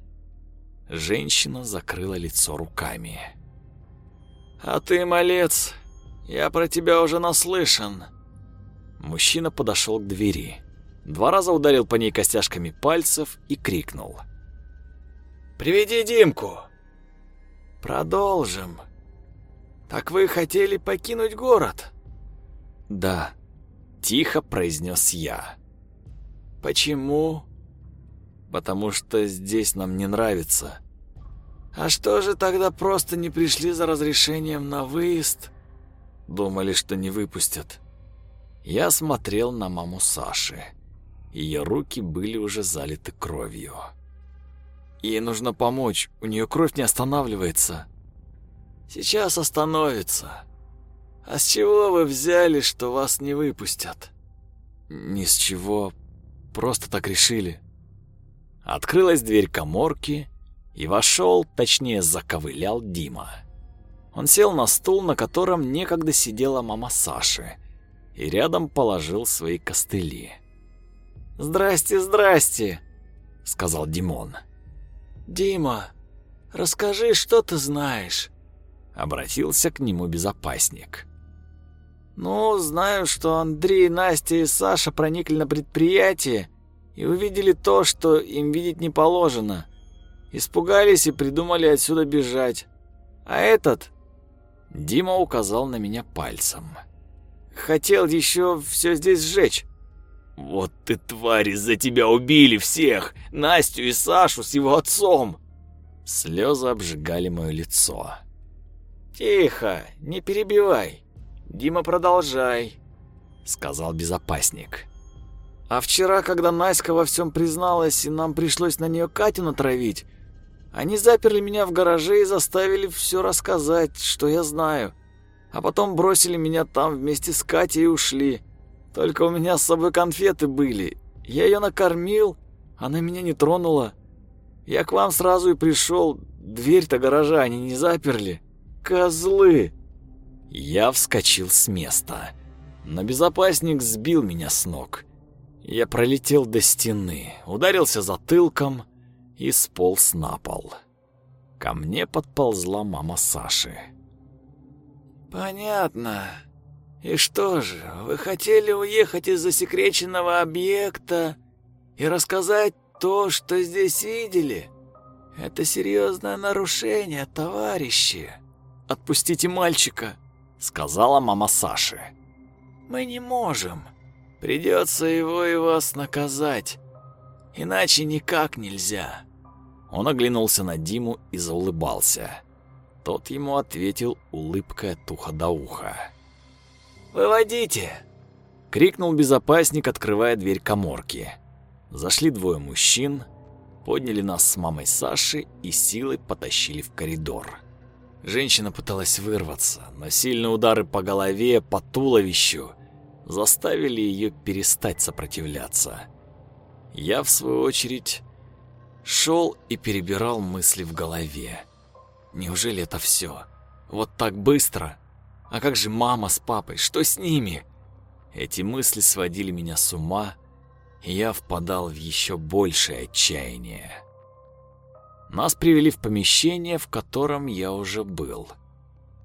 Женщина закрыла лицо руками. «А ты, малец, я про тебя уже наслышан». Мужчина подошел к двери. Два раза ударил по ней костяшками пальцев и крикнул. «Приведи Димку!» «Продолжим. Так вы хотели покинуть город?» «Да», — тихо произнес я. «Почему?» «Потому что здесь нам не нравится». «А что же тогда просто не пришли за разрешением на выезд?» Думали, что не выпустят. Я смотрел на маму Саши. Ее руки были уже залиты кровью. Ей нужно помочь, у нее кровь не останавливается. Сейчас остановится. А с чего вы взяли, что вас не выпустят? Ни с чего, просто так решили. Открылась дверь каморки, и вошел, точнее заковылял Дима. Он сел на стул, на котором некогда сидела мама Саши, и рядом положил свои костыли. «Здрасте, здрасте», — сказал Димон. «Дима, расскажи, что ты знаешь?» Обратился к нему безопасник. «Ну, знаю, что Андрей, Настя и Саша проникли на предприятие и увидели то, что им видеть не положено. Испугались и придумали отсюда бежать. А этот...» Дима указал на меня пальцем. «Хотел еще все здесь сжечь. «Вот ты, тварь, из-за тебя убили всех! Настю и Сашу с его отцом!» Слезы обжигали мое лицо. «Тихо, не перебивай. Дима, продолжай», — сказал безопасник. «А вчера, когда Наська во всем призналась, и нам пришлось на нее Катю натравить, они заперли меня в гараже и заставили все рассказать, что я знаю. А потом бросили меня там вместе с Катей и ушли. Только у меня с собой конфеты были. Я ее накормил, она меня не тронула. Я к вам сразу и пришел. Дверь-то гаража они не заперли. Козлы!» Я вскочил с места, но безопасник сбил меня с ног. Я пролетел до стены, ударился затылком и сполз на пол. Ко мне подползла мама Саши. «Понятно», «И что же, вы хотели уехать из засекреченного объекта и рассказать то, что здесь видели? Это серьезное нарушение, товарищи!» «Отпустите мальчика», — сказала мама Саши. «Мы не можем. Придется его и вас наказать. Иначе никак нельзя». Он оглянулся на Диму и заулыбался. Тот ему ответил улыбкой от уха до уха. «Выводите!» — крикнул безопасник, открывая дверь каморки. Зашли двое мужчин, подняли нас с мамой Саши и силой потащили в коридор. Женщина пыталась вырваться, но сильные удары по голове, по туловищу заставили ее перестать сопротивляться. Я, в свою очередь, шел и перебирал мысли в голове. Неужели это все? Вот так быстро? А как же мама с папой? Что с ними? Эти мысли сводили меня с ума, и я впадал в еще большее отчаяние. Нас привели в помещение, в котором я уже был.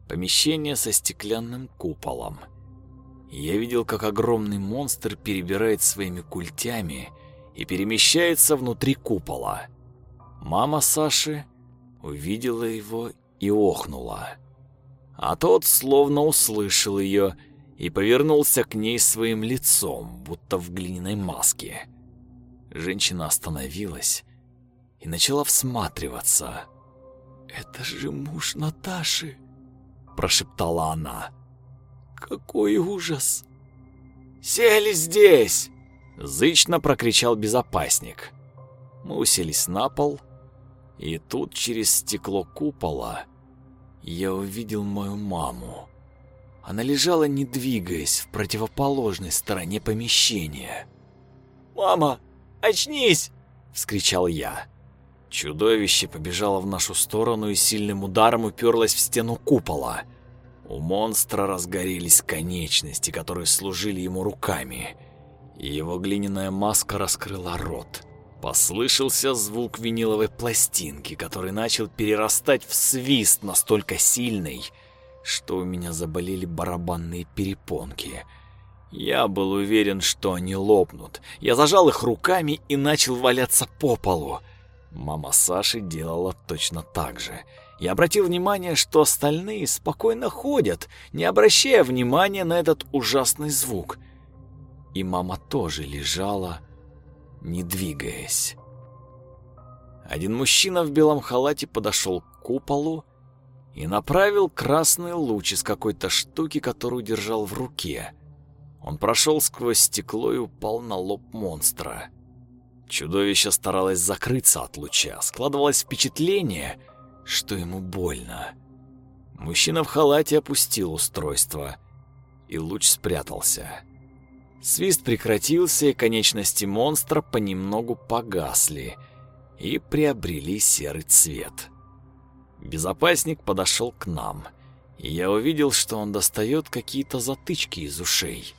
Помещение со стеклянным куполом. Я видел, как огромный монстр перебирает своими культями и перемещается внутри купола. Мама Саши увидела его и охнула а тот словно услышал ее и повернулся к ней своим лицом, будто в глиняной маске. Женщина остановилась и начала всматриваться. «Это же муж Наташи!» – прошептала она. «Какой ужас!» «Сели здесь!» – зычно прокричал безопасник. Мы уселись на пол, и тут через стекло купола я увидел мою маму. Она лежала, не двигаясь, в противоположной стороне помещения. «Мама, очнись!» — вскричал я. Чудовище побежало в нашу сторону и сильным ударом уперлось в стену купола. У монстра разгорелись конечности, которые служили ему руками, его глиняная маска раскрыла рот. Послышался звук виниловой пластинки, который начал перерастать в свист настолько сильный, что у меня заболели барабанные перепонки. Я был уверен, что они лопнут. Я зажал их руками и начал валяться по полу. Мама Саши делала точно так же. Я обратил внимание, что остальные спокойно ходят, не обращая внимания на этот ужасный звук. И мама тоже лежала, не двигаясь. Один мужчина в белом халате подошел к куполу и направил красный луч из какой-то штуки, которую держал в руке. Он прошел сквозь стекло и упал на лоб монстра. Чудовище старалось закрыться от луча. Складывалось впечатление, что ему больно. Мужчина в халате опустил устройство, и луч спрятался. Свист прекратился, и конечности монстра понемногу погасли и приобрели серый цвет. Безопасник подошел к нам, и я увидел, что он достает какие-то затычки из ушей.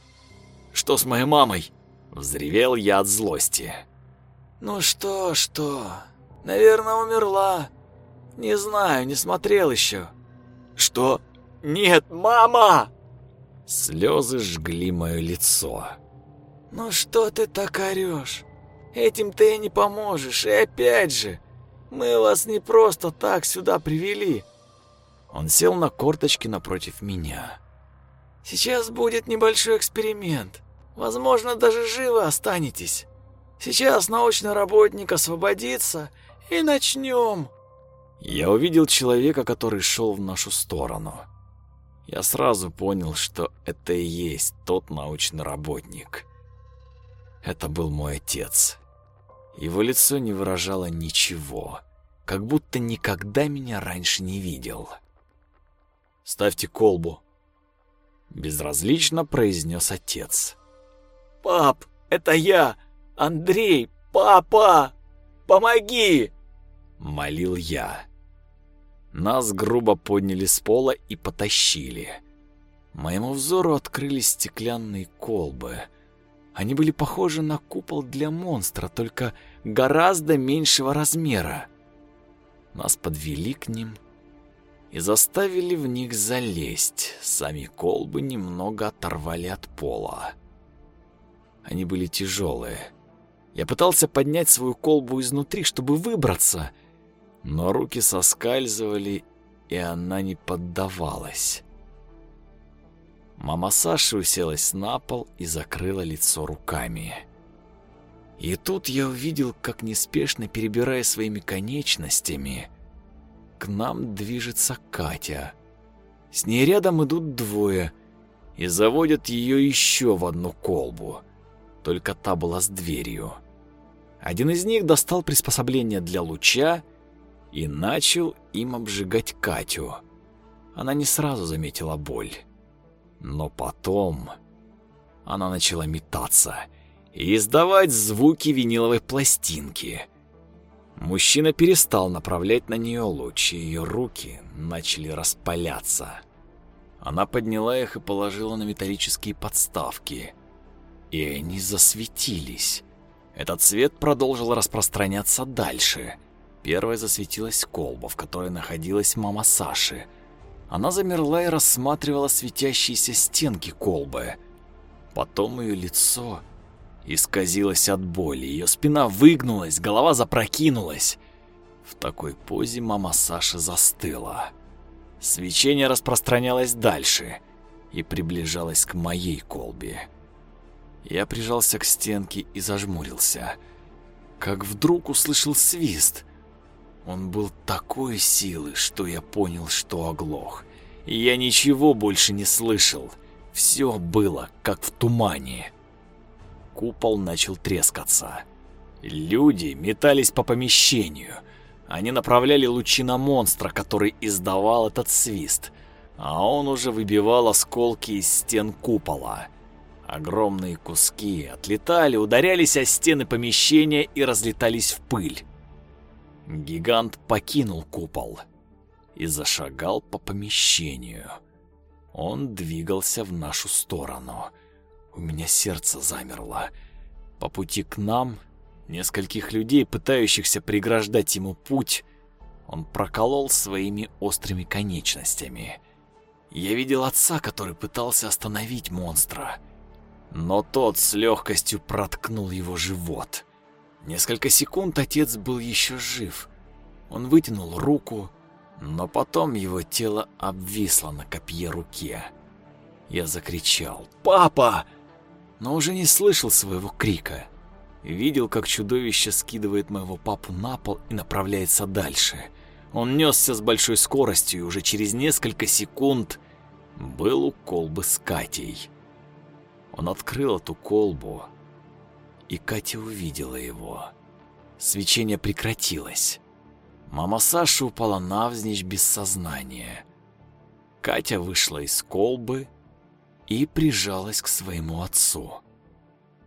«Что с моей мамой?» — взревел я от злости. «Ну что, что? Наверное, умерла. Не знаю, не смотрел еще». «Что? Нет, мама!» Слезы жгли мое лицо. «Ну что ты так орешь? Этим ты не поможешь. И опять же, мы вас не просто так сюда привели». Он сел на корточки напротив меня. «Сейчас будет небольшой эксперимент. Возможно, даже живы останетесь. Сейчас научный работник освободится, и начнем». Я увидел человека, который шел в нашу сторону. Я сразу понял, что это и есть тот научный работник. Это был мой отец. Его лицо не выражало ничего, как будто никогда меня раньше не видел. «Ставьте колбу», — безразлично произнес отец. «Пап, это я!» «Андрей! Папа! Помоги!» — молил я. Нас грубо подняли с пола и потащили. Моему взору открылись стеклянные колбы. Они были похожи на купол для монстра, только гораздо меньшего размера. Нас подвели к ним и заставили в них залезть. Сами колбы немного оторвали от пола. Они были тяжелые. Я пытался поднять свою колбу изнутри, чтобы выбраться, но руки соскальзывали, и она не поддавалась. Мама Саши уселась на пол и закрыла лицо руками. И тут я увидел, как неспешно перебирая своими конечностями, к нам движется Катя. С ней рядом идут двое и заводят ее еще в одну колбу. Только та была с дверью. Один из них достал приспособление для луча и начал им обжигать Катю. Она не сразу заметила боль. Но потом она начала метаться и издавать звуки виниловой пластинки. Мужчина перестал направлять на нее луч, и ее руки начали распаляться. Она подняла их и положила на металлические подставки, и они засветились. Этот свет продолжил распространяться дальше. Первой засветилась колба, в которой находилась мама Саши. Она замерла и рассматривала светящиеся стенки колбы. Потом ее лицо исказилось от боли, ее спина выгнулась, голова запрокинулась. В такой позе мама Саши застыла. Свечение распространялось дальше и приближалось к моей колбе. Я прижался к стенке и зажмурился. Как вдруг услышал свист. Он был такой силы, что я понял, что оглох. Я ничего больше не слышал. Все было, как в тумане. Купол начал трескаться. Люди метались по помещению. Они направляли лучи на монстра, который издавал этот свист, а он уже выбивал осколки из стен купола. Огромные куски отлетали, ударялись о стены помещения и разлетались в пыль. Гигант покинул купол и зашагал по помещению. Он двигался в нашу сторону. У меня сердце замерло. По пути к нам, нескольких людей, пытающихся преграждать ему путь, он проколол своими острыми конечностями. Я видел отца, который пытался остановить монстра но тот с легкостью проткнул его живот. Несколько секунд отец был еще жив. Он вытянул руку, но потом его тело обвисло на копье руке. Я закричал «Папа!», но уже не слышал своего крика. Видел, как чудовище скидывает моего папу на пол и направляется дальше. Он несся с большой скоростью и уже через несколько секунд был у колбы с Катей. Он открыл эту колбу, и Катя увидела его. Свечение прекратилось. Мама Саши упала навзничь без сознания. Катя вышла из колбы и прижалась к своему отцу.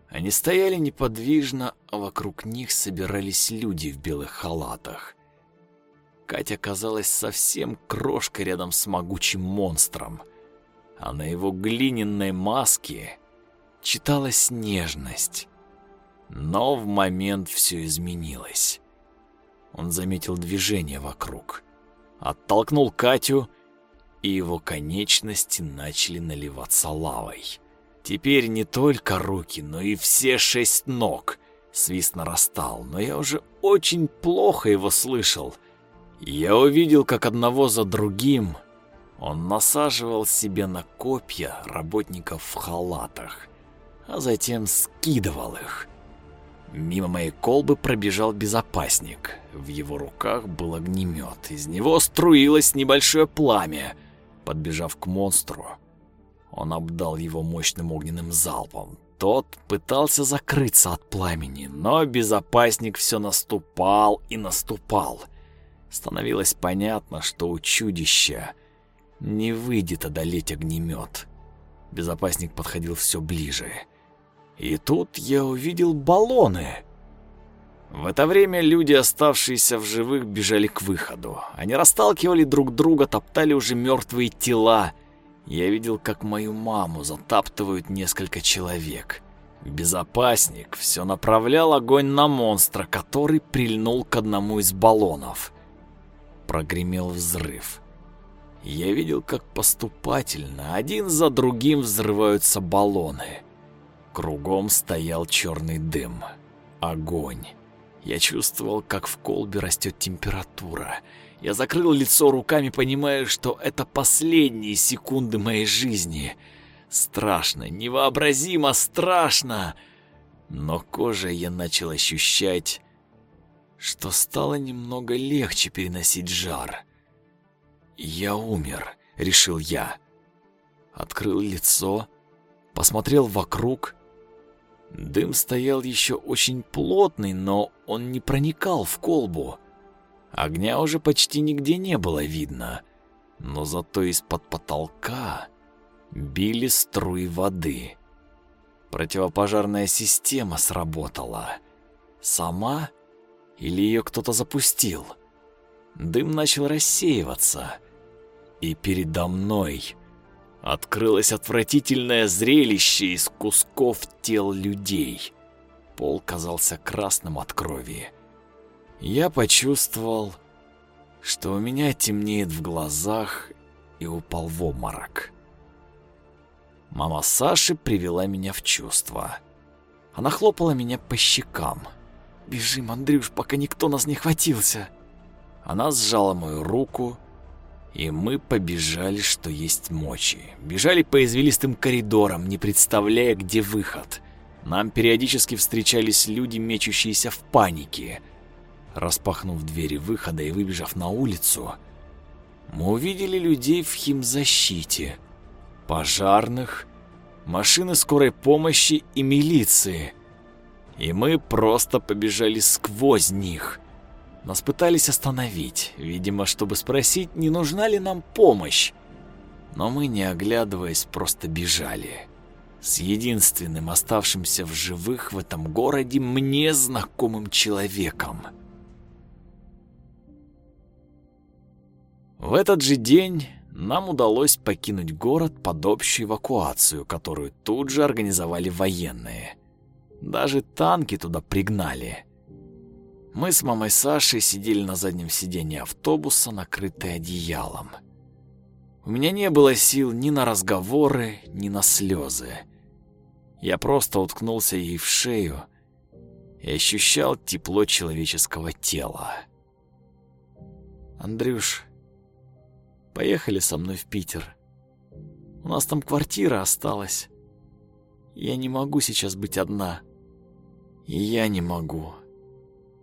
Они стояли неподвижно, а вокруг них собирались люди в белых халатах. Катя казалась совсем крошкой рядом с могучим монстром, а на его глиняной маске читалась нежность. Но в момент все изменилось. Он заметил движение вокруг, оттолкнул Катю, и его конечности начали наливаться лавой. Теперь не только руки, но и все шесть ног. Свист нарастал, но я уже очень плохо его слышал. Я увидел, как одного за другим он насаживал себе на копья работников в халатах а затем скидывал их. Мимо моей колбы пробежал безопасник. В его руках был огнемет. Из него струилось небольшое пламя. Подбежав к монстру, он обдал его мощным огненным залпом. Тот пытался закрыться от пламени, но безопасник все наступал и наступал. Становилось понятно, что у чудища не выйдет одолеть огнемет. Безопасник подходил все ближе. И тут я увидел баллоны. В это время люди, оставшиеся в живых, бежали к выходу. Они расталкивали друг друга, топтали уже мертвые тела. Я видел, как мою маму затаптывают несколько человек. Безопасник все направлял огонь на монстра, который прильнул к одному из баллонов. Прогремел взрыв. Я видел, как поступательно один за другим взрываются баллоны. Кругом стоял черный дым. Огонь. Я чувствовал, как в колбе растет температура. Я закрыл лицо руками, понимая, что это последние секунды моей жизни. Страшно, невообразимо страшно. Но кожей я начал ощущать, что стало немного легче переносить жар. «Я умер», — решил я. Открыл лицо, посмотрел вокруг Дым стоял еще очень плотный, но он не проникал в колбу. Огня уже почти нигде не было видно, но зато из-под потолка били струи воды. Противопожарная система сработала. Сама или ее кто-то запустил? Дым начал рассеиваться, и передо мной открылось отвратительное зрелище из кусков тел людей. Пол казался красным от крови. Я почувствовал, что у меня темнеет в глазах и упал в обморок. Мама Саши привела меня в чувство. Она хлопала меня по щекам. «Бежим, Андрюш, пока никто нас не хватился!» Она сжала мою руку и мы побежали, что есть мочи. Бежали по извилистым коридорам, не представляя, где выход. Нам периодически встречались люди, мечущиеся в панике. Распахнув двери выхода и выбежав на улицу, мы увидели людей в химзащите, пожарных, машины скорой помощи и милиции. И мы просто побежали сквозь них. Нас пытались остановить, видимо, чтобы спросить, не нужна ли нам помощь. Но мы, не оглядываясь, просто бежали. С единственным оставшимся в живых в этом городе мне знакомым человеком. В этот же день нам удалось покинуть город под общую эвакуацию, которую тут же организовали военные. Даже танки туда пригнали. Мы с мамой Сашей сидели на заднем сиденье автобуса, накрытые одеялом. У меня не было сил ни на разговоры, ни на слезы. Я просто уткнулся ей в шею и ощущал тепло человеческого тела. «Андрюш, поехали со мной в Питер. У нас там квартира осталась. Я не могу сейчас быть одна. И я не могу».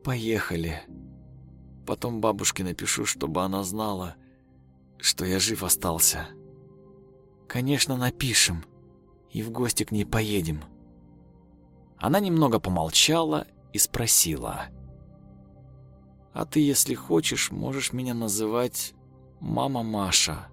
Поехали. Потом бабушке напишу, чтобы она знала, что я жив остался. Конечно, напишем. И в гости к ней поедем. Она немного помолчала и спросила: "А ты, если хочешь, можешь меня называть мама Маша?"